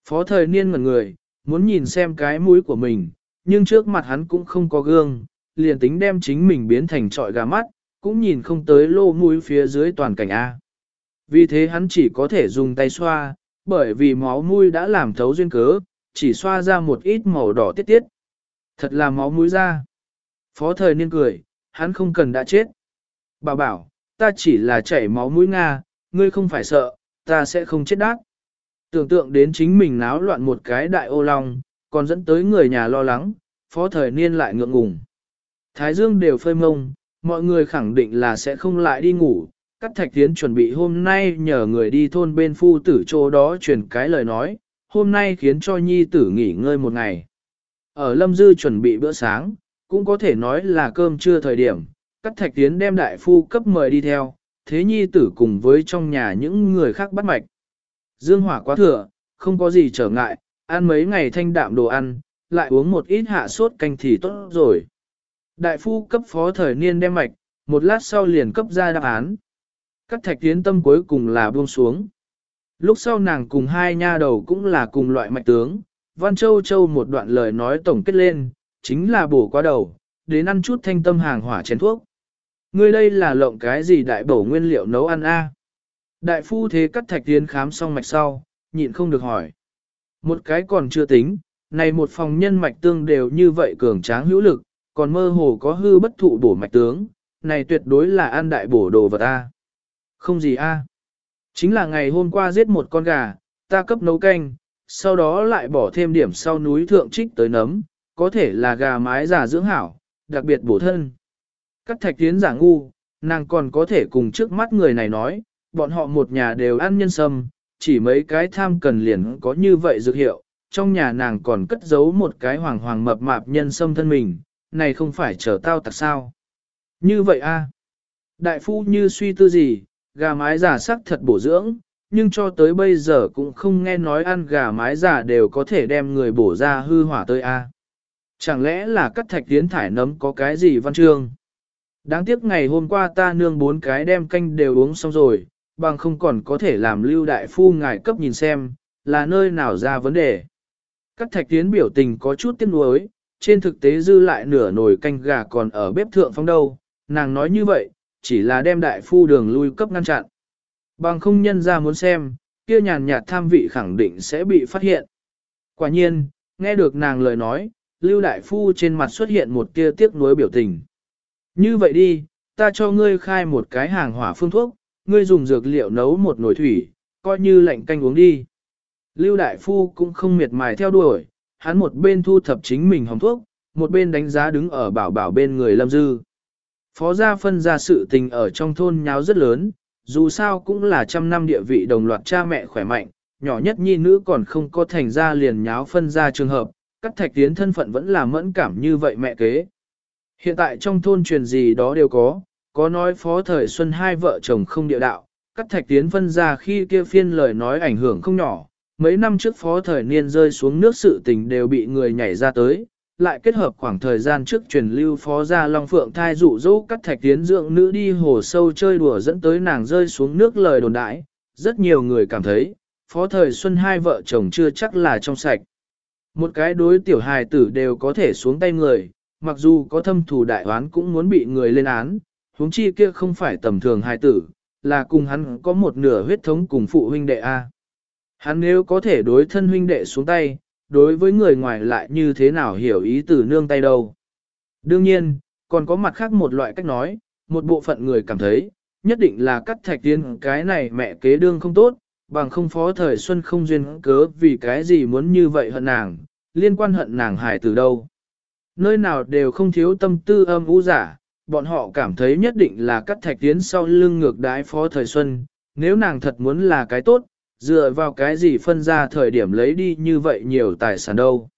S1: Phó thời niên ngẩn người, muốn nhìn xem cái mũi của mình, nhưng trước mặt hắn cũng không có gương, liền tính đem chính mình biến thành trọi gà mắt, cũng nhìn không tới lô mũi phía dưới toàn cảnh A. Vì thế hắn chỉ có thể dùng tay xoa, bởi vì máu mũi đã làm thấu duyên cớ, chỉ xoa ra một ít màu đỏ tiết tiết. Thật là máu mũi ra. Phó thời niên cười, hắn không cần đã chết. Bà bảo, ta chỉ là chảy máu mũi Nga, ngươi không phải sợ, ta sẽ không chết đát. Tưởng tượng đến chính mình náo loạn một cái đại ô long, còn dẫn tới người nhà lo lắng, phó thời niên lại ngượng ngùng. Thái dương đều phơi mông, mọi người khẳng định là sẽ không lại đi ngủ. Cắt thạch tiến chuẩn bị hôm nay nhờ người đi thôn bên phu tử chỗ đó truyền cái lời nói, hôm nay khiến cho nhi tử nghỉ ngơi một ngày. Ở Lâm Dư chuẩn bị bữa sáng, cũng có thể nói là cơm trưa thời điểm, cắt thạch tiến đem đại phu cấp mời đi theo, thế nhi tử cùng với trong nhà những người khác bắt mạch. Dương hỏa quá thừa, không có gì trở ngại, ăn mấy ngày thanh đạm đồ ăn, lại uống một ít hạ sốt canh thì tốt rồi. Đại phu cấp phó thời niên đem mạch, một lát sau liền cấp ra đáp án. Cắt thạch tiến tâm cuối cùng là buông xuống. Lúc sau nàng cùng hai nha đầu cũng là cùng loại mạch tướng, Văn Châu Châu một đoạn lời nói tổng kết lên, chính là bổ qua đầu, đến ăn chút thanh tâm hàng hỏa chén thuốc. Ngươi đây là lộng cái gì đại bổ nguyên liệu nấu ăn a? Đại phu thế cắt thạch tiến khám xong mạch sau, nhịn không được hỏi. Một cái còn chưa tính, này một phòng nhân mạch tương đều như vậy cường tráng hữu lực, còn mơ hồ có hư bất thụ bổ mạch tướng, này tuyệt đối là ăn đại bổ đồ vật a. Không gì a. Chính là ngày hôm qua giết một con gà, ta cấp nấu canh, sau đó lại bỏ thêm điểm sau núi thượng trích tới nấm, có thể là gà mái già dưỡng hảo, đặc biệt bổ thân. Cắt thạch tiến giả ngu, nàng còn có thể cùng trước mắt người này nói, bọn họ một nhà đều ăn nhân sâm, chỉ mấy cái tham cần liền có như vậy dược hiệu, trong nhà nàng còn cất giấu một cái hoàng hoàng mập mạp nhân sâm thân mình, này không phải chờ tao tặc sao. Như vậy a Đại phu như suy tư gì, gà mái giả sắc thật bổ dưỡng, nhưng cho tới bây giờ cũng không nghe nói ăn gà mái giả đều có thể đem người bổ ra hư hỏa tơi a Chẳng lẽ là cắt thạch tiến thải nấm có cái gì văn chương? Đáng tiếc ngày hôm qua ta nương bốn cái đem canh đều uống xong rồi, bằng không còn có thể làm lưu đại phu ngài cấp nhìn xem, là nơi nào ra vấn đề. Cắt thạch tiến biểu tình có chút tiếc nuối, trên thực tế dư lại nửa nồi canh gà còn ở bếp thượng phong đâu, nàng nói như vậy, chỉ là đem đại phu đường lui cấp ngăn chặn. Bằng không nhân ra muốn xem, kia nhàn nhạt tham vị khẳng định sẽ bị phát hiện. Quả nhiên, nghe được nàng lời nói, lưu đại phu trên mặt xuất hiện một tia tiếc nuối biểu tình. Như vậy đi, ta cho ngươi khai một cái hàng hỏa phương thuốc, ngươi dùng dược liệu nấu một nồi thủy, coi như lạnh canh uống đi. Lưu Đại Phu cũng không miệt mài theo đuổi, hắn một bên thu thập chính mình hồng thuốc, một bên đánh giá đứng ở bảo bảo bên người Lâm Dư. Phó gia phân ra sự tình ở trong thôn nháo rất lớn, dù sao cũng là trăm năm địa vị đồng loạt cha mẹ khỏe mạnh, nhỏ nhất nhi nữ còn không có thành ra liền nháo phân ra trường hợp, các thạch tiến thân phận vẫn là mẫn cảm như vậy mẹ kế. Hiện tại trong thôn truyền gì đó đều có, có nói phó thời xuân hai vợ chồng không địa đạo, các thạch tiến phân ra khi kia phiên lời nói ảnh hưởng không nhỏ, mấy năm trước phó thời niên rơi xuống nước sự tình đều bị người nhảy ra tới, lại kết hợp khoảng thời gian trước truyền lưu phó gia Long Phượng thai dụ dỗ các thạch tiến dưỡng nữ đi hồ sâu chơi đùa dẫn tới nàng rơi xuống nước lời đồn đãi, rất nhiều người cảm thấy, phó thời xuân hai vợ chồng chưa chắc là trong sạch. Một cái đối tiểu hài tử đều có thể xuống tay người, mặc dù có thâm thù đại oán cũng muốn bị người lên án, huống chi kia không phải tầm thường hài tử, là cùng hắn có một nửa huyết thống cùng phụ huynh đệ A. Hắn nếu có thể đối thân huynh đệ xuống tay, đối với người ngoài lại như thế nào hiểu ý từ nương tay đâu. Đương nhiên, còn có mặt khác một loại cách nói, một bộ phận người cảm thấy, nhất định là cắt thạch tiên cái này mẹ kế đương không tốt, bằng không phó thời xuân không duyên cớ vì cái gì muốn như vậy hận nàng, liên quan hận nàng hải từ đâu. Nơi nào đều không thiếu tâm tư âm u giả, bọn họ cảm thấy nhất định là cắt thạch tiến sau lưng ngược đái phó thời xuân, nếu nàng thật muốn là cái tốt, dựa vào cái gì phân ra thời điểm lấy đi như vậy nhiều tài sản đâu.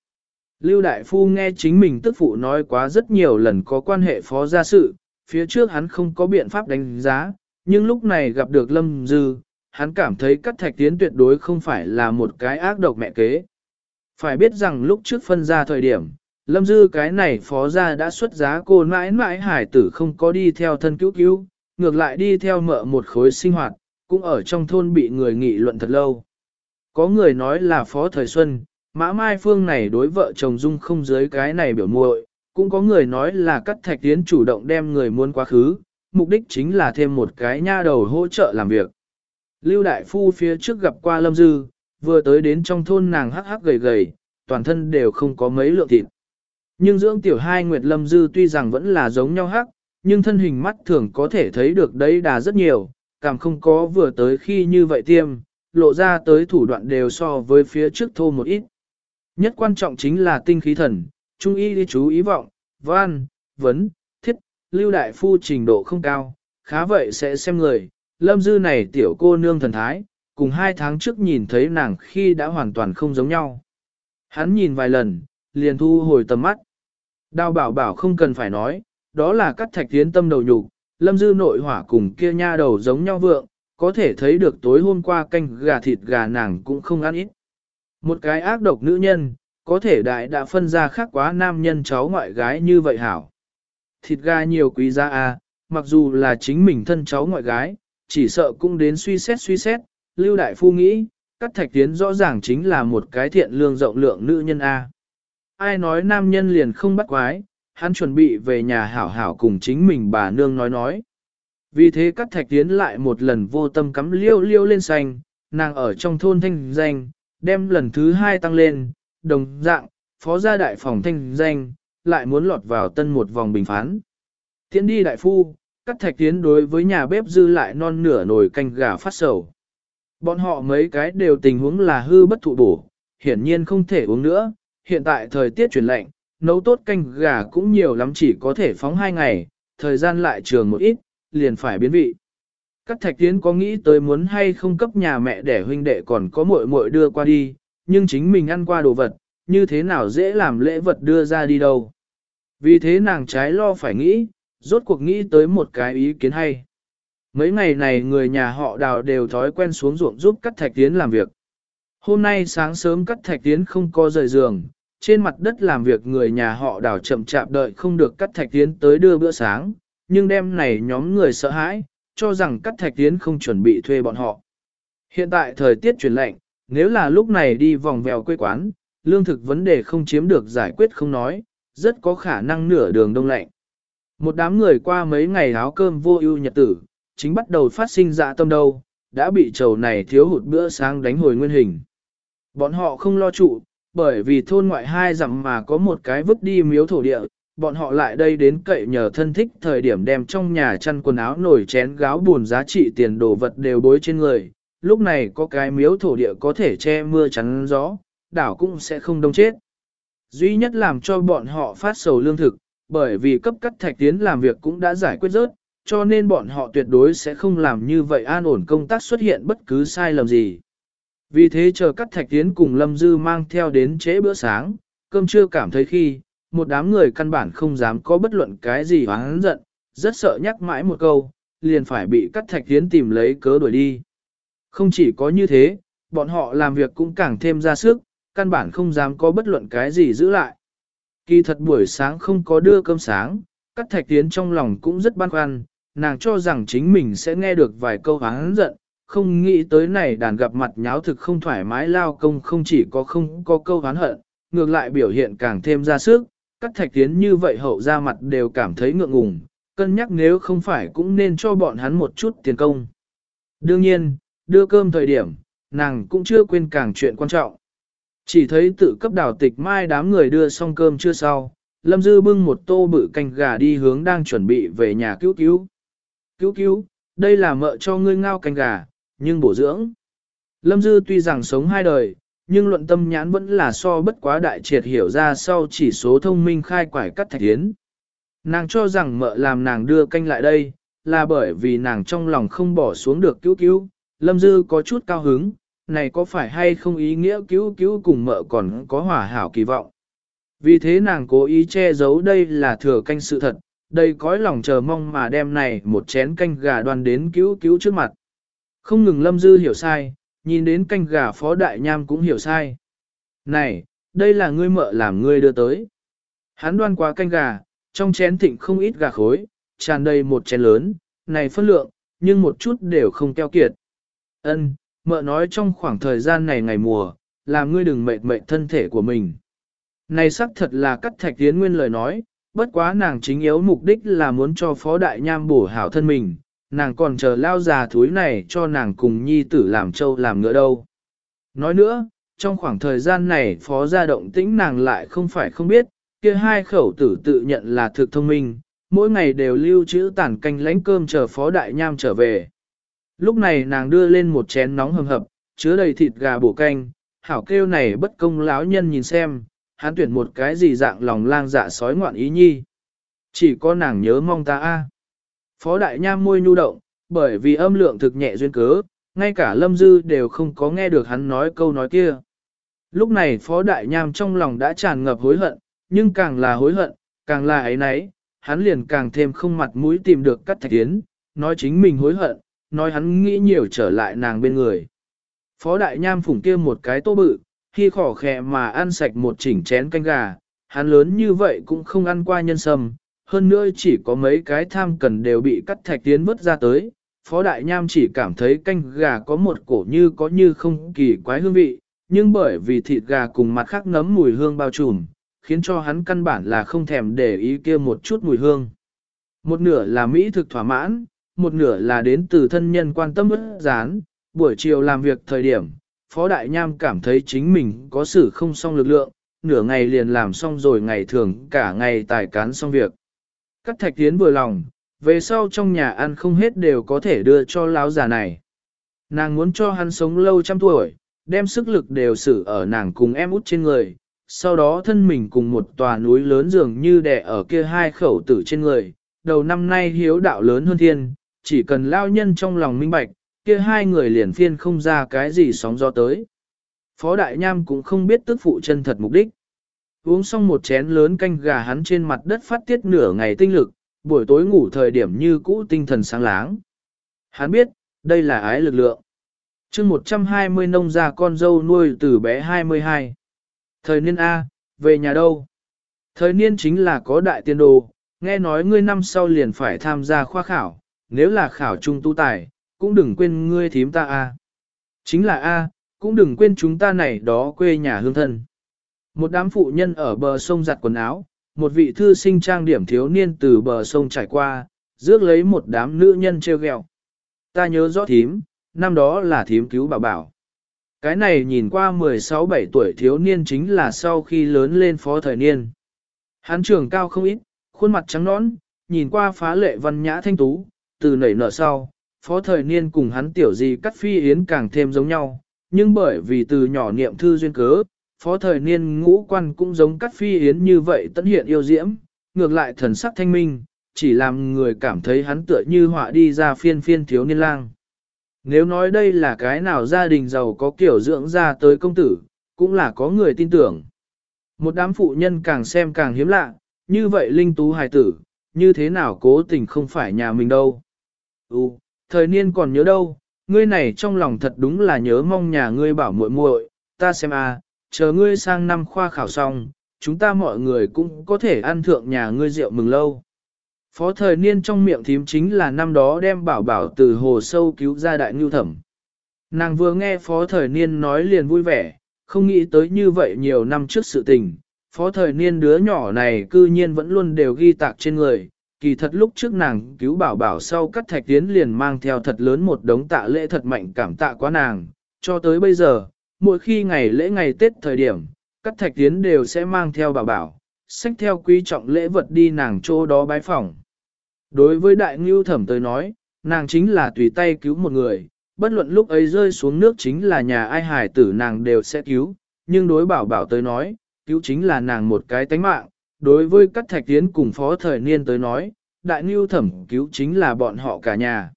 S1: Lưu Đại Phu nghe chính mình tức phụ nói quá rất nhiều lần có quan hệ phó gia sự, phía trước hắn không có biện pháp đánh giá, nhưng lúc này gặp được Lâm Dư, hắn cảm thấy cắt thạch tiến tuyệt đối không phải là một cái ác độc mẹ kế. Phải biết rằng lúc trước phân ra thời điểm, Lâm Dư cái này phó gia đã xuất giá cô mãi mãi hải tử không có đi theo thân cứu cứu, ngược lại đi theo mợ một khối sinh hoạt, cũng ở trong thôn bị người nghị luận thật lâu. Có người nói là phó thời xuân, mã mai phương này đối vợ chồng dung không dưới cái này biểu muội, cũng có người nói là cắt thạch tiến chủ động đem người muốn quá khứ, mục đích chính là thêm một cái nha đầu hỗ trợ làm việc. Lưu Đại Phu phía trước gặp qua Lâm Dư, vừa tới đến trong thôn nàng hắc hắc gầy gầy, toàn thân đều không có mấy lượng thịt. Nhưng dưỡng tiểu hai Nguyệt Lâm Dư tuy rằng vẫn là giống nhau hắc, nhưng thân hình mắt thường có thể thấy được đấy đà rất nhiều, cảm không có vừa tới khi như vậy tiêm, lộ ra tới thủ đoạn đều so với phía trước thô một ít. Nhất quan trọng chính là tinh khí thần, trung y đi chú ý vọng, văn, vấn, thiết, lưu đại phu trình độ không cao, khá vậy sẽ xem người, lâm dư này tiểu cô nương thần thái, cùng hai tháng trước nhìn thấy nàng khi đã hoàn toàn không giống nhau. Hắn nhìn vài lần, liền thu hồi tầm mắt. Đào bảo bảo không cần phải nói, đó là cắt thạch tiến tâm đầu nhục, lâm dư nội hỏa cùng kia nha đầu giống nhau vượng, có thể thấy được tối hôm qua canh gà thịt gà nàng cũng không ăn ít. Một cái ác độc nữ nhân, có thể đại đã phân ra khác quá nam nhân cháu ngoại gái như vậy hảo. Thịt gà nhiều quý giá à, mặc dù là chính mình thân cháu ngoại gái, chỉ sợ cũng đến suy xét suy xét, Lưu Đại Phu nghĩ, Cát Thạch Tiến rõ ràng chính là một cái thiện lương rộng lượng nữ nhân A. Ai nói nam nhân liền không bắt quái, hắn chuẩn bị về nhà hảo hảo cùng chính mình bà nương nói nói. Vì thế Cát Thạch Tiến lại một lần vô tâm cắm liêu liêu lên xanh, nàng ở trong thôn thanh danh, đem lần thứ hai tăng lên, đồng dạng, phó gia đại phòng thanh danh, lại muốn lọt vào tân một vòng bình phán. Tiến đi đại phu, Cát Thạch Tiến đối với nhà bếp dư lại non nửa nồi canh gà phát sầu. Bọn họ mấy cái đều tình huống là hư bất thụ bổ, hiển nhiên không thể uống nữa, hiện tại thời tiết chuyển lạnh, nấu tốt canh gà cũng nhiều lắm chỉ có thể phóng hai ngày, thời gian lại trường một ít, liền phải biến vị. Các thạch tiến có nghĩ tới muốn hay không cấp nhà mẹ để huynh đệ còn có muội muội đưa qua đi, nhưng chính mình ăn qua đồ vật, như thế nào dễ làm lễ vật đưa ra đi đâu. Vì thế nàng trái lo phải nghĩ, rốt cuộc nghĩ tới một cái ý kiến hay. Mấy ngày này người nhà họ đào đều thói quen xuống ruộng giúp cắt thạch tiến làm việc. Hôm nay sáng sớm cắt thạch tiến không có rời giường, trên mặt đất làm việc người nhà họ đào chậm chạp đợi không được cắt thạch tiến tới đưa bữa sáng, nhưng đêm này nhóm người sợ hãi, cho rằng cắt thạch tiến không chuẩn bị thuê bọn họ. Hiện tại thời tiết chuyển lạnh, nếu là lúc này đi vòng vèo quê quán, lương thực vấn đề không chiếm được giải quyết không nói, rất có khả năng nửa đường đông lạnh. Một đám người qua mấy ngày áo cơm vô ưu nhật tử, chính bắt đầu phát sinh dạ tâm đâu, đã bị trầu này thiếu hụt bữa sáng đánh hồi nguyên hình. Bọn họ không lo trụ, bởi vì thôn ngoại hai dặm mà có một cái vứt đi miếu thổ địa, bọn họ lại đây đến cậy nhờ thân thích thời điểm đem trong nhà chăn quần áo nổi chén gáo buồn giá trị tiền đồ vật đều bối trên người, lúc này có cái miếu thổ địa có thể che mưa chắn gió, đảo cũng sẽ không đông chết. Duy nhất làm cho bọn họ phát sầu lương thực, bởi vì cấp cắt thạch tiến làm việc cũng đã giải quyết rớt, cho nên bọn họ tuyệt đối sẽ không làm như vậy an ổn công tác xuất hiện bất cứ sai lầm gì. Vì thế chờ cắt thạch tiến cùng Lâm Dư mang theo đến trễ bữa sáng, cơm chưa cảm thấy khi, một đám người căn bản không dám có bất luận cái gì hoáng giận, rất sợ nhắc mãi một câu, liền phải bị cắt thạch tiến tìm lấy cớ đuổi đi. Không chỉ có như thế, bọn họ làm việc cũng càng thêm ra sức, căn bản không dám có bất luận cái gì giữ lại. Kỳ thật buổi sáng không có đưa cơm sáng, cắt thạch tiến trong lòng cũng rất băn khoăn, nàng cho rằng chính mình sẽ nghe được vài câu hán giận, không nghĩ tới này đàn gặp mặt nháo thực không thoải mái lao công không chỉ có không có câu hán hận, ngược lại biểu hiện càng thêm ra sức, cắt thạch tiến như vậy hậu ra mặt đều cảm thấy ngượng ngùng, cân nhắc nếu không phải cũng nên cho bọn hắn một chút tiền công. Đương nhiên, đưa cơm thời điểm, nàng cũng chưa quên càng chuyện quan trọng. Chỉ thấy tự cấp đào tịch mai đám người đưa xong cơm chưa sau, Lâm Dư bưng một tô bự canh gà đi hướng đang chuẩn bị về nhà cứu cứu. Cứu cứu, đây là mợ cho ngươi ngao canh gà, nhưng bổ dưỡng. Lâm Dư tuy rằng sống hai đời, nhưng luận tâm nhãn vẫn là so bất quá đại triệt hiểu ra sau chỉ số thông minh khai quải cắt thạch tiến. Nàng cho rằng mợ làm nàng đưa canh lại đây, là bởi vì nàng trong lòng không bỏ xuống được cứu cứu. Lâm Dư có chút cao hứng, này có phải hay không ý nghĩa cứu cứu cùng mợ còn có hỏa hảo kỳ vọng. Vì thế nàng cố ý che giấu đây là thừa canh sự thật, đây cõi lòng chờ mong mà đem này một chén canh gà đoan đến cứu cứu trước mặt. Không ngừng lâm dư hiểu sai, nhìn đến canh gà phó đại nham cũng hiểu sai. Này, đây là ngươi mợ làm ngươi đưa tới. Hắn đoan qua canh gà, trong chén thịnh không ít gà khối, tràn đầy một chén lớn, này phân lượng, nhưng một chút đều không keo kiệt. Ân, mợ nói trong khoảng thời gian này ngày mùa, làm ngươi đừng mệt mệt thân thể của mình. Này xác thật là cắt thạch tiến nguyên lời nói, bất quá nàng chính yếu mục đích là muốn cho phó đại nham bổ hảo thân mình, nàng còn chờ lao già thúi này cho nàng cùng nhi tử làm châu làm ngựa đâu. Nói nữa, trong khoảng thời gian này phó gia động tĩnh nàng lại không phải không biết, kia hai khẩu tử tự nhận là thực thông minh, mỗi ngày đều lưu trữ tản canh lánh cơm chờ phó đại nham trở về. Lúc này nàng đưa lên một chén nóng hầm hập, chứa đầy thịt gà bổ canh, hảo kêu này bất công lão nhân nhìn xem, hắn tuyển một cái gì dạng lòng lang dạ sói ngoạn ý nhi. Chỉ có nàng nhớ mong ta a. Phó đại nham môi nhu động, bởi vì âm lượng thực nhẹ duyên cớ, ngay cả lâm dư đều không có nghe được hắn nói câu nói kia. Lúc này phó đại nham trong lòng đã tràn ngập hối hận, nhưng càng là hối hận, càng là ấy nấy, hắn liền càng thêm không mặt mũi tìm được cắt thạch tiến, nói chính mình hối hận, nói hắn nghĩ nhiều trở lại nàng bên người. Phó đại nham phủng kia một cái tô bự, khi khỏ khẽ mà ăn sạch một chỉnh chén canh gà, hắn lớn như vậy cũng không ăn qua nhân sâm, hơn nữa chỉ có mấy cái tham cần đều bị cắt thạch tiến vứt ra tới. Phó Đại Nham chỉ cảm thấy canh gà có một cổ như có như không kỳ quái hương vị, nhưng bởi vì thịt gà cùng mặt khác nấm mùi hương bao trùm, khiến cho hắn căn bản là không thèm để ý kia một chút mùi hương. Một nửa là Mỹ thực thỏa mãn, một nửa là đến từ thân nhân quan tâm ức gián, buổi chiều làm việc thời điểm, Phó Đại Nham cảm thấy chính mình có sự không xong lực lượng, nửa ngày liền làm xong rồi ngày thường cả ngày tài cán xong việc. Cắt thạch tiến vừa lòng, về sau trong nhà ăn không hết đều có thể đưa cho lão già này. Nàng muốn cho hắn sống lâu trăm tuổi, đem sức lực đều xử ở nàng cùng em út trên người, sau đó thân mình cùng một tòa núi lớn dường như đè ở kia hai khẩu tử trên người. Đầu năm nay hiếu đạo lớn hơn thiên, chỉ cần lao nhân trong lòng minh bạch, kia hai người liền phiên không ra cái gì sóng gió tới. Phó Đại Nham cũng không biết tức phụ chân thật mục đích. Uống xong một chén lớn canh gà hắn trên mặt đất phát tiết nửa ngày tinh lực, buổi tối ngủ thời điểm như cũ tinh thần sáng láng. Hắn biết, đây là ái lực lượng. chương 120 nông gia con dâu nuôi từ bé 22. Thời niên A, về nhà đâu? Thời niên chính là có đại tiên đồ, nghe nói ngươi năm sau liền phải tham gia khoa khảo, nếu là khảo trung tu tài, cũng đừng quên ngươi thím ta A. Chính là A, cũng đừng quên chúng ta này đó quê nhà hương thân. Một đám phụ nhân ở bờ sông giặt quần áo, một vị thư sinh trang điểm thiếu niên từ bờ sông trải qua, rước lấy một đám nữ nhân treo ghẹo. Ta nhớ rõ thím, năm đó là thím cứu bảo bảo. Cái này nhìn qua 16-17 tuổi thiếu niên chính là sau khi lớn lên phó thời niên. Hán trưởng cao không ít, khuôn mặt trắng nõn, nhìn qua phá lệ văn nhã thanh tú, từ nảy nở sau, phó thời niên cùng hắn tiểu gì cắt phi yến càng thêm giống nhau, nhưng bởi vì từ nhỏ niệm thư duyên cớ, phó thời niên ngũ quan cũng giống cắt phi yến như vậy tận hiện yêu diễm, ngược lại thần sắc thanh minh, chỉ làm người cảm thấy hắn tựa như họa đi ra phiên phiên thiếu niên lang. Nếu nói đây là cái nào gia đình giàu có kiểu dưỡng ra tới công tử, cũng là có người tin tưởng. Một đám phụ nhân càng xem càng hiếm lạ, như vậy linh tú hài tử, như thế nào cố tình không phải nhà mình đâu. Ừ, thời niên còn nhớ đâu, ngươi này trong lòng thật đúng là nhớ mong nhà ngươi bảo muội muội, ta xem a, chờ ngươi sang năm khoa khảo xong, chúng ta mọi người cũng có thể ăn thượng nhà ngươi rượu mừng lâu. Phó thời niên trong miệng thím chính là năm đó đem bảo bảo từ hồ sâu cứu ra đại ngưu thẩm. Nàng vừa nghe phó thời niên nói liền vui vẻ, không nghĩ tới như vậy nhiều năm trước sự tình. Phó thời niên đứa nhỏ này cư nhiên vẫn luôn đều ghi tạc trên người, kỳ thật lúc trước nàng cứu bảo bảo sau cắt thạch tiến liền mang theo thật lớn một đống tạ lễ thật mạnh cảm tạ quá nàng, cho tới bây giờ, mỗi khi ngày lễ ngày Tết thời điểm, các thạch tiến đều sẽ mang theo bà bảo, xách theo quý trọng lễ vật đi nàng chỗ đó bái phỏng. Đối với đại ngưu thẩm tới nói, nàng chính là tùy tay cứu một người, bất luận lúc ấy rơi xuống nước chính là nhà ai hải tử nàng đều sẽ cứu, nhưng đối bảo bảo tới nói, cứu chính là nàng một cái tánh mạng, đối với các thạch tiến cùng phó thời niên tới nói, đại ngưu thẩm cứu chính là bọn họ cả nhà.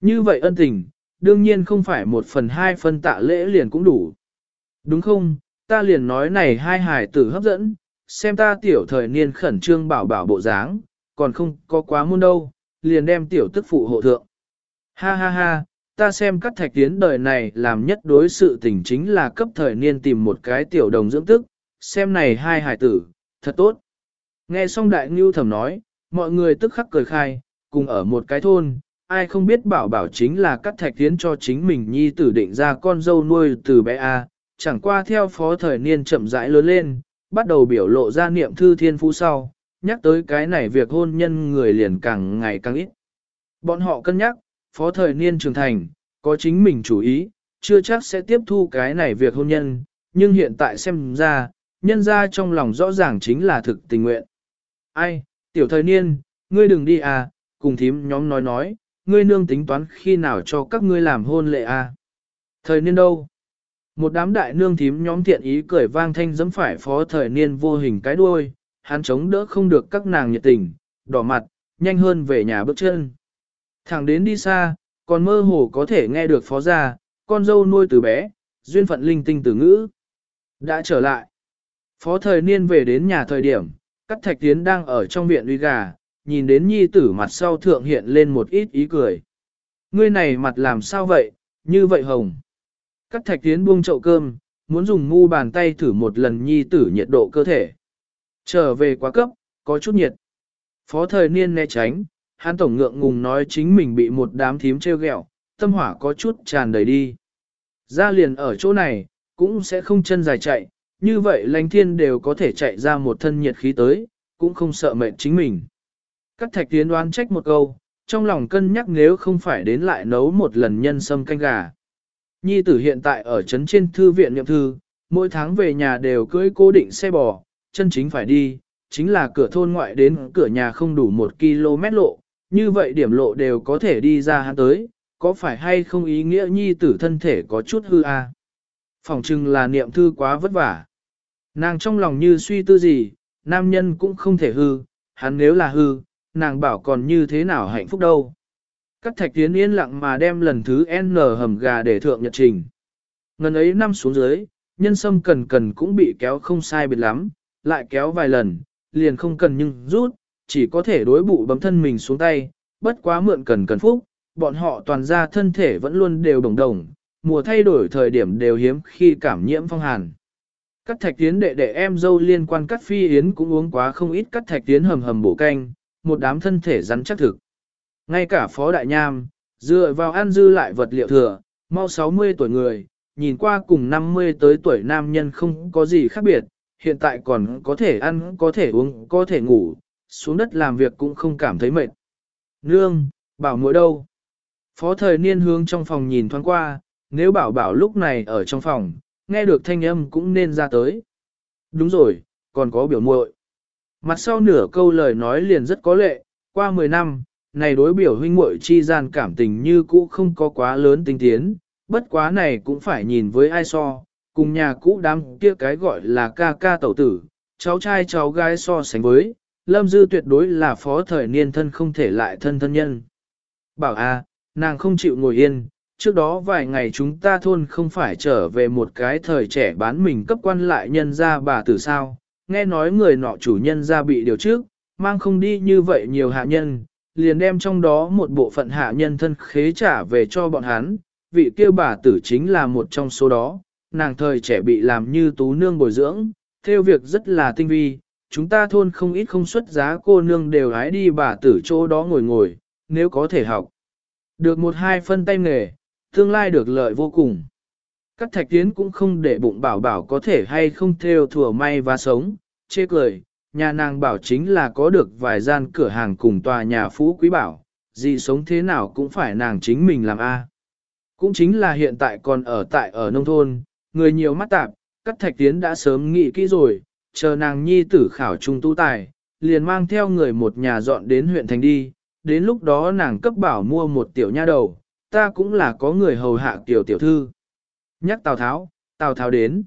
S1: Như vậy ân tình, đương nhiên không phải một phần hai phân tạ lễ liền cũng đủ. Đúng không, ta liền nói này hai hài tử hấp dẫn, xem ta tiểu thời niên khẩn trương bảo bảo bộ dáng, còn không có quá muôn đâu, liền đem tiểu tức phụ hộ thượng. Ha ha ha, ta xem các thạch tiến đời này làm nhất đối sự tình chính là cấp thời niên tìm một cái tiểu đồng dưỡng tức, xem này hai hài tử, thật tốt. Nghe xong đại ngưu thẩm nói, mọi người tức khắc cười khai, cùng ở một cái thôn, ai không biết bảo bảo chính là cắt thạch tiến cho chính mình nhi tử định ra con dâu nuôi từ bé A, chẳng qua theo phó thời niên chậm rãi lớn lên, bắt đầu biểu lộ ra niệm thư thiên phú sau, nhắc tới cái này việc hôn nhân người liền càng ngày càng ít. Bọn họ cân nhắc, phó thời niên trưởng thành, có chính mình chủ ý, chưa chắc sẽ tiếp thu cái này việc hôn nhân, nhưng hiện tại xem ra, nhân ra trong lòng rõ ràng chính là thực tình nguyện. Ai, tiểu thời niên, ngươi đừng đi à, cùng thím nhóm nói nói, ngươi nương tính toán khi nào cho các ngươi làm hôn lệ à. Thời niên đâu? Một đám đại nương thím nhóm thiện ý cười vang thanh dẫm phải phó thời niên vô hình cái đuôi, hắn chống đỡ không được các nàng nhiệt tình, đỏ mặt, nhanh hơn về nhà bước chân. Thẳng đến đi xa, còn mơ hồ có thể nghe được phó gia, con dâu nuôi từ bé, duyên phận linh tinh từ ngữ. Đã trở lại. Phó thời niên về đến nhà thời điểm, cắt Thạch Tiến đang ở trong viện uy gà, nhìn đến nhi tử mặt sau thượng hiện lên một ít ý cười. Ngươi này mặt làm sao vậy, như vậy hồng. Cát Thạch Tiến buông chậu cơm, muốn dùng ngu bàn tay thử một lần nhi tử nhiệt độ cơ thể. Trở về quá cấp, có chút nhiệt. Phó thời niên né tránh, hắn tổng ngượng ngùng nói chính mình bị một đám thím treo gẹo, tâm hỏa có chút tràn đầy đi. Ra liền ở chỗ này, cũng sẽ không chân dài chạy, như vậy lánh thiên đều có thể chạy ra một thân nhiệt khí tới, cũng không sợ mệt chính mình. Cắt thạch tiến đoán trách một câu, trong lòng cân nhắc nếu không phải đến lại nấu một lần nhân sâm canh gà. Nhi tử hiện tại ở trấn trên thư viện nhậm thư, mỗi tháng về nhà đều cưới cố định xe bò, chân chính phải đi, chính là cửa thôn ngoại đến cửa nhà không đủ một km lộ, như vậy điểm lộ đều có thể đi ra hắn tới, có phải hay không ý nghĩa nhi tử thân thể có chút hư a? À? Phòng chừng là niệm thư quá vất vả. Nàng trong lòng như suy tư gì, nam nhân cũng không thể hư, hắn nếu là hư, nàng bảo còn như thế nào hạnh phúc đâu. Các thạch tiến yên lặng mà đem lần thứ N hầm gà để thượng nhật trình. Ngần ấy năm xuống dưới, nhân sâm cần cần cũng bị kéo không sai biệt lắm, lại kéo vài lần, liền không cần nhưng rút, chỉ có thể đối bụ bấm thân mình xuống tay, bất quá mượn cần cần phúc, bọn họ toàn ra thân thể vẫn luôn đều đồng đồng, mùa thay đổi thời điểm đều hiếm khi cảm nhiễm phong hàn. Cắt thạch tiến đệ đệ em dâu liên quan cắt phi yến cũng uống quá không ít cắt thạch tiến hầm hầm bổ canh, một đám thân thể rắn chắc thực. Ngay cả phó đại nham, dựa vào ăn dư lại vật liệu thừa, mau 60 tuổi người, nhìn qua cùng 50 tới tuổi nam nhân không có gì khác biệt, hiện tại còn có thể ăn, có thể uống, có thể ngủ, xuống đất làm việc cũng không cảm thấy mệt. Nương, bảo mỗi đâu? Phó thời niên hướng trong phòng nhìn thoáng qua, nếu bảo bảo lúc này ở trong phòng, nghe được thanh âm cũng nên ra tới. Đúng rồi, còn có biểu muội. Mặt sau nửa câu lời nói liền rất có lệ, qua 10 năm, này đối biểu huynh muội chi gian cảm tình như cũ không có quá lớn tinh tiến, bất quá này cũng phải nhìn với ai so, cùng nhà cũ đám kia cái gọi là ca ca tẩu tử, cháu trai cháu gái so sánh với, Lâm Dư tuyệt đối là phó thời niên thân không thể lại thân thân nhân. Bảo a, nàng không chịu ngồi yên, trước đó vài ngày chúng ta thôn không phải trở về một cái thời trẻ bán mình cấp quan lại nhân ra bà tử sao, nghe nói người nọ chủ nhân ra bị điều trước, mang không đi như vậy nhiều hạ nhân, liền đem trong đó một bộ phận hạ nhân thân khế trả về cho bọn hắn, vị kia bà tử chính là một trong số đó, nàng thời trẻ bị làm như tú nương bồi dưỡng, theo việc rất là tinh vi, chúng ta thôn không ít không xuất giá cô nương đều hái đi bà tử chỗ đó ngồi ngồi, nếu có thể học. Được một hai phân tay nghề, tương lai được lợi vô cùng. Các thạch tiến cũng không để bụng bảo bảo có thể hay không theo thừa may và sống, chê cười, nhà nàng bảo chính là có được vài gian cửa hàng cùng tòa nhà phú quý bảo, gì sống thế nào cũng phải nàng chính mình làm a. Cũng chính là hiện tại còn ở tại ở nông thôn, người nhiều mắt tạp, các thạch tiến đã sớm nghĩ kỹ rồi, chờ nàng nhi tử khảo trung tu tài, liền mang theo người một nhà dọn đến huyện thành đi, đến lúc đó nàng cấp bảo mua một tiểu nha đầu, ta cũng là có người hầu hạ tiểu tiểu thư. Nhắc Tào Tháo, Tào Tháo đến.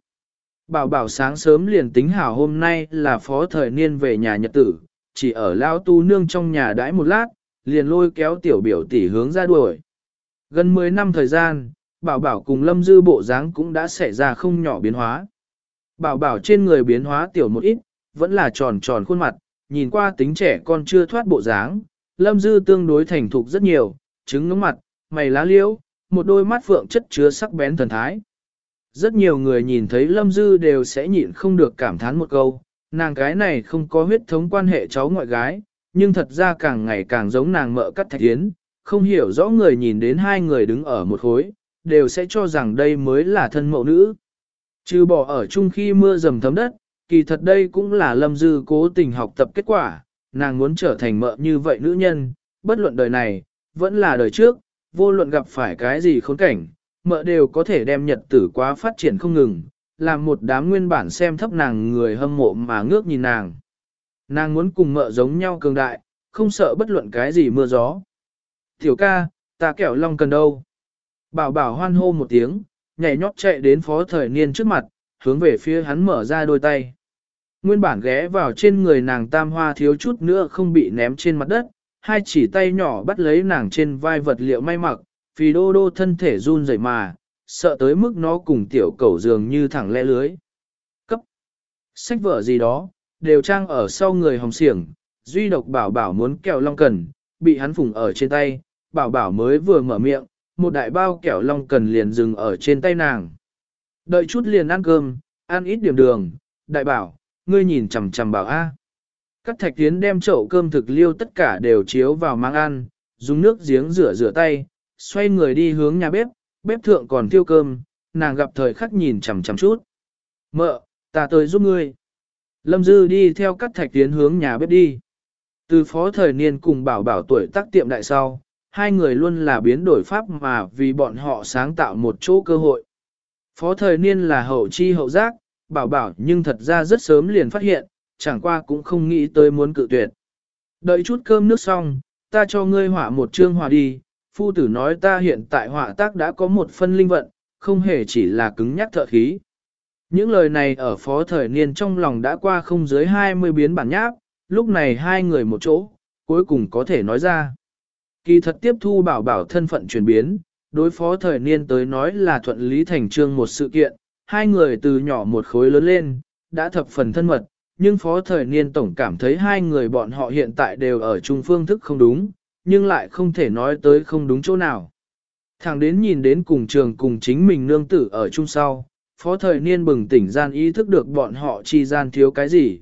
S1: Bảo bảo sáng sớm liền tính hảo hôm nay là phó thời niên về nhà nhật tử, chỉ ở lao tu nương trong nhà đãi một lát, liền lôi kéo tiểu biểu tỷ hướng ra đuổi. Gần 10 năm thời gian, bảo bảo cùng lâm dư bộ dáng cũng đã xảy ra không nhỏ biến hóa. Bảo bảo trên người biến hóa tiểu một ít, vẫn là tròn tròn khuôn mặt, nhìn qua tính trẻ con chưa thoát bộ dáng, lâm dư tương đối thành thục rất nhiều, trứng ngưỡng mặt, mày lá liễu, một đôi mắt phượng chất chứa sắc bén thần thái. Rất nhiều người nhìn thấy lâm dư đều sẽ nhịn không được cảm thán một câu, nàng cái này không có huyết thống quan hệ cháu ngoại gái, nhưng thật ra càng ngày càng giống nàng mợ cắt thạch yến, không hiểu rõ người nhìn đến hai người đứng ở một khối, đều sẽ cho rằng đây mới là thân mẫu nữ. Trừ bỏ ở chung khi mưa dầm thấm đất, kỳ thật đây cũng là lâm dư cố tình học tập kết quả, nàng muốn trở thành mợ như vậy nữ nhân, bất luận đời này, vẫn là đời trước, vô luận gặp phải cái gì khốn cảnh, mợ đều có thể đem nhật tử quá phát triển không ngừng, làm một đám nguyên bản xem thấp nàng người hâm mộ mà ngước nhìn nàng. Nàng muốn cùng mợ giống nhau cường đại, không sợ bất luận cái gì mưa gió. Tiểu ca, ta kẹo long cần đâu? Bảo bảo hoan hô một tiếng, nhảy nhót chạy đến phó thời niên trước mặt, hướng về phía hắn mở ra đôi tay. Nguyên bản ghé vào trên người nàng tam hoa thiếu chút nữa không bị ném trên mặt đất, hai chỉ tay nhỏ bắt lấy nàng trên vai vật liệu may mặc, vì đô đô thân thể run rẩy mà, sợ tới mức nó cùng tiểu cẩu dường như thẳng lẽ lưới. Cấp. Sách vở gì đó, đều trang ở sau người hồng xiềng, duy độc bảo bảo muốn kẹo long cần, bị hắn phùng ở trên tay, bảo bảo mới vừa mở miệng, một đại bao kẹo long cần liền dừng ở trên tay nàng. Đợi chút liền ăn cơm, ăn ít điểm đường, đại bảo, ngươi nhìn chằm chằm bảo A. Các thạch tiến đem chậu cơm thực liêu tất cả đều chiếu vào mang ăn, dùng nước giếng rửa rửa tay, xoay người đi hướng nhà bếp, bếp thượng còn thiêu cơm, nàng gặp thời khắc nhìn chằm chằm chút. Mợ, ta tới giúp ngươi. Lâm Dư đi theo các thạch tiến hướng nhà bếp đi. Từ phó thời niên cùng bảo bảo tuổi tác tiệm đại sau, hai người luôn là biến đổi pháp mà vì bọn họ sáng tạo một chỗ cơ hội. Phó thời niên là hậu chi hậu giác, bảo bảo nhưng thật ra rất sớm liền phát hiện, chẳng qua cũng không nghĩ tới muốn cự tuyệt. Đợi chút cơm nước xong, ta cho ngươi họa một chương hòa đi, phu tử nói ta hiện tại họa tác đã có một phân linh vận, không hề chỉ là cứng nhắc thợ khí. Những lời này ở phó thời niên trong lòng đã qua không dưới 20 biến bản nháp, lúc này hai người một chỗ, cuối cùng có thể nói ra. Kỳ thật tiếp thu bảo bảo thân phận chuyển biến, đối phó thời niên tới nói là thuận lý thành trương một sự kiện, hai người từ nhỏ một khối lớn lên, đã thập phần thân mật, nhưng phó thời niên tổng cảm thấy hai người bọn họ hiện tại đều ở chung phương thức không đúng, nhưng lại không thể nói tới không đúng chỗ nào. Thẳng đến nhìn đến cùng trường cùng chính mình nương tử ở chung sau, phó thời niên bừng tỉnh gian ý thức được bọn họ chi gian thiếu cái gì.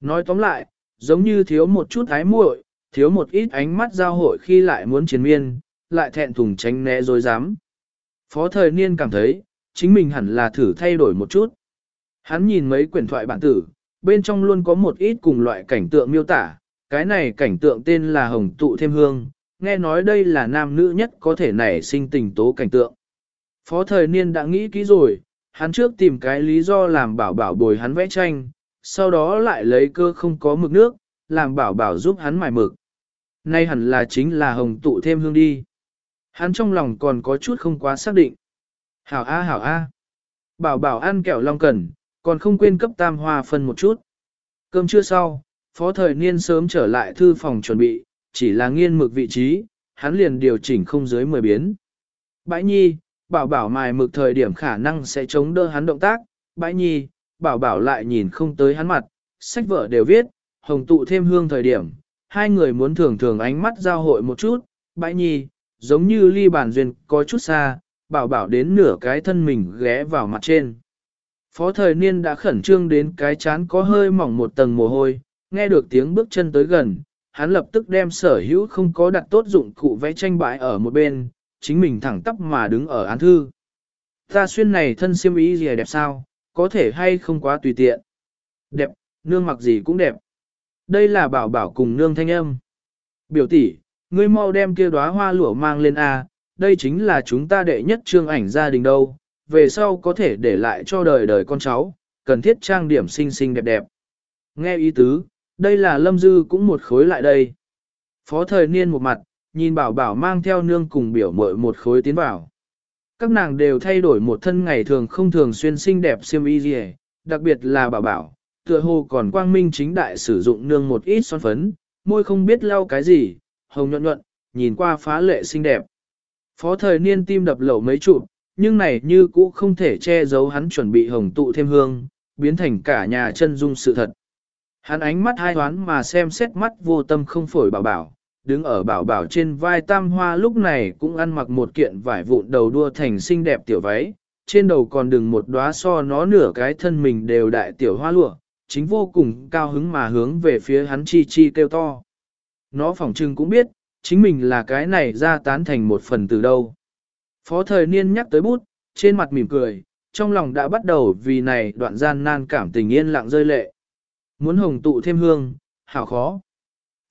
S1: Nói tóm lại, giống như thiếu một chút ái muội, thiếu một ít ánh mắt giao hội khi lại muốn chiến miên, lại thẹn thùng tránh né dối dám. Phó thời niên cảm thấy, chính mình hẳn là thử thay đổi một chút. Hắn nhìn mấy quyển thoại bản tử, bên trong luôn có một ít cùng loại cảnh tượng miêu tả, cái này cảnh tượng tên là hồng tụ thêm hương, nghe nói đây là nam nữ nhất có thể nảy sinh tình tố cảnh tượng. Phó thời niên đã nghĩ kỹ rồi, hắn trước tìm cái lý do làm bảo bảo bồi hắn vẽ tranh, sau đó lại lấy cơ không có mực nước, làm bảo bảo giúp hắn mài mực. Nay hẳn là chính là hồng tụ thêm hương đi. Hắn trong lòng còn có chút không quá xác định. Hảo A hảo A. Bảo bảo ăn kẹo long cần, còn không quên cấp tam hoa phân một chút. Cơm trưa sau, phó thời niên sớm trở lại thư phòng chuẩn bị, chỉ là nghiên mực vị trí, hắn liền điều chỉnh không dưới 10 biến. Bãi nhi, bảo bảo mài mực thời điểm khả năng sẽ chống đỡ hắn động tác, bãi nhi, bảo bảo lại nhìn không tới hắn mặt, sách vở đều viết, hồng tụ thêm hương thời điểm, hai người muốn thường thường ánh mắt giao hội một chút, bãi nhi, giống như ly bàn duyên có chút xa, bảo bảo đến nửa cái thân mình ghé vào mặt trên. Phó thời niên đã khẩn trương đến cái chán có hơi mỏng một tầng mồ hôi, nghe được tiếng bước chân tới gần, hắn lập tức đem sở hữu không có đặt tốt dụng cụ vẽ tranh bãi ở một bên, chính mình thẳng tắp mà đứng ở án thư. Ta xuyên này thân siêm ý gì đẹp sao, có thể hay không quá tùy tiện. Đẹp, nương mặc gì cũng đẹp. Đây là bảo bảo cùng nương thanh âm. Biểu tỷ, ngươi mau đem kia đóa hoa lụa mang lên A, đây chính là chúng ta đệ nhất trương ảnh gia đình đâu, về sau có thể để lại cho đời đời con cháu, cần thiết trang điểm xinh xinh đẹp đẹp. Nghe ý tứ, đây là lâm dư cũng một khối lại đây. Phó thời niên một mặt, nhìn bảo bảo mang theo nương cùng biểu mội một khối tiến vào. Các nàng đều thay đổi một thân ngày thường không thường xuyên xinh đẹp xiêm y gì, đặc biệt là bảo bảo, tựa hồ còn quang minh chính đại sử dụng nương một ít son phấn, môi không biết lau cái gì, hồng nhuận nhuận, nhìn qua phá lệ xinh đẹp. Phó thời niên tim đập lẩu mấy chụp, nhưng này như cũ không thể che giấu hắn chuẩn bị hồng tụ thêm hương, biến thành cả nhà chân dung sự thật. Hắn ánh mắt hai hoán mà xem xét mắt vô tâm không phổi bảo bảo, đứng ở bảo bảo trên vai tam hoa lúc này cũng ăn mặc một kiện vải vụn đầu đua thành xinh đẹp tiểu váy, trên đầu còn đừng một đóa so nó nửa cái thân mình đều đại tiểu hoa lụa, chính vô cùng cao hứng mà hướng về phía hắn chi chi kêu to. Nó phỏng trưng cũng biết, chính mình là cái này ra tán thành một phần từ đâu. Phó thời niên nhắc tới bút, trên mặt mỉm cười, trong lòng đã bắt đầu vì này đoạn gian nan cảm tình yên lặng rơi lệ. Muốn hồng tụ thêm hương, hảo khó.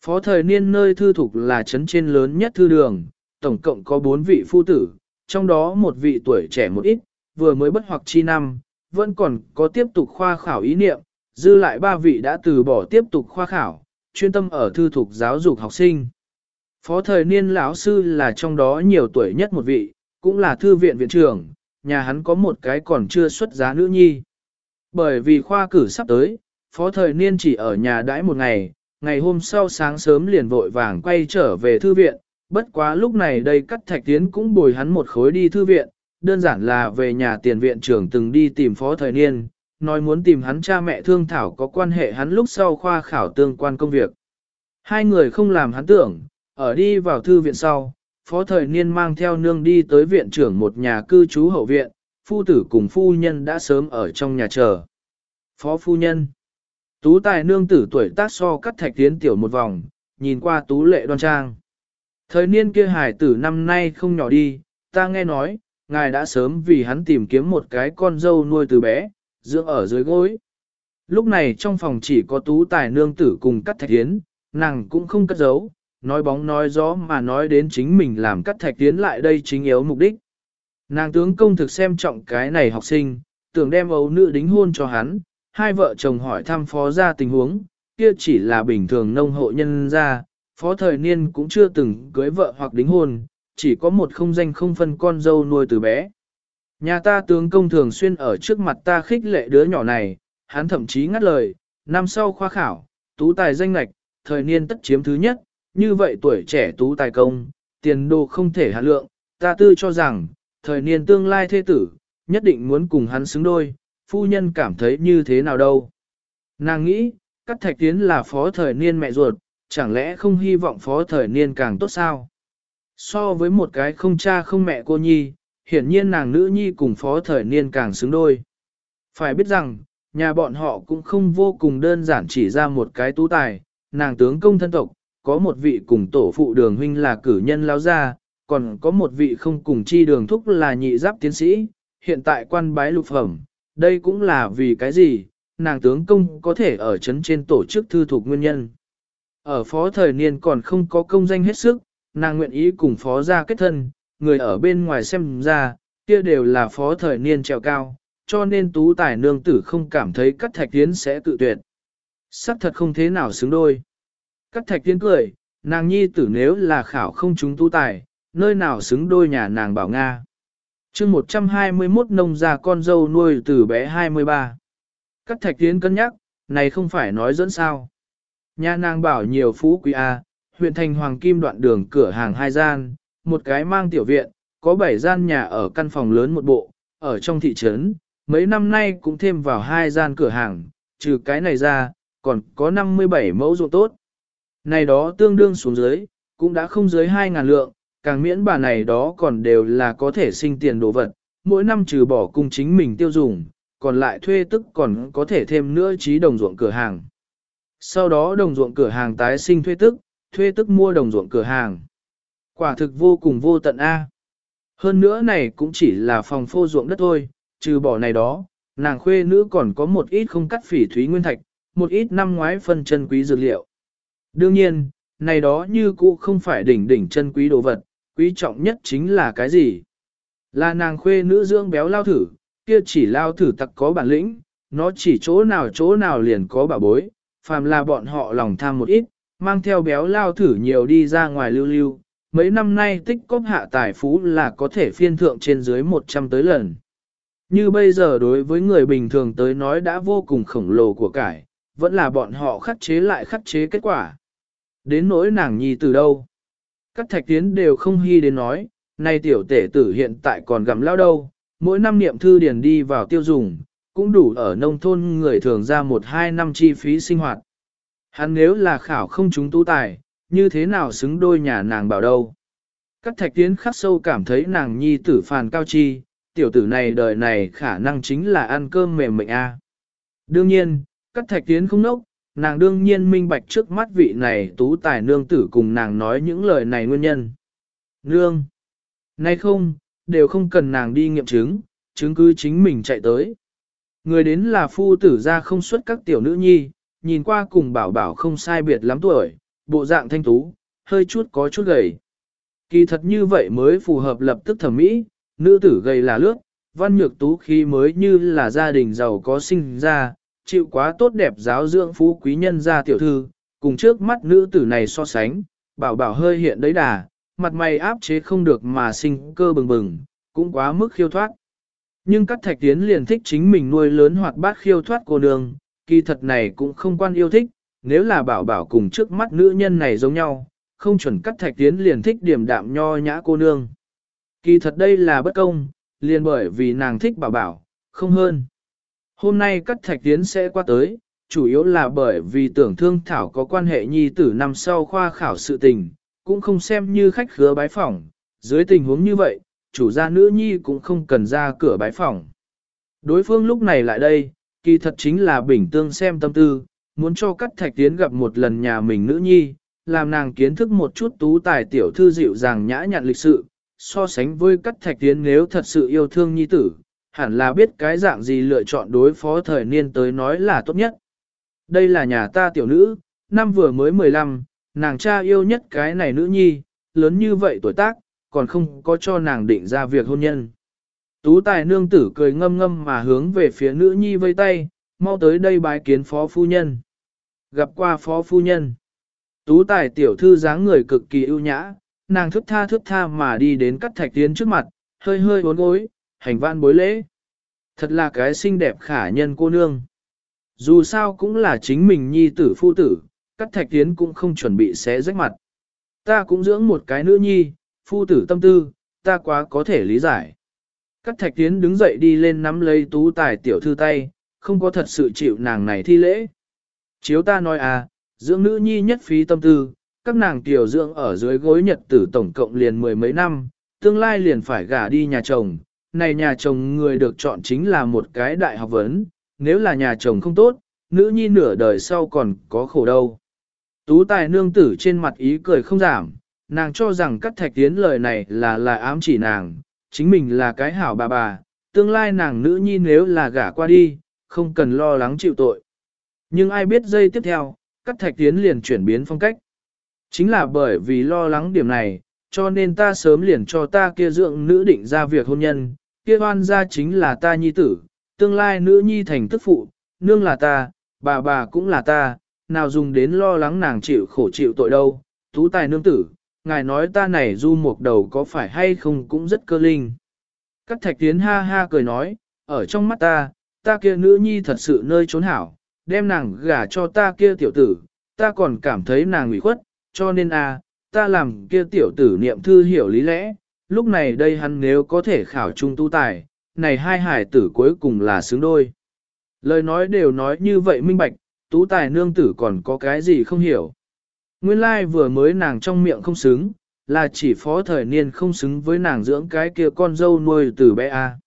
S1: Phó thời niên nơi thư thục là trấn trên lớn nhất thư đường, tổng cộng có bốn vị phu tử, trong đó một vị tuổi trẻ một ít, vừa mới bất hoặc chi năm, vẫn còn có tiếp tục khoa khảo ý niệm, dư lại ba vị đã từ bỏ tiếp tục khoa khảo, chuyên tâm ở thư thục giáo dục học sinh. Phó thời niên lão sư là trong đó nhiều tuổi nhất một vị, cũng là thư viện viện trưởng, nhà hắn có một cái còn chưa xuất giá nữ nhi. Bởi vì khoa cử sắp tới, phó thời niên chỉ ở nhà đãi một ngày, ngày hôm sau sáng sớm liền vội vàng quay trở về thư viện, bất quá lúc này đây cắt thạch tiến cũng bồi hắn một khối đi thư viện, đơn giản là về nhà tiền viện trưởng từng đi tìm phó thời niên, nói muốn tìm hắn cha mẹ thương thảo có quan hệ hắn lúc sau khoa khảo tương quan công việc. Hai người không làm hắn tưởng, ở đi vào thư viện sau, phó thời niên mang theo nương đi tới viện trưởng một nhà cư trú hậu viện, phu tử cùng phu nhân đã sớm ở trong nhà chờ. Phó phu nhân Tú tài nương tử tuổi tác so cắt thạch tiến tiểu một vòng, nhìn qua tú lệ đoan trang. Thời niên kia hải tử năm nay không nhỏ đi, ta nghe nói, ngài đã sớm vì hắn tìm kiếm một cái con dâu nuôi từ bé, dưỡng ở dưới gối. Lúc này trong phòng chỉ có tú tài nương tử cùng cắt thạch tiến, nàng cũng không cất giấu, nói bóng nói gió mà nói đến chính mình làm cắt thạch tiến lại đây chính yếu mục đích. Nàng tướng công thực xem trọng cái này học sinh, tưởng đem ấu nữ đính hôn cho hắn, hai vợ chồng hỏi thăm phó ra tình huống, kia chỉ là bình thường nông hộ nhân ra, phó thời niên cũng chưa từng cưới vợ hoặc đính hôn, chỉ có một không danh không phân con dâu nuôi từ bé. Nhà ta tướng công thường xuyên ở trước mặt ta khích lệ đứa nhỏ này, hắn thậm chí ngắt lời, năm sau khoa khảo, tú tài danh lạch, thời niên tất chiếm thứ nhất, như vậy tuổi trẻ tú tài công, tiền đồ không thể hạ lượng, ta tư cho rằng, thời niên tương lai thế tử, nhất định muốn cùng hắn xứng đôi, phu nhân cảm thấy như thế nào đâu. Nàng nghĩ, Cát Thạch Tiến là phó thời niên mẹ ruột, chẳng lẽ không hy vọng phó thời niên càng tốt sao? So với một cái không cha không mẹ cô nhi, hiển nhiên nàng nữ nhi cùng phó thời niên càng xứng đôi. Phải biết rằng, nhà bọn họ cũng không vô cùng đơn giản chỉ ra một cái tú tài, nàng tướng công thân tộc, có một vị cùng tổ phụ đường huynh là cử nhân lao gia, còn có một vị không cùng chi đường thúc là nhị giáp tiến sĩ, hiện tại quan bái lục phẩm, đây cũng là vì cái gì, nàng tướng công có thể ở chấn trên tổ chức thư thuộc nguyên nhân. Ở phó thời niên còn không có công danh hết sức, nàng nguyện ý cùng phó gia kết thân, người ở bên ngoài xem ra, kia đều là phó thời niên trèo cao, cho nên tú tài nương tử không cảm thấy cắt thạch tiến sẽ tự tuyệt. Sắc thật không thế nào xứng đôi. Cắt thạch tiến cười, nàng nhi tử nếu là khảo không chúng tu tài, nơi nào xứng đôi nhà nàng bảo Nga. chương 121 nông gia con dâu nuôi từ bé 23. Các thạch tiến cân nhắc, này không phải nói dẫn sao. Nhà nàng bảo nhiều phú quý A, huyện thành hoàng kim đoạn đường cửa hàng hai gian, một cái mang tiểu viện, có bảy gian nhà ở căn phòng lớn một bộ, ở trong thị trấn, mấy năm nay cũng thêm vào hai gian cửa hàng, trừ cái này ra, còn có 57 mẫu ruộng tốt. Này đó tương đương xuống dưới, cũng đã không dưới 2.000 lượng, càng miễn bà này đó còn đều là có thể sinh tiền đồ vật, mỗi năm trừ bỏ cung chính mình tiêu dùng, còn lại thuê tức còn có thể thêm nữa trí đồng ruộng cửa hàng. Sau đó đồng ruộng cửa hàng tái sinh thuê tức, thuê tức mua đồng ruộng cửa hàng. Quả thực vô cùng vô tận A. Hơn nữa này cũng chỉ là phòng phô ruộng đất thôi, trừ bỏ này đó, nàng khuê nữ còn có một ít không cắt phỉ thúy nguyên thạch, một ít năm ngoái phân chân quý dược liệu. Đương nhiên, này đó như cũ không phải đỉnh đỉnh chân quý đồ vật, quý trọng nhất chính là cái gì? Là nàng khuê nữ dưỡng béo lao thử, kia chỉ lao thử tặc có bản lĩnh, nó chỉ chỗ nào chỗ nào liền có bảo bối, phàm là bọn họ lòng tham một ít, mang theo béo lao thử nhiều đi ra ngoài lưu lưu, mấy năm nay tích cóp hạ tài phú là có thể phiên thượng trên dưới 100 tới lần. Như bây giờ đối với người bình thường tới nói đã vô cùng khổng lồ của cải, vẫn là bọn họ khắc chế lại khắc chế kết quả. Đến nỗi nàng nhi từ đâu? Các thạch tiến đều không hy đến nói, nay tiểu tể tử hiện tại còn gặm lao đâu, mỗi năm niệm thư điền đi vào tiêu dùng, cũng đủ ở nông thôn người thường ra một hai năm chi phí sinh hoạt. Hắn nếu là khảo không chúng tu tài, như thế nào xứng đôi nhà nàng bảo đâu. Các thạch tiến khắc sâu cảm thấy nàng nhi tử phàn cao chi, tiểu tử này đời này khả năng chính là ăn cơm mềm mệnh a. Đương nhiên, các thạch tiến không nốc, nàng đương nhiên minh bạch trước mắt vị này tú tài nương tử cùng nàng nói những lời này nguyên nhân. Nương! Nay không, đều không cần nàng đi nghiệm chứng, chứng cứ chính mình chạy tới. Người đến là phu tử ra không xuất các tiểu nữ nhi, nhìn qua cùng bảo bảo không sai biệt lắm tuổi, bộ dạng thanh tú, hơi chút có chút gầy. Kỳ thật như vậy mới phù hợp lập tức thẩm mỹ, nữ tử gầy là lướt, văn nhược tú khi mới như là gia đình giàu có sinh ra, chịu quá tốt đẹp giáo dưỡng phú quý nhân gia tiểu thư, cùng trước mắt nữ tử này so sánh, bảo bảo hơi hiện đấy đà, mặt mày áp chế không được mà sinh cơ bừng bừng, cũng quá mức khiêu thoát. Nhưng các thạch tiến liền thích chính mình nuôi lớn hoạt bát khiêu thoát cô nương, kỳ thật này cũng không quan yêu thích, nếu là bảo bảo cùng trước mắt nữ nhân này giống nhau, không chuẩn cắt thạch tiến liền thích điểm đạm nho nhã cô nương. Kỳ thật đây là bất công, liền bởi vì nàng thích bảo bảo, không hơn. Hôm nay các thạch tiến sẽ qua tới, chủ yếu là bởi vì tưởng thương thảo có quan hệ nhi tử năm sau khoa khảo sự tình, cũng không xem như khách khứa bái phỏng. Dưới tình huống như vậy, chủ gia nữ nhi cũng không cần ra cửa bái phỏng. Đối phương lúc này lại đây, kỳ thật chính là bình tương xem tâm tư, muốn cho các thạch tiến gặp một lần nhà mình nữ nhi, làm nàng kiến thức một chút tú tài tiểu thư dịu dàng nhã nhặn lịch sự, so sánh với cắt thạch tiến nếu thật sự yêu thương nhi tử, hẳn là biết cái dạng gì lựa chọn đối phó thời niên tới nói là tốt nhất. Đây là nhà ta tiểu nữ, năm vừa mới 15, nàng cha yêu nhất cái này nữ nhi, lớn như vậy tuổi tác, còn không có cho nàng định ra việc hôn nhân. Tú tài nương tử cười ngâm ngâm mà hướng về phía nữ nhi vây tay, mau tới đây bái kiến phó phu nhân. Gặp qua phó phu nhân. Tú tài tiểu thư dáng người cực kỳ ưu nhã, nàng thức tha thức tha mà đi đến cắt thạch tiến trước mặt, hơi hơi bốn gối, hành văn bối lễ. Thật là cái xinh đẹp khả nhân cô nương. Dù sao cũng là chính mình nhi tử phu tử, cắt thạch tiến cũng không chuẩn bị xé rách mặt. Ta cũng dưỡng một cái nữ nhi, phu tử tâm tư, ta quá có thể lý giải. Cắt thạch tiến đứng dậy đi lên nắm lấy tú tài tiểu thư tay, không có thật sự chịu nàng này thi lễ. Chiếu ta nói à, dưỡng nữ nhi nhất phí tâm tư, các nàng tiểu dưỡng ở dưới gối nhật tử tổng cộng liền mười mấy năm, tương lai liền phải gả đi nhà chồng. Này nhà chồng người được chọn chính là một cái đại học vấn, nếu là nhà chồng không tốt, nữ nhi nửa đời sau còn có khổ đâu. Tú tài nương tử trên mặt ý cười không giảm, nàng cho rằng cắt thạch tiến lời này là là ám chỉ nàng, chính mình là cái hảo bà bà, tương lai nàng nữ nhi nếu là gả qua đi, không cần lo lắng chịu tội. Nhưng ai biết giây tiếp theo, cắt thạch tiến liền chuyển biến phong cách. Chính là bởi vì lo lắng điểm này, cho nên ta sớm liền cho ta kia dưỡng nữ định ra việc hôn nhân, kia hoan ra chính là ta nhi tử, tương lai nữ nhi thành tức phụ, nương là ta, bà bà cũng là ta, nào dùng đến lo lắng nàng chịu khổ chịu tội đâu, tú tài nương tử, ngài nói ta này du mục đầu có phải hay không cũng rất cơ linh. Cắt thạch tiến ha ha cười nói, ở trong mắt ta, ta kia nữ nhi thật sự nơi trốn hảo, đem nàng gả cho ta kia tiểu tử, ta còn cảm thấy nàng ủy khuất, cho nên a, à, ta làm kia tiểu tử niệm thư hiểu lý lẽ, lúc này đây hắn nếu có thể khảo trung tu tài, này hai hải tử cuối cùng là xứng đôi. Lời nói đều nói như vậy minh bạch, tú tài nương tử còn có cái gì không hiểu. Nguyên lai like vừa mới nàng trong miệng không xứng, là chỉ phó thời niên không xứng với nàng dưỡng cái kia con dâu nuôi từ bé A.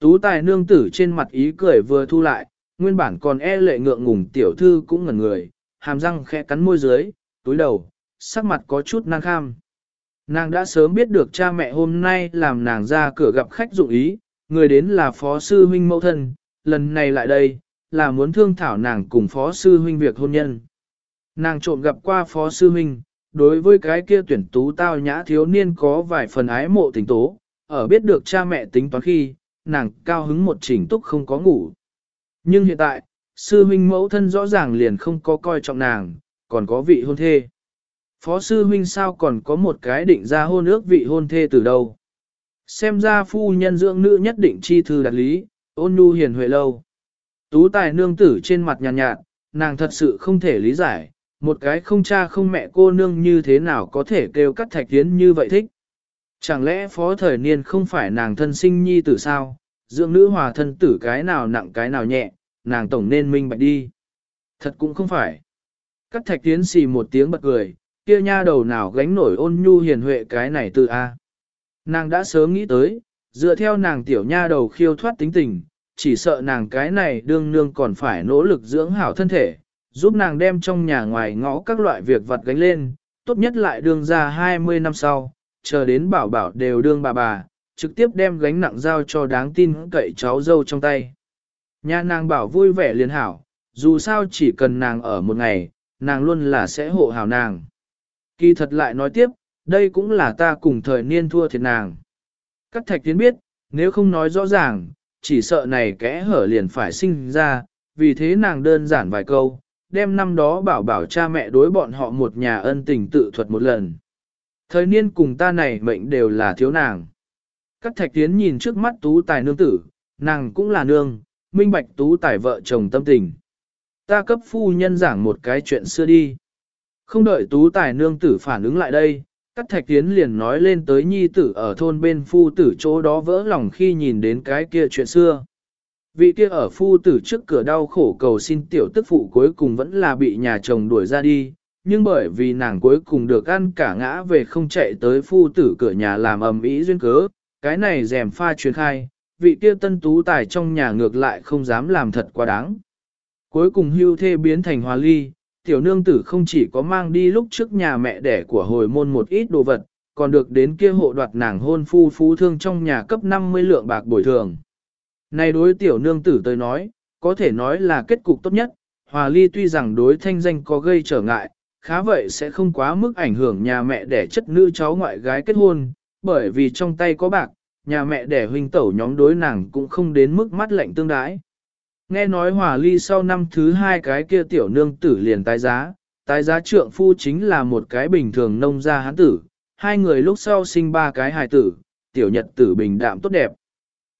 S1: Tú tài nương tử trên mặt ý cười vừa thu lại, nguyên bản còn e lệ ngượng ngùng tiểu thư cũng ngẩn người, hàm răng khẽ cắn môi dưới, túi đầu, sắc mặt có chút năng kham. Nàng đã sớm biết được cha mẹ hôm nay làm nàng ra cửa gặp khách dụng ý, người đến là phó sư huynh mẫu thân, lần này lại đây, là muốn thương thảo nàng cùng phó sư huynh việc hôn nhân. Nàng trộm gặp qua phó sư huynh, đối với cái kia tuyển tú tao nhã thiếu niên có vài phần ái mộ tình tố, ở biết được cha mẹ tính toán khi, nàng cao hứng một chỉnh túc không có ngủ. Nhưng hiện tại, sư huynh mẫu thân rõ ràng liền không có coi trọng nàng, còn có vị hôn thê. Phó sư huynh sao còn có một cái định ra hôn ước vị hôn thê từ đâu. Xem ra phu nhân dưỡng nữ nhất định chi thư đặt lý, ôn nhu hiền huệ lâu. Tú tài nương tử trên mặt nhàn nhạt, nhạt, nàng thật sự không thể lý giải, một cái không cha không mẹ cô nương như thế nào có thể kêu cắt thạch tiến như vậy thích. Chẳng lẽ phó thời niên không phải nàng thân sinh nhi tử sao, dưỡng nữ hòa thân tử cái nào nặng cái nào nhẹ, nàng tổng nên minh bạch đi. Thật cũng không phải. Cắt thạch tiến xì một tiếng bật cười, kia nha đầu nào gánh nổi ôn nhu hiền huệ cái này từ A. Nàng đã sớm nghĩ tới, dựa theo nàng tiểu nha đầu khiêu thoát tính tình, chỉ sợ nàng cái này đương nương còn phải nỗ lực dưỡng hảo thân thể, giúp nàng đem trong nhà ngoài ngõ các loại việc vặt gánh lên, tốt nhất lại đương ra 20 năm sau, chờ đến bảo bảo đều đương bà bà, trực tiếp đem gánh nặng giao cho đáng tin cậy cháu dâu trong tay. Nhà nàng bảo vui vẻ liền hảo, dù sao chỉ cần nàng ở một ngày, nàng luôn là sẽ hộ hảo nàng. Kỳ thật lại nói tiếp, đây cũng là ta cùng thời niên thua thiệt nàng. Các thạch tiến biết, nếu không nói rõ ràng, chỉ sợ này kẽ hở liền phải sinh ra, vì thế nàng đơn giản vài câu, đem năm đó bảo bảo cha mẹ đối bọn họ một nhà ân tình tự thuật một lần. Thời niên cùng ta này mệnh đều là thiếu nàng. Các thạch tiến nhìn trước mắt tú tài nương tử, nàng cũng là nương, minh bạch tú tài vợ chồng tâm tình. Ta cấp phu nhân giảng một cái chuyện xưa đi. Không đợi tú tài nương tử phản ứng lại đây, Cắt thạch tiến liền nói lên tới nhi tử ở thôn bên phu tử chỗ đó vỡ lòng khi nhìn đến cái kia chuyện xưa. Vị kia ở phu tử trước cửa đau khổ cầu xin tiểu tức phụ cuối cùng vẫn là bị nhà chồng đuổi ra đi, nhưng bởi vì nàng cuối cùng được ăn cả ngã về không chạy tới phu tử cửa nhà làm ầm ĩ duyên cớ, cái này rèm pha truyền khai, vị kia tân tú tài trong nhà ngược lại không dám làm thật quá đáng. Cuối cùng hưu thê biến thành hòa ly, tiểu nương tử không chỉ có mang đi lúc trước nhà mẹ đẻ của hồi môn một ít đồ vật, còn được đến kia hộ đoạt nàng hôn phu phú thương trong nhà cấp 50 lượng bạc bồi thường. Này đối tiểu nương tử tới nói, có thể nói là kết cục tốt nhất, hòa ly tuy rằng đối thanh danh có gây trở ngại, khá vậy sẽ không quá mức ảnh hưởng nhà mẹ đẻ chất nữ cháu ngoại gái kết hôn, bởi vì trong tay có bạc, nhà mẹ đẻ huynh tẩu nhóm đối nàng cũng không đến mức mắt lạnh tương đái. Nghe nói hòa ly sau năm thứ hai cái kia tiểu nương tử liền tái giá, tái giá trượng phu chính là một cái bình thường nông gia hán tử, hai người lúc sau sinh ba cái hài tử, tiểu nhật tử bình đạm tốt đẹp.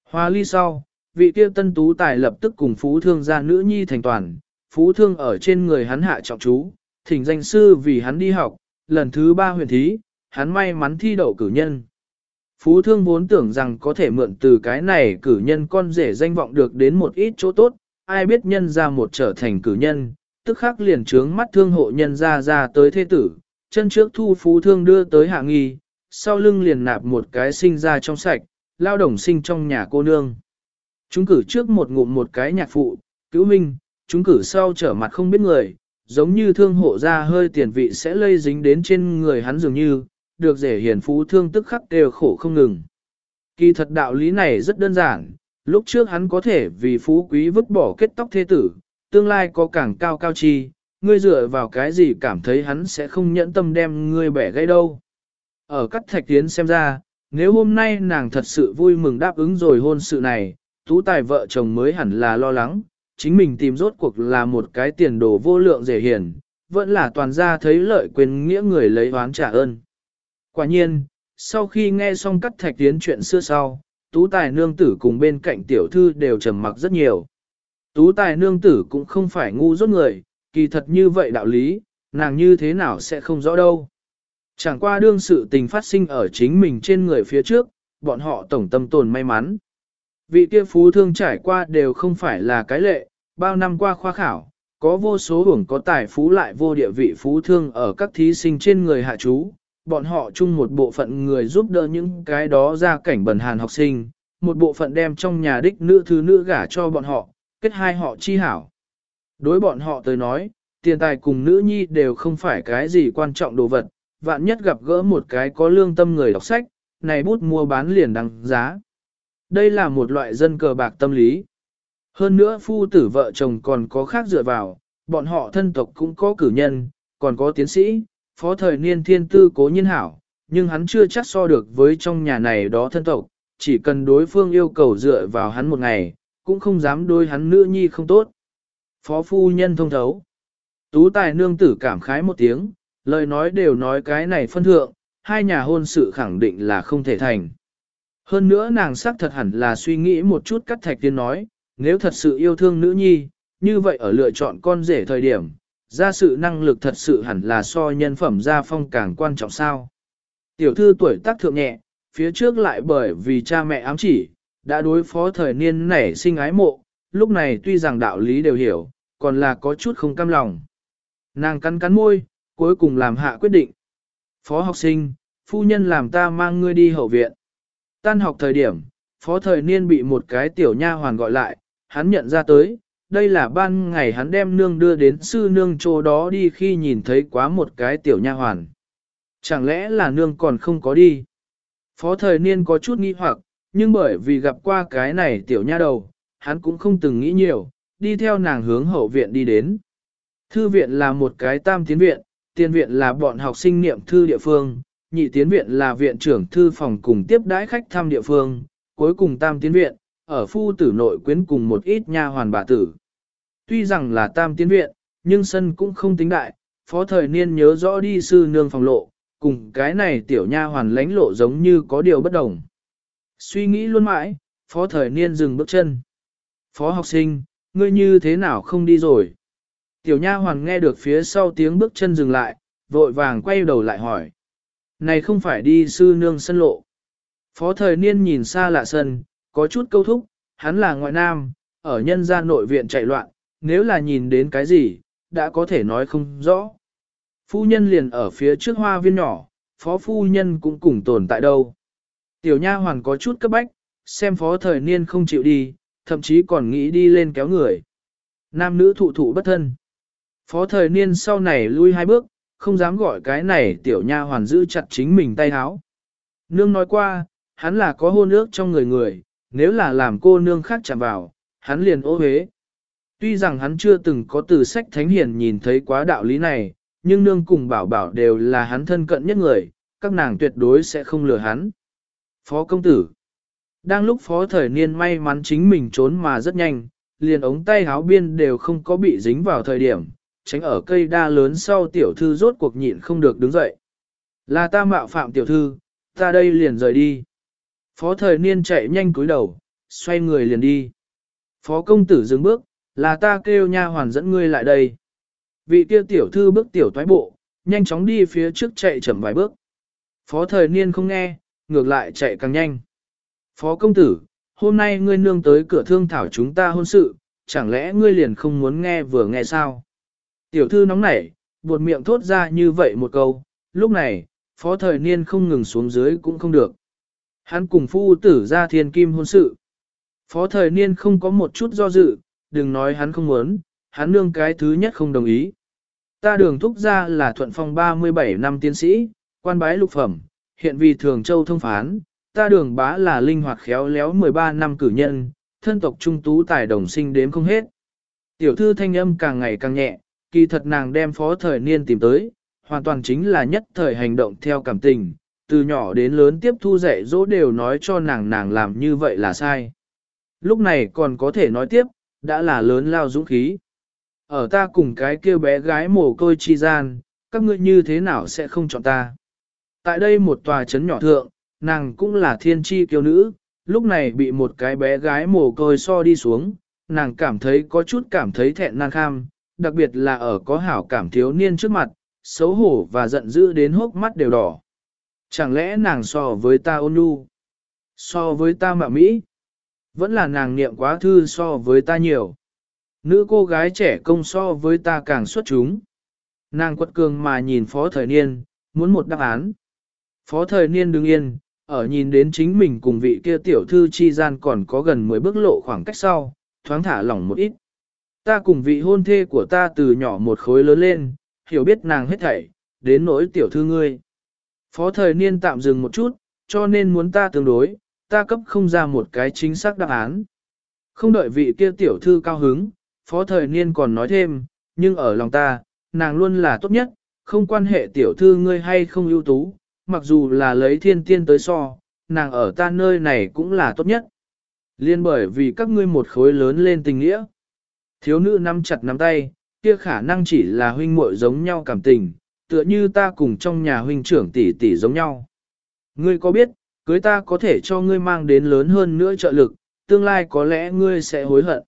S1: Hòa ly sau, vị kia tân tú tài lập tức cùng phú thương gia nữ nhi thành toàn, phú thương ở trên người hắn hạ trọng chú, thỉnh danh sư vì hắn đi học, lần thứ ba huyền thí, hắn may mắn thi đậu cử nhân. Phú thương vốn tưởng rằng có thể mượn từ cái này cử nhân con rể danh vọng được đến một ít chỗ tốt, ai biết nhân ra một trở thành cử nhân, tức khắc liền trướng mắt thương hộ nhân ra ra tới thế tử, chân trước thu phú thương đưa tới hạ nghi, sau lưng liền nạp một cái sinh ra trong sạch, lao động sinh trong nhà cô nương. Chúng cử trước một ngụm một cái nhạc phụ, cứu minh, chúng cử sau trở mặt không biết người, giống như thương hộ ra hơi tiền vị sẽ lây dính đến trên người hắn dường như, được rể hiền phú thương tức khắc đều khổ không ngừng. Kỳ thật đạo lý này rất đơn giản, lúc trước hắn có thể vì phú quý vứt bỏ kết tóc thế tử, tương lai có càng cao cao chi, ngươi dựa vào cái gì cảm thấy hắn sẽ không nhẫn tâm đem ngươi bẻ gãy đâu. Ở cắt thạch tiến xem ra, nếu hôm nay nàng thật sự vui mừng đáp ứng rồi hôn sự này, tú tài vợ chồng mới hẳn là lo lắng, chính mình tìm rốt cuộc là một cái tiền đồ vô lượng dễ hiền, vẫn là toàn gia thấy lợi quyền nghĩa người lấy oán trả ơn. Quả nhiên, sau khi nghe xong cắt thạch tiến chuyện xưa sau, tú tài nương tử cùng bên cạnh tiểu thư đều trầm mặc rất nhiều. Tú tài nương tử cũng không phải ngu rốt người, kỳ thật như vậy đạo lý, nàng như thế nào sẽ không rõ đâu. Chẳng qua đương sự tình phát sinh ở chính mình trên người phía trước, bọn họ tổng tâm tồn may mắn. Vị kia phú thương trải qua đều không phải là cái lệ, bao năm qua khoa khảo, có vô số hưởng có tài phú lại vô địa vị phú thương ở các thí sinh trên người hạ chú, bọn họ chung một bộ phận người giúp đỡ những cái đó ra cảnh bần hàn học sinh, một bộ phận đem trong nhà đích nữ thứ nữ gả cho bọn họ, kết hai họ chi hảo. Đối bọn họ tới nói, tiền tài cùng nữ nhi đều không phải cái gì quan trọng đồ vật, vạn nhất gặp gỡ một cái có lương tâm người đọc sách, này bút mua bán liền đăng giá. Đây là một loại dân cờ bạc tâm lý. Hơn nữa phu tử vợ chồng còn có khác dựa vào, bọn họ thân tộc cũng có cử nhân, còn có tiến sĩ, phó thời niên thiên tư cố nhiên hảo, nhưng hắn chưa chắc so được với trong nhà này đó thân tộc, chỉ cần đối phương yêu cầu dựa vào hắn một ngày, cũng không dám đối hắn nữ nhi không tốt. Phó phu nhân thông thấu. Tú tài nương tử cảm khái một tiếng, lời nói đều nói cái này phân thượng, hai nhà hôn sự khẳng định là không thể thành. Hơn nữa nàng xác thật hẳn là suy nghĩ một chút cắt thạch tiên nói, nếu thật sự yêu thương nữ nhi, như vậy ở lựa chọn con rể thời điểm, ra sự năng lực thật sự hẳn là so nhân phẩm gia phong càng quan trọng sao. Tiểu thư tuổi tác thượng nhẹ, phía trước lại bởi vì cha mẹ ám chỉ, đã đối phó thời niên nảy sinh ái mộ, lúc này tuy rằng đạo lý đều hiểu, còn là có chút không cam lòng. Nàng cắn cắn môi, cuối cùng làm hạ quyết định. Phó học sinh, phu nhân làm ta mang ngươi đi hậu viện. Tan học thời điểm, phó thời niên bị một cái tiểu nha hoàn gọi lại, hắn nhận ra tới, đây là ban ngày hắn đem nương đưa đến sư nương chỗ đó đi khi nhìn thấy quá một cái tiểu nha hoàn. Chẳng lẽ là nương còn không có đi? Phó thời niên có chút nghi hoặc, nhưng bởi vì gặp qua cái này tiểu nha đầu, hắn cũng không từng nghĩ nhiều, đi theo nàng hướng hậu viện đi đến. Thư viện là một cái tam tiến viện, tiên viện là bọn học sinh niệm thư địa phương, nhị tiến viện là viện trưởng thư phòng cùng tiếp đãi khách thăm địa phương, cuối cùng tam tiến viện, ở phu tử nội quyến cùng một ít nha hoàn bà tử. Tuy rằng là tam tiến viện, nhưng sân cũng không tính đại, phó thời niên nhớ rõ đi sư nương phòng lộ, cùng cái này tiểu nha hoàn lánh lộ giống như có điều bất đồng. Suy nghĩ luôn mãi, phó thời niên dừng bước chân. Phó học sinh, ngươi như thế nào không đi rồi? Tiểu nha hoàn nghe được phía sau tiếng bước chân dừng lại, vội vàng quay đầu lại hỏi. Này không phải đi sư nương sân lộ. Phó thời niên nhìn xa lạ sân, có chút câu thúc, hắn là ngoại nam, ở nhân gia nội viện chạy loạn, nếu là nhìn đến cái gì, đã có thể nói không rõ. Phu nhân liền ở phía trước hoa viên nhỏ, phó phu nhân cũng cùng tồn tại đâu. Tiểu nha hoàn có chút cấp bách, xem phó thời niên không chịu đi, thậm chí còn nghĩ đi lên kéo người. Nam nữ thụ thụ bất thân. Phó thời niên sau này lui hai bước, không dám gọi cái này tiểu nha hoàn giữ chặt chính mình tay háo. Nương nói qua, hắn là có hôn ước trong người người, nếu là làm cô nương khác chạm vào, hắn liền ô hế. Tuy rằng hắn chưa từng có từ sách thánh hiền nhìn thấy quá đạo lý này, nhưng nương cùng bảo bảo đều là hắn thân cận nhất người, các nàng tuyệt đối sẽ không lừa hắn. Phó công tử Đang lúc phó thời niên may mắn chính mình trốn mà rất nhanh, liền ống tay háo biên đều không có bị dính vào thời điểm, tránh ở cây đa lớn sau tiểu thư rốt cuộc nhịn không được đứng dậy. Là ta mạo phạm tiểu thư, ta đây liền rời đi. Phó thời niên chạy nhanh cúi đầu, xoay người liền đi. Phó công tử dừng bước, là ta kêu nha hoàn dẫn ngươi lại đây. Vị kia tiểu thư bước tiểu thoái bộ, nhanh chóng đi phía trước chạy chậm vài bước. Phó thời niên không nghe, ngược lại chạy càng nhanh. Phó công tử, hôm nay ngươi nương tới cửa thương thảo chúng ta hôn sự, chẳng lẽ ngươi liền không muốn nghe vừa nghe sao? Tiểu thư nóng nảy, buột miệng thốt ra như vậy một câu, lúc này, phó thời niên không ngừng xuống dưới cũng không được. Hắn cùng phu tử ra thiên kim hôn sự. Phó thời niên không có một chút do dự, đừng nói hắn không muốn, hắn nương cái thứ nhất không đồng ý. Ta đường thúc ra là thuận phong 37 năm tiến sĩ, quan bái lục phẩm, hiện vì thường châu thông phán, ta đường bá là linh hoạt khéo léo 13 năm cử nhân, thân tộc trung tú tài đồng sinh đếm không hết. Tiểu thư thanh âm càng ngày càng nhẹ, kỳ thật nàng đem phó thời niên tìm tới, hoàn toàn chính là nhất thời hành động theo cảm tình, từ nhỏ đến lớn tiếp thu dạy dỗ đều nói cho nàng nàng làm như vậy là sai. Lúc này còn có thể nói tiếp, đã là lớn lao dũng khí. ở ta cùng cái kia bé gái mồ côi chi gian, các ngươi như thế nào sẽ không chọn ta. Tại đây một tòa trấn nhỏ thượng, nàng cũng là thiên tri kiêu nữ, lúc này bị một cái bé gái mồ côi so đi xuống, nàng cảm thấy có chút cảm thấy thẹn nan kham, đặc biệt là ở có hảo cảm thiếu niên trước mặt, xấu hổ và giận dữ đến hốc mắt đều đỏ. Chẳng lẽ nàng so với ta ôn nhu, so với ta mạ mỹ, vẫn là nàng niệm quá thư so với ta nhiều. Nữ cô gái trẻ công so với ta càng xuất chúng. Nàng quật cường mà nhìn phó thời niên, muốn một đáp án. Phó thời niên đứng yên, ở nhìn đến chính mình cùng vị kia tiểu thư chi gian còn có gần 10 bước lộ khoảng cách sau, thoáng thả lỏng một ít. Ta cùng vị hôn thê của ta từ nhỏ một khối lớn lên, hiểu biết nàng hết thảy, đến nỗi tiểu thư ngươi. Phó thời niên tạm dừng một chút, cho nên muốn ta tương đối, ta cấp không ra một cái chính xác đáp án. Không đợi vị kia tiểu thư cao hứng, phó thời niên còn nói thêm, nhưng ở lòng ta, nàng luôn là tốt nhất, không quan hệ tiểu thư ngươi hay không ưu tú, mặc dù là lấy thiên tiên tới so, nàng ở ta nơi này cũng là tốt nhất. Liên bởi vì các ngươi một khối lớn lên tình nghĩa. Thiếu nữ nắm chặt nắm tay, kia khả năng chỉ là huynh muội giống nhau cảm tình, tựa như ta cùng trong nhà huynh trưởng tỷ tỷ giống nhau. Ngươi có biết, cưới ta có thể cho ngươi mang đến lớn hơn nữa trợ lực, tương lai có lẽ ngươi sẽ hối hận.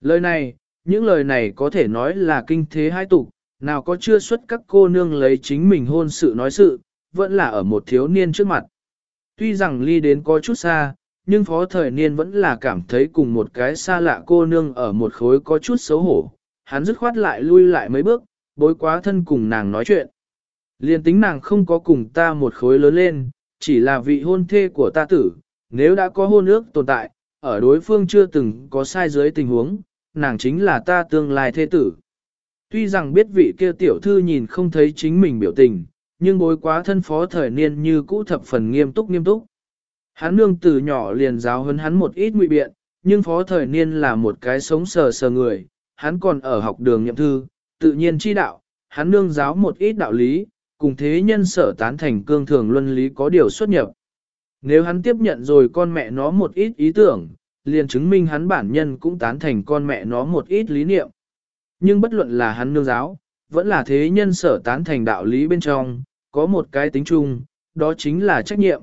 S1: Lời này, những lời này có thể nói là kinh thế hai tục, nào có chưa xuất các cô nương lấy chính mình hôn sự nói sự, vẫn là ở một thiếu niên trước mặt. Tuy rằng ly đến có chút xa, nhưng phó thời niên vẫn là cảm thấy cùng một cái xa lạ cô nương ở một khối có chút xấu hổ. Hắn dứt khoát lại lui lại mấy bước, bối quá thân cùng nàng nói chuyện. Liên tính nàng không có cùng ta một khối lớn lên, chỉ là vị hôn thê của ta tử, nếu đã có hôn ước tồn tại, ở đối phương chưa từng có sai dưới tình huống, nàng chính là ta tương lai thê tử. Tuy rằng biết vị kia tiểu thư nhìn không thấy chính mình biểu tình, nhưng bối quá thân phó thời niên như cũ thập phần nghiêm túc nghiêm túc. Hắn nương từ nhỏ liền giáo huấn hắn một ít ngụy biện, nhưng phó thời niên là một cái sống sờ sờ người, hắn còn ở học đường nhậm thư, tự nhiên chi đạo, hắn nương giáo một ít đạo lý, cùng thế nhân sở tán thành cương thường luân lý có điều xuất nhập. Nếu hắn tiếp nhận rồi con mẹ nó một ít ý tưởng, liền chứng minh hắn bản nhân cũng tán thành con mẹ nó một ít lý niệm. Nhưng bất luận là hắn nương giáo, vẫn là thế nhân sở tán thành đạo lý bên trong, có một cái tính chung, đó chính là trách nhiệm.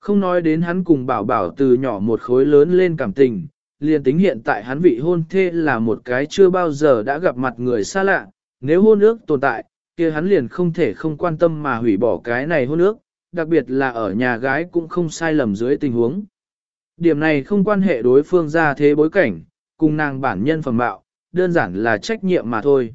S1: Không nói đến hắn cùng bảo bảo từ nhỏ một khối lớn lên cảm tình, liền tính hiện tại hắn vị hôn thê là một cái chưa bao giờ đã gặp mặt người xa lạ, nếu hôn ước tồn tại, kia hắn liền không thể không quan tâm mà hủy bỏ cái này hôn ước, đặc biệt là ở nhà gái cũng không sai lầm dưới tình huống. Điểm này không quan hệ đối phương ra thế bối cảnh, cùng nàng bản nhân phẩm mạo, đơn giản là trách nhiệm mà thôi.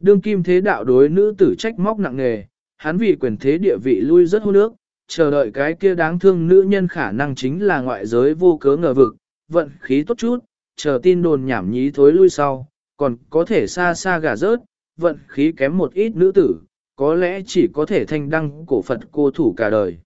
S1: Đương kim thế đạo đối nữ tử trách móc nặng nề, hắn vì quyền thế địa vị lui rất hôn nước, chờ đợi cái kia đáng thương nữ nhân khả năng chính là ngoại giới vô cớ ngờ vực, vận khí tốt chút, chờ tin đồn nhảm nhí thối lui sau, còn có thể xa xa gà rớt, vận khí kém một ít nữ tử, có lẽ chỉ có thể thanh đăng cổ Phật cô thủ cả đời.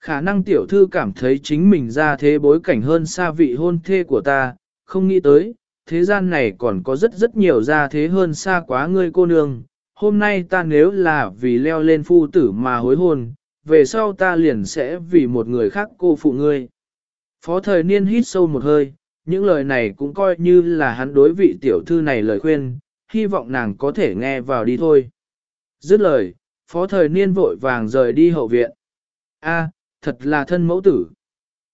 S1: Khả năng tiểu thư cảm thấy chính mình ra thế bối cảnh hơn xa vị hôn thê của ta, không nghĩ tới, thế gian này còn có rất rất nhiều ra thế hơn xa quá ngươi cô nương. Hôm nay ta nếu là vì leo lên phu tử mà hối hôn, về sau ta liền sẽ vì một người khác cô phụ ngươi. Phó thời niên hít sâu một hơi, những lời này cũng coi như là hắn đối vị tiểu thư này lời khuyên, hy vọng nàng có thể nghe vào đi thôi. Dứt lời, phó thời niên vội vàng rời đi hậu viện. A, thật là thân mẫu tử.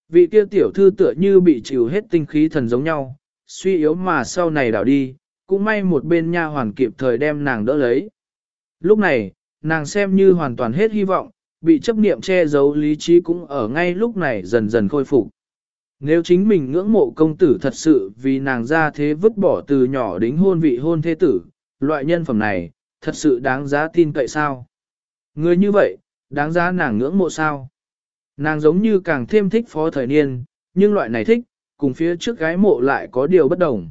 S1: Vị kia tiểu thư tựa như bị chịu hết tinh khí thần giống nhau, suy yếu mà sau này đảo đi, cũng may một bên nha hoàn kịp thời đem nàng đỡ lấy. Lúc này, nàng xem như hoàn toàn hết hy vọng, bị chấp niệm che giấu lý trí cũng ở ngay lúc này dần dần khôi phục. Nếu chính mình ngưỡng mộ công tử thật sự vì nàng ra thế vứt bỏ từ nhỏ đính hôn vị hôn thế tử, loại nhân phẩm này, thật sự đáng giá tin cậy sao? Người như vậy, đáng giá nàng ngưỡng mộ sao? Nàng giống như càng thêm thích phó thời niên, nhưng loại này thích, cùng phía trước gái mộ lại có điều bất đồng.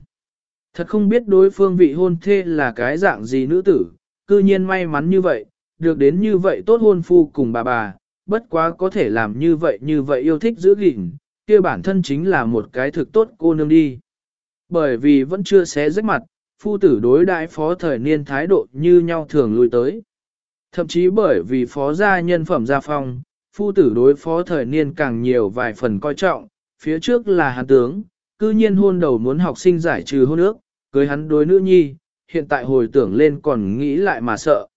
S1: Thật không biết đối phương vị hôn thê là cái dạng gì nữ tử, cư nhiên may mắn như vậy, được đến như vậy tốt hôn phu cùng bà bà, bất quá có thể làm như vậy như vậy yêu thích giữ gìn, kia bản thân chính là một cái thực tốt cô nương đi. Bởi vì vẫn chưa xé rách mặt, phu tử đối đại phó thời niên thái độ như nhau thường lui tới. Thậm chí bởi vì phó gia nhân phẩm gia phong, phu tử đối phó thời niên càng nhiều vài phần coi trọng, phía trước là hắn tướng, cư nhiên hôn đầu muốn học sinh giải trừ hôn ước, cưới hắn đối nữ nhi, hiện tại hồi tưởng lên còn nghĩ lại mà sợ.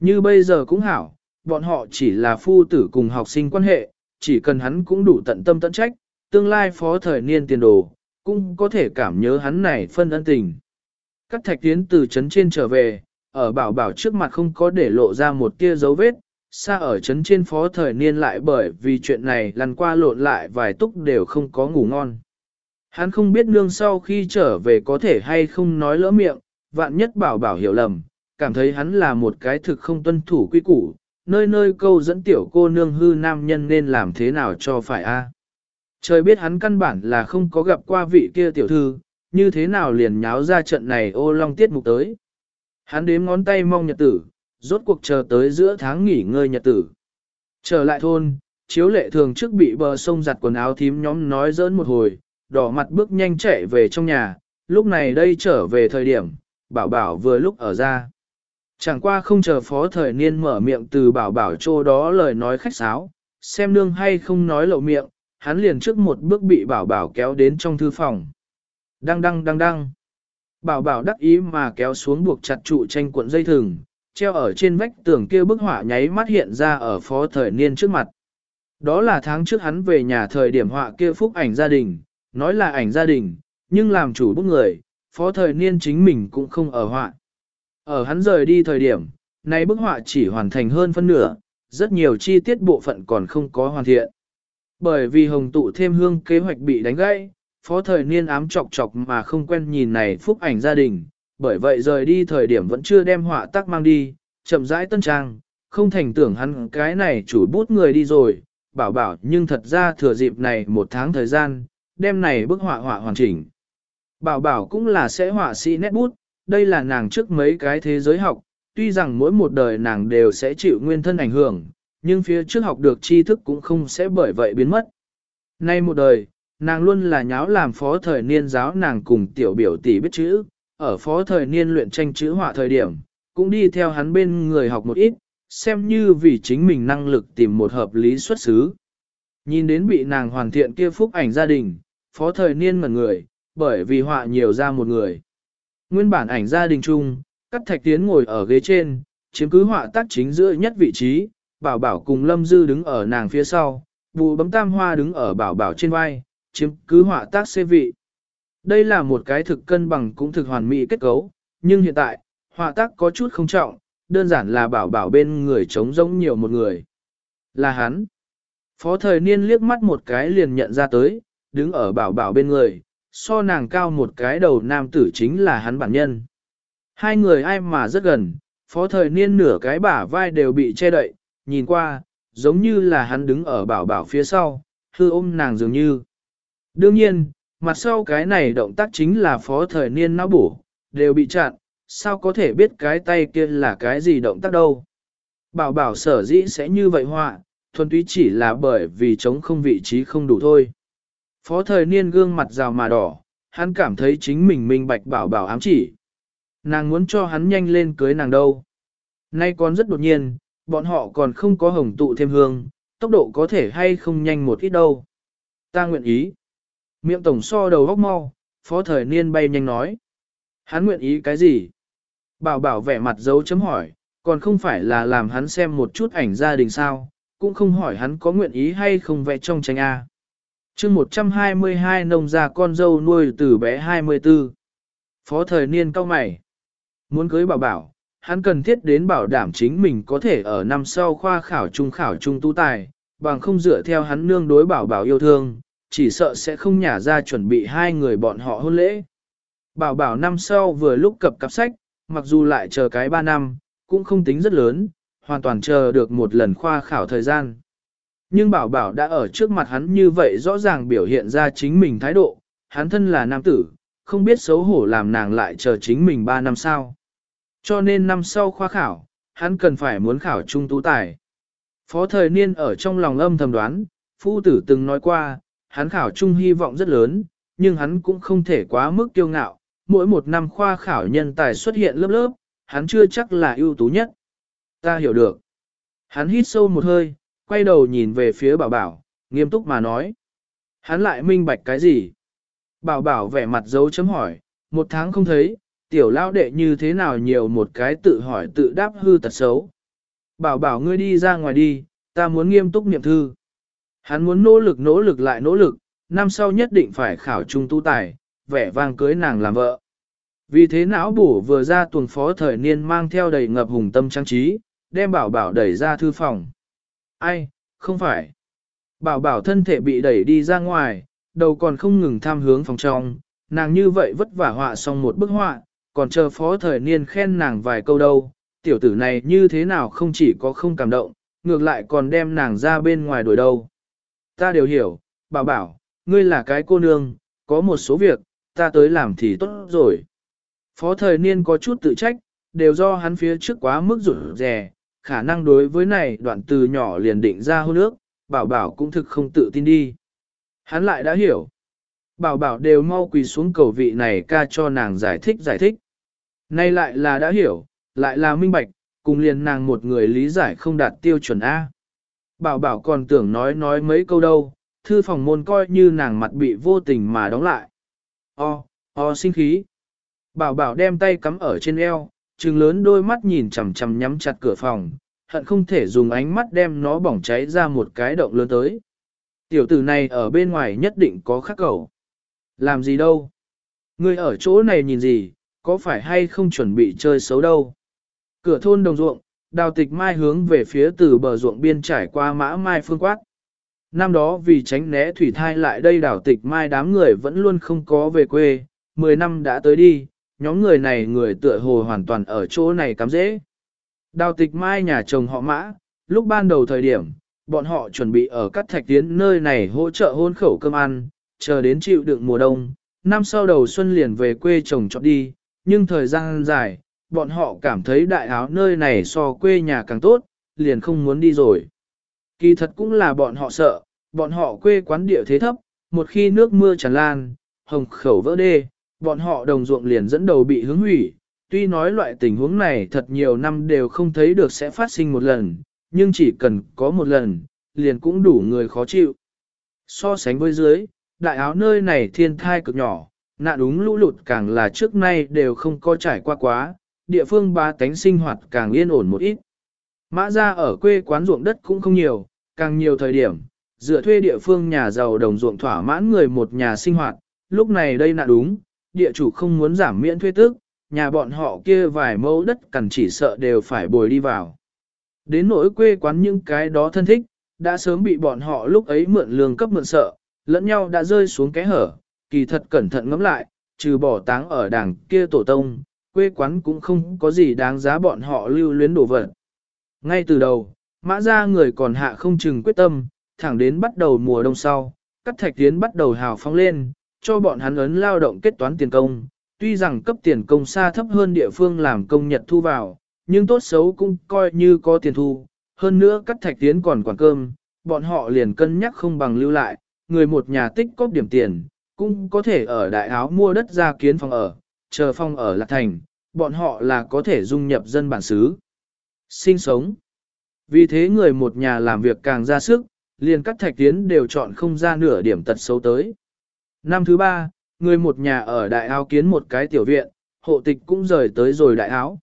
S1: Như bây giờ cũng hảo, bọn họ chỉ là phu tử cùng học sinh quan hệ, chỉ cần hắn cũng đủ tận tâm tận trách, tương lai phó thời niên tiền đồ, cũng có thể cảm nhớ hắn này phân ân tình. Các thạch tiến từ trấn trên trở về, ở bảo bảo trước mặt không có để lộ ra một tia dấu vết, xa ở trấn trên phó thời niên lại bởi vì chuyện này lần qua lộn lại vài túc đều không có ngủ ngon. Hắn không biết nương sau khi trở về có thể hay không nói lỡ miệng, vạn nhất bảo bảo hiểu lầm, cảm thấy hắn là một cái thực không tuân thủ quy củ, nơi nơi câu dẫn tiểu cô nương hư nam nhân nên làm thế nào cho phải a? Trời biết hắn căn bản là không có gặp qua vị kia tiểu thư, như thế nào liền nháo ra trận này ô long tiết mục tới. Hắn đếm ngón tay mong nhật tử, rốt cuộc chờ tới giữa tháng nghỉ ngơi nhật tử. Trở lại thôn, chiếu lệ thường trước bị bờ sông giặt quần áo thím nhóm nói dỡn một hồi, đỏ mặt bước nhanh chạy về trong nhà, lúc này đây trở về thời điểm, bảo bảo vừa lúc ở ra. Chẳng qua không chờ phó thời niên mở miệng từ bảo bảo chỗ đó lời nói khách sáo, xem nương hay không nói lộ miệng, hắn liền trước một bước bị bảo bảo kéo đến trong thư phòng. Đăng đăng đăng đăng. Bảo bảo đắc ý mà kéo xuống buộc chặt trụ tranh cuộn dây thừng, treo ở trên vách tường kia bức họa nháy mắt hiện ra ở phó thời niên trước mặt. Đó là tháng trước hắn về nhà thời điểm họa kia phúc ảnh gia đình, nói là ảnh gia đình, nhưng làm chủ bức người, phó thời niên chính mình cũng không ở họa. Ở hắn rời đi thời điểm, nay bức họa chỉ hoàn thành hơn phân nửa, rất nhiều chi tiết bộ phận còn không có hoàn thiện. Bởi vì hồng tụ thêm hương kế hoạch bị đánh gãy, phó thời niên ám chọc chọc mà không quen nhìn này phúc ảnh gia đình, bởi vậy rời đi thời điểm vẫn chưa đem họa tác mang đi, chậm rãi tân trang, không thành tưởng hắn cái này chủ bút người đi rồi, bảo bảo nhưng thật ra thừa dịp này một tháng thời gian, đem này bức họa họa hoàn chỉnh. Bảo bảo cũng là sẽ họa sĩ nét bút, đây là nàng trước mấy cái thế giới học, tuy rằng mỗi một đời nàng đều sẽ chịu nguyên thân ảnh hưởng, nhưng phía trước học được tri thức cũng không sẽ bởi vậy biến mất. Nay một đời, nàng luôn là nháo làm phó thời niên giáo nàng cùng tiểu biểu tỷ biết chữ, ở phó thời niên luyện tranh chữ họa thời điểm, cũng đi theo hắn bên người học một ít, xem như vì chính mình năng lực tìm một hợp lý xuất xứ. Nhìn đến bị nàng hoàn thiện kia phúc ảnh gia đình, phó thời niên ngẩn người, bởi vì họa nhiều ra một người. Nguyên bản ảnh gia đình chung, cắt Thạch Tiến ngồi ở ghế trên, chiếm cứ họa tác chính giữa nhất vị trí, Bảo Bảo cùng Lâm Dư đứng ở nàng phía sau, Bù bấm tam hoa đứng ở Bảo Bảo trên vai, chiếm cứ họa tác xê vị. Đây là một cái thực cân bằng cũng thực hoàn mỹ kết cấu, nhưng hiện tại, họa tác có chút không trọng, đơn giản là Bảo Bảo bên người trống rỗng nhiều một người. Là hắn. Phó thời niên liếc mắt một cái liền nhận ra tới, đứng ở Bảo Bảo bên người, so nàng cao một cái đầu nam tử chính là hắn bản nhân. Hai người ai mà rất gần, phó thời niên nửa cái bả vai đều bị che đậy, nhìn qua, giống như là hắn đứng ở bảo bảo phía sau, hư ôm nàng dường như. Đương nhiên, mặt sau cái này động tác chính là phó thời niên não bổ, đều bị chặn, sao có thể biết cái tay kia là cái gì động tác đâu. Bảo bảo sở dĩ sẽ như vậy họa, thuần túy chỉ là bởi vì chống không vị trí không đủ thôi. Phó thời niên gương mặt rào mà đỏ, hắn cảm thấy chính mình minh bạch bảo bảo ám chỉ. Nàng muốn cho hắn nhanh lên cưới nàng đâu. Nay còn rất đột nhiên, bọn họ còn không có hồng tụ thêm hương, tốc độ có thể hay không nhanh một ít đâu. Ta nguyện ý. Miệng tổng so đầu góc mau, phó thời niên bay nhanh nói. Hắn nguyện ý cái gì? Bảo bảo vẻ mặt dấu chấm hỏi, còn không phải là làm hắn xem một chút ảnh gia đình sao, cũng không hỏi hắn có nguyện ý hay không vẽ trong tranh A chương 122 nông gia con dâu nuôi từ bé 24. Phó thời niên cao mày. Muốn cưới bảo bảo, hắn cần thiết đến bảo đảm chính mình có thể ở năm sau khoa khảo trung khảo trung tu tài, bằng không dựa theo hắn nương đối bảo bảo yêu thương, chỉ sợ sẽ không nhả ra chuẩn bị hai người bọn họ hôn lễ. Bảo bảo năm sau vừa lúc cập cặp sách, mặc dù lại chờ cái ba năm, cũng không tính rất lớn, hoàn toàn chờ được một lần khoa khảo thời gian. Nhưng bảo bảo đã ở trước mặt hắn như vậy rõ ràng biểu hiện ra chính mình thái độ, hắn thân là nam tử, không biết xấu hổ làm nàng lại chờ chính mình 3 năm sau. Cho nên năm sau khoa khảo, hắn cần phải muốn khảo trung tú tài. Phó thời niên ở trong lòng âm thầm đoán, phu tử từng nói qua, hắn khảo trung hy vọng rất lớn, nhưng hắn cũng không thể quá mức kiêu ngạo, mỗi một năm khoa khảo nhân tài xuất hiện lớp lớp, hắn chưa chắc là ưu tú nhất. Ta hiểu được. Hắn hít sâu một hơi, quay đầu nhìn về phía bảo bảo, nghiêm túc mà nói. Hắn lại minh bạch cái gì? Bảo bảo vẻ mặt dấu chấm hỏi, một tháng không thấy, Tiểu lao đệ như thế nào nhiều một cái tự hỏi tự đáp hư tật xấu. Bảo bảo ngươi đi ra ngoài đi, ta muốn nghiêm túc niệm thư. Hắn muốn nỗ lực nỗ lực lại nỗ lực, năm sau nhất định phải khảo trung tu tài, vẻ vang cưới nàng làm vợ. Vì thế não bổ vừa ra tuần phó thời niên mang theo đầy ngập hùng tâm trang trí, đem bảo bảo đẩy ra thư phòng. Ai, không phải. Bảo bảo thân thể bị đẩy đi ra ngoài, đầu còn không ngừng tham hướng phòng trong, nàng như vậy vất vả họa xong một bức họa, còn chờ phó thời niên khen nàng vài câu đâu, tiểu tử này như thế nào không chỉ có không cảm động, ngược lại còn đem nàng ra bên ngoài đuổi đâu. Ta đều hiểu, bảo bảo, ngươi là cái cô nương, có một số việc, ta tới làm thì tốt rồi. Phó thời niên có chút tự trách, đều do hắn phía trước quá mức rủi rè, khả năng đối với này đoạn từ nhỏ liền định ra hôn ước, bảo bảo cũng thực không tự tin đi. Hắn lại đã hiểu. Bảo bảo đều mau quỳ xuống cầu vị này ca cho nàng giải thích giải thích. Nay lại là đã hiểu, lại là minh bạch, cùng liền nàng một người lý giải không đạt tiêu chuẩn A. Bảo bảo còn tưởng nói nói mấy câu đâu, thư phòng môn coi như nàng mặt bị vô tình mà đóng lại. O, o sinh khí. Bảo bảo đem tay cắm ở trên eo, trừng lớn đôi mắt nhìn chằm chằm nhắm chặt cửa phòng, hận không thể dùng ánh mắt đem nó bỏng cháy ra một cái động lớn tới. Tiểu tử này ở bên ngoài nhất định có khắc cầu. Làm gì đâu? Ngươi ở chỗ này nhìn gì, có phải hay không chuẩn bị chơi xấu đâu? Cửa thôn đồng ruộng, đào tịch mai hướng về phía từ bờ ruộng biên trải qua mã mai phương quát. Năm đó vì tránh né thủy thai lại đây đảo tịch mai đám người vẫn luôn không có về quê, 10 năm đã tới đi, nhóm người này người tựa hồ hoàn toàn ở chỗ này cắm dễ. Đào tịch mai nhà chồng họ mã, lúc ban đầu thời điểm, bọn họ chuẩn bị ở các thạch tiến nơi này hỗ trợ hôn khẩu cơm ăn, chờ đến chịu đựng mùa đông, năm sau đầu xuân liền về quê chồng chọn đi, nhưng thời gian dài, bọn họ cảm thấy đại áo nơi này so quê nhà càng tốt, liền không muốn đi rồi. Kỳ thật cũng là bọn họ sợ, bọn họ quê quán địa thế thấp, một khi nước mưa tràn lan, hồng khẩu vỡ đê, bọn họ đồng ruộng liền dẫn đầu bị hướng hủy. Tuy nói loại tình huống này thật nhiều năm đều không thấy được sẽ phát sinh một lần, nhưng chỉ cần có một lần, liền cũng đủ người khó chịu. So sánh với dưới, đại áo nơi này thiên thai cực nhỏ, nạn đúng lũ lụt càng là trước nay đều không có trải qua quá, địa phương ba tánh sinh hoạt càng yên ổn một ít. Mã ra ở quê quán ruộng đất cũng không nhiều, càng nhiều thời điểm, dựa thuê địa phương nhà giàu đồng ruộng thỏa mãn người một nhà sinh hoạt, lúc này đây nạn đúng, địa chủ không muốn giảm miễn thuê tức, nhà bọn họ kia vài mẫu đất cần chỉ sợ đều phải bồi đi vào. Đến nỗi quê quán những cái đó thân thích, đã sớm bị bọn họ lúc ấy mượn lương cấp mượn sợ, lẫn nhau đã rơi xuống cái hở, kỳ thật cẩn thận ngẫm lại, trừ bỏ táng ở đảng kia tổ tông, quê quán cũng không có gì đáng giá bọn họ lưu luyến đổ vật. Ngay từ đầu, mã ra người còn hạ không chừng quyết tâm, thẳng đến bắt đầu mùa đông sau, các thạch tiến bắt đầu hào phóng lên, cho bọn hắn ấn lao động kết toán tiền công. Tuy rằng cấp tiền công xa thấp hơn địa phương làm công nhật thu vào, nhưng tốt xấu cũng coi như có tiền thu. Hơn nữa các thạch tiến còn quản cơm, bọn họ liền cân nhắc không bằng lưu lại, người một nhà tích cóp điểm tiền, cũng có thể ở đại áo mua đất ra kiến phòng ở, chờ phòng ở lạc thành, bọn họ là có thể dung nhập dân bản xứ. Sinh sống. Vì thế người một nhà làm việc càng ra sức, liền các thạch tiến đều chọn không ra nửa điểm tật xấu tới. Năm thứ ba, người một nhà ở đại áo kiến một cái tiểu viện, hộ tịch cũng rời tới rồi đại áo.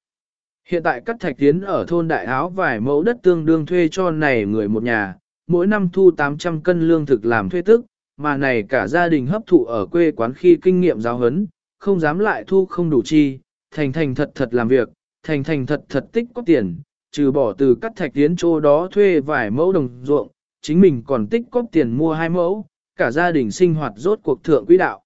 S1: Hiện tại các thạch tiến ở thôn đại áo vài mẫu đất tương đương thuê cho này người một nhà, mỗi năm thu 800 cân lương thực làm thuê tức, mà này cả gia đình hấp thụ ở quê quán khi kinh nghiệm giáo huấn, không dám lại thu không đủ chi, thành thành thật thật làm việc, thành thành thật thật tích có tiền, trừ bỏ từ cắt thạch tiến chỗ đó thuê vài mẫu đồng ruộng, chính mình còn tích có tiền mua hai mẫu, cả gia đình sinh hoạt rốt cuộc thượng quỹ đạo.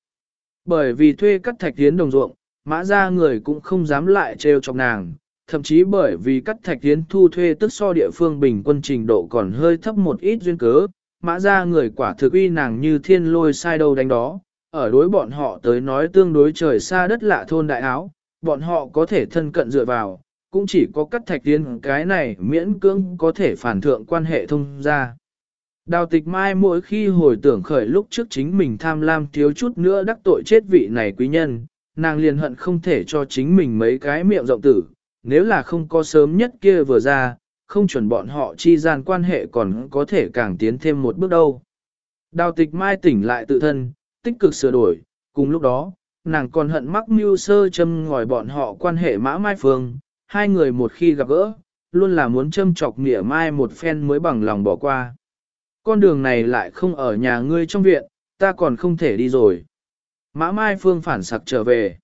S1: Bởi vì thuê cắt thạch tiến đồng ruộng, mã ra người cũng không dám lại trêu chọc nàng, thậm chí bởi vì cắt thạch tiến thu thuê tức so địa phương bình quân trình độ còn hơi thấp một ít duyên cớ, mã ra người quả thực uy nàng như thiên lôi sai đâu đánh đó, ở đối bọn họ tới nói tương đối trời xa đất lạ thôn đại áo, bọn họ có thể thân cận dựa vào, cũng chỉ có cắt thạch tiến cái này miễn cưỡng có thể phản thượng quan hệ thông ra. Đào tịch mai mỗi khi hồi tưởng khởi lúc trước chính mình tham lam thiếu chút nữa đắc tội chết vị này quý nhân, nàng liền hận không thể cho chính mình mấy cái miệng rộng tử, nếu là không có sớm nhất kia vừa ra, không chuẩn bọn họ chi gian quan hệ còn có thể càng tiến thêm một bước đâu. Đào tịch mai tỉnh lại tự thân, tích cực sửa đổi, cùng lúc đó, nàng còn hận mắc mưu sơ châm ngòi bọn họ quan hệ mã mai phương, hai người một khi gặp gỡ, luôn là muốn châm chọc nghĩa mai một phen mới bằng lòng bỏ qua. Con đường này lại không ở nhà ngươi trong viện, ta còn không thể đi rồi. Mã mai phương phản sặc trở về.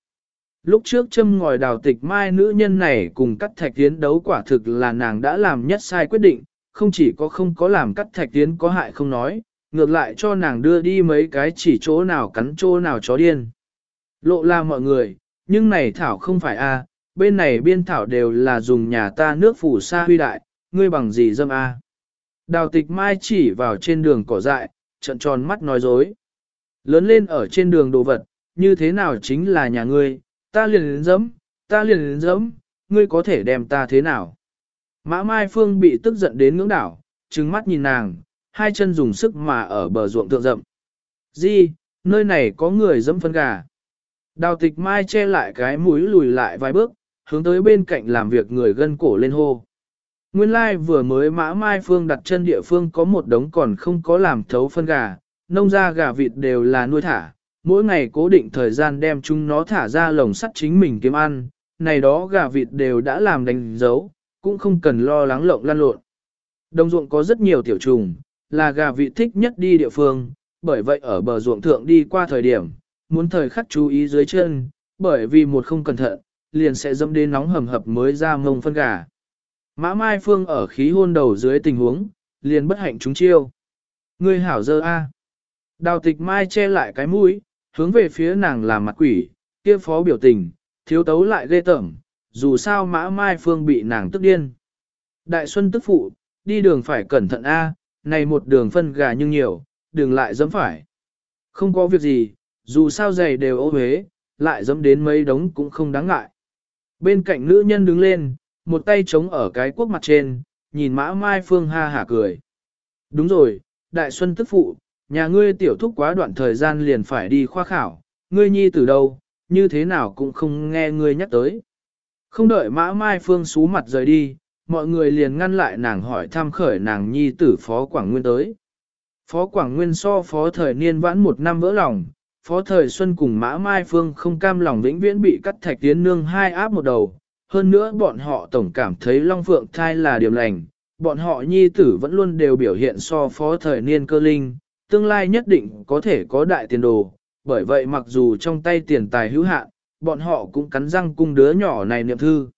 S1: Lúc trước châm ngòi đào tịch mai nữ nhân này cùng cắt thạch tiến đấu quả thực là nàng đã làm nhất sai quyết định, không chỉ có không có làm cắt thạch tiến có hại không nói, ngược lại cho nàng đưa đi mấy cái chỉ chỗ nào cắn chỗ nào chó điên. Lộ la mọi người, nhưng này thảo không phải a, bên này biên thảo đều là dùng nhà ta nước phủ sa huy đại, ngươi bằng gì dâm a? Đào tịch mai chỉ vào trên đường cỏ dại, trận tròn mắt nói dối. Lớn lên ở trên đường đồ vật, như thế nào chính là nhà ngươi, ta liền đến dẫm, ta liền đến dẫm, ngươi có thể đem ta thế nào? Mã Mai Phương bị tức giận đến ngưỡng đảo, trừng mắt nhìn nàng, hai chân dùng sức mà ở bờ ruộng thượng rậm. Di, nơi này có người dẫm phân gà. Đào tịch Mai che lại cái mũi lùi lại vài bước, hướng tới bên cạnh làm việc người gân cổ lên hô. Nguyên lai like vừa mới mã Mai Phương đặt chân địa phương có một đống còn không có làm thấu phân gà, nông ra gà vịt đều là nuôi thả, mỗi ngày cố định thời gian đem chúng nó thả ra lồng sắt chính mình kiếm ăn, này đó gà vịt đều đã làm đánh dấu, cũng không cần lo lắng lộng lan lộn. Đồng ruộng có rất nhiều tiểu trùng, là gà vịt thích nhất đi địa phương, bởi vậy ở bờ ruộng thượng đi qua thời điểm, muốn thời khắc chú ý dưới chân, bởi vì một không cẩn thận, liền sẽ dâm đến nóng hầm hập mới ra mông phân gà. Mã Mai Phương ở khí hôn đầu dưới tình huống, liền bất hạnh chúng chiêu. Ngươi hảo dơ a. Đào tịch Mai che lại cái mũi, hướng về phía nàng làm mặt quỷ, kia phó biểu tình, thiếu tấu lại ghê tởm, dù sao mã mai phương bị nàng tức điên. Đại xuân tức phụ, đi đường phải cẩn thận a, này một đường phân gà nhưng nhiều, đường lại dẫm phải. Không có việc gì, dù sao giày đều ô huế, lại dẫm đến mấy đống cũng không đáng ngại. Bên cạnh nữ nhân đứng lên, một tay chống ở cái quốc mặt trên, nhìn mã mai phương ha hả cười. Đúng rồi, đại xuân tức phụ, nhà ngươi tiểu thúc quá đoạn thời gian liền phải đi khoa khảo, ngươi nhi từ đâu, như thế nào cũng không nghe ngươi nhắc tới. Không đợi mã mai phương xú mặt rời đi, mọi người liền ngăn lại nàng hỏi thăm khởi nàng nhi tử Phó Quảng Nguyên tới. Phó Quảng Nguyên so Phó Thời Niên vãn một năm vỡ lòng, Phó Thời Xuân cùng Mã Mai Phương không cam lòng vĩnh viễn bị cắt thạch tiến nương hai áp một đầu. Hơn nữa bọn họ tổng cảm thấy Long Phượng thai là điểm lành, bọn họ nhi tử vẫn luôn đều biểu hiện so Phó Thời Niên cơ linh, tương lai nhất định có thể có đại tiền đồ, bởi vậy mặc dù trong tay tiền tài hữu hạn, bọn họ cũng cắn răng cung đứa nhỏ này niệm thư.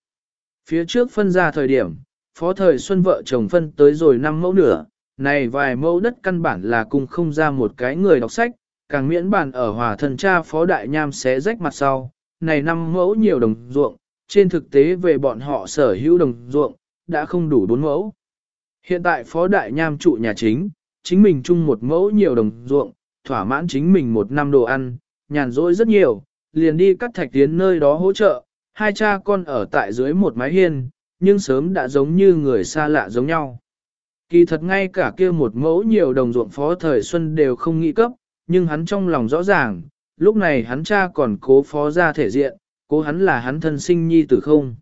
S1: Phía trước phân ra thời điểm, phó thời xuân vợ chồng phân tới rồi năm mẫu nửa, này vài mẫu đất căn bản là cung không ra một cái người đọc sách, càng miễn bản ở hòa thần cha phó đại nham sẽ rách mặt sau, này năm mẫu nhiều đồng ruộng, trên thực tế về bọn họ sở hữu đồng ruộng, đã không đủ bốn mẫu. Hiện tại phó đại nham trụ nhà chính, chính mình chung một mẫu nhiều đồng ruộng, thỏa mãn chính mình một năm đồ ăn, nhàn rỗi rất nhiều, liền đi cắt thạch tiến nơi đó hỗ trợ, hai cha con ở tại dưới một mái hiên, nhưng sớm đã giống như người xa lạ giống nhau. Kỳ thật ngay cả kia một mẫu nhiều đồng ruộng phó thời xuân đều không nghĩ cấp, nhưng hắn trong lòng rõ ràng, lúc này hắn cha còn cố phó ra thể diện, cố hắn là hắn thân sinh nhi tử không.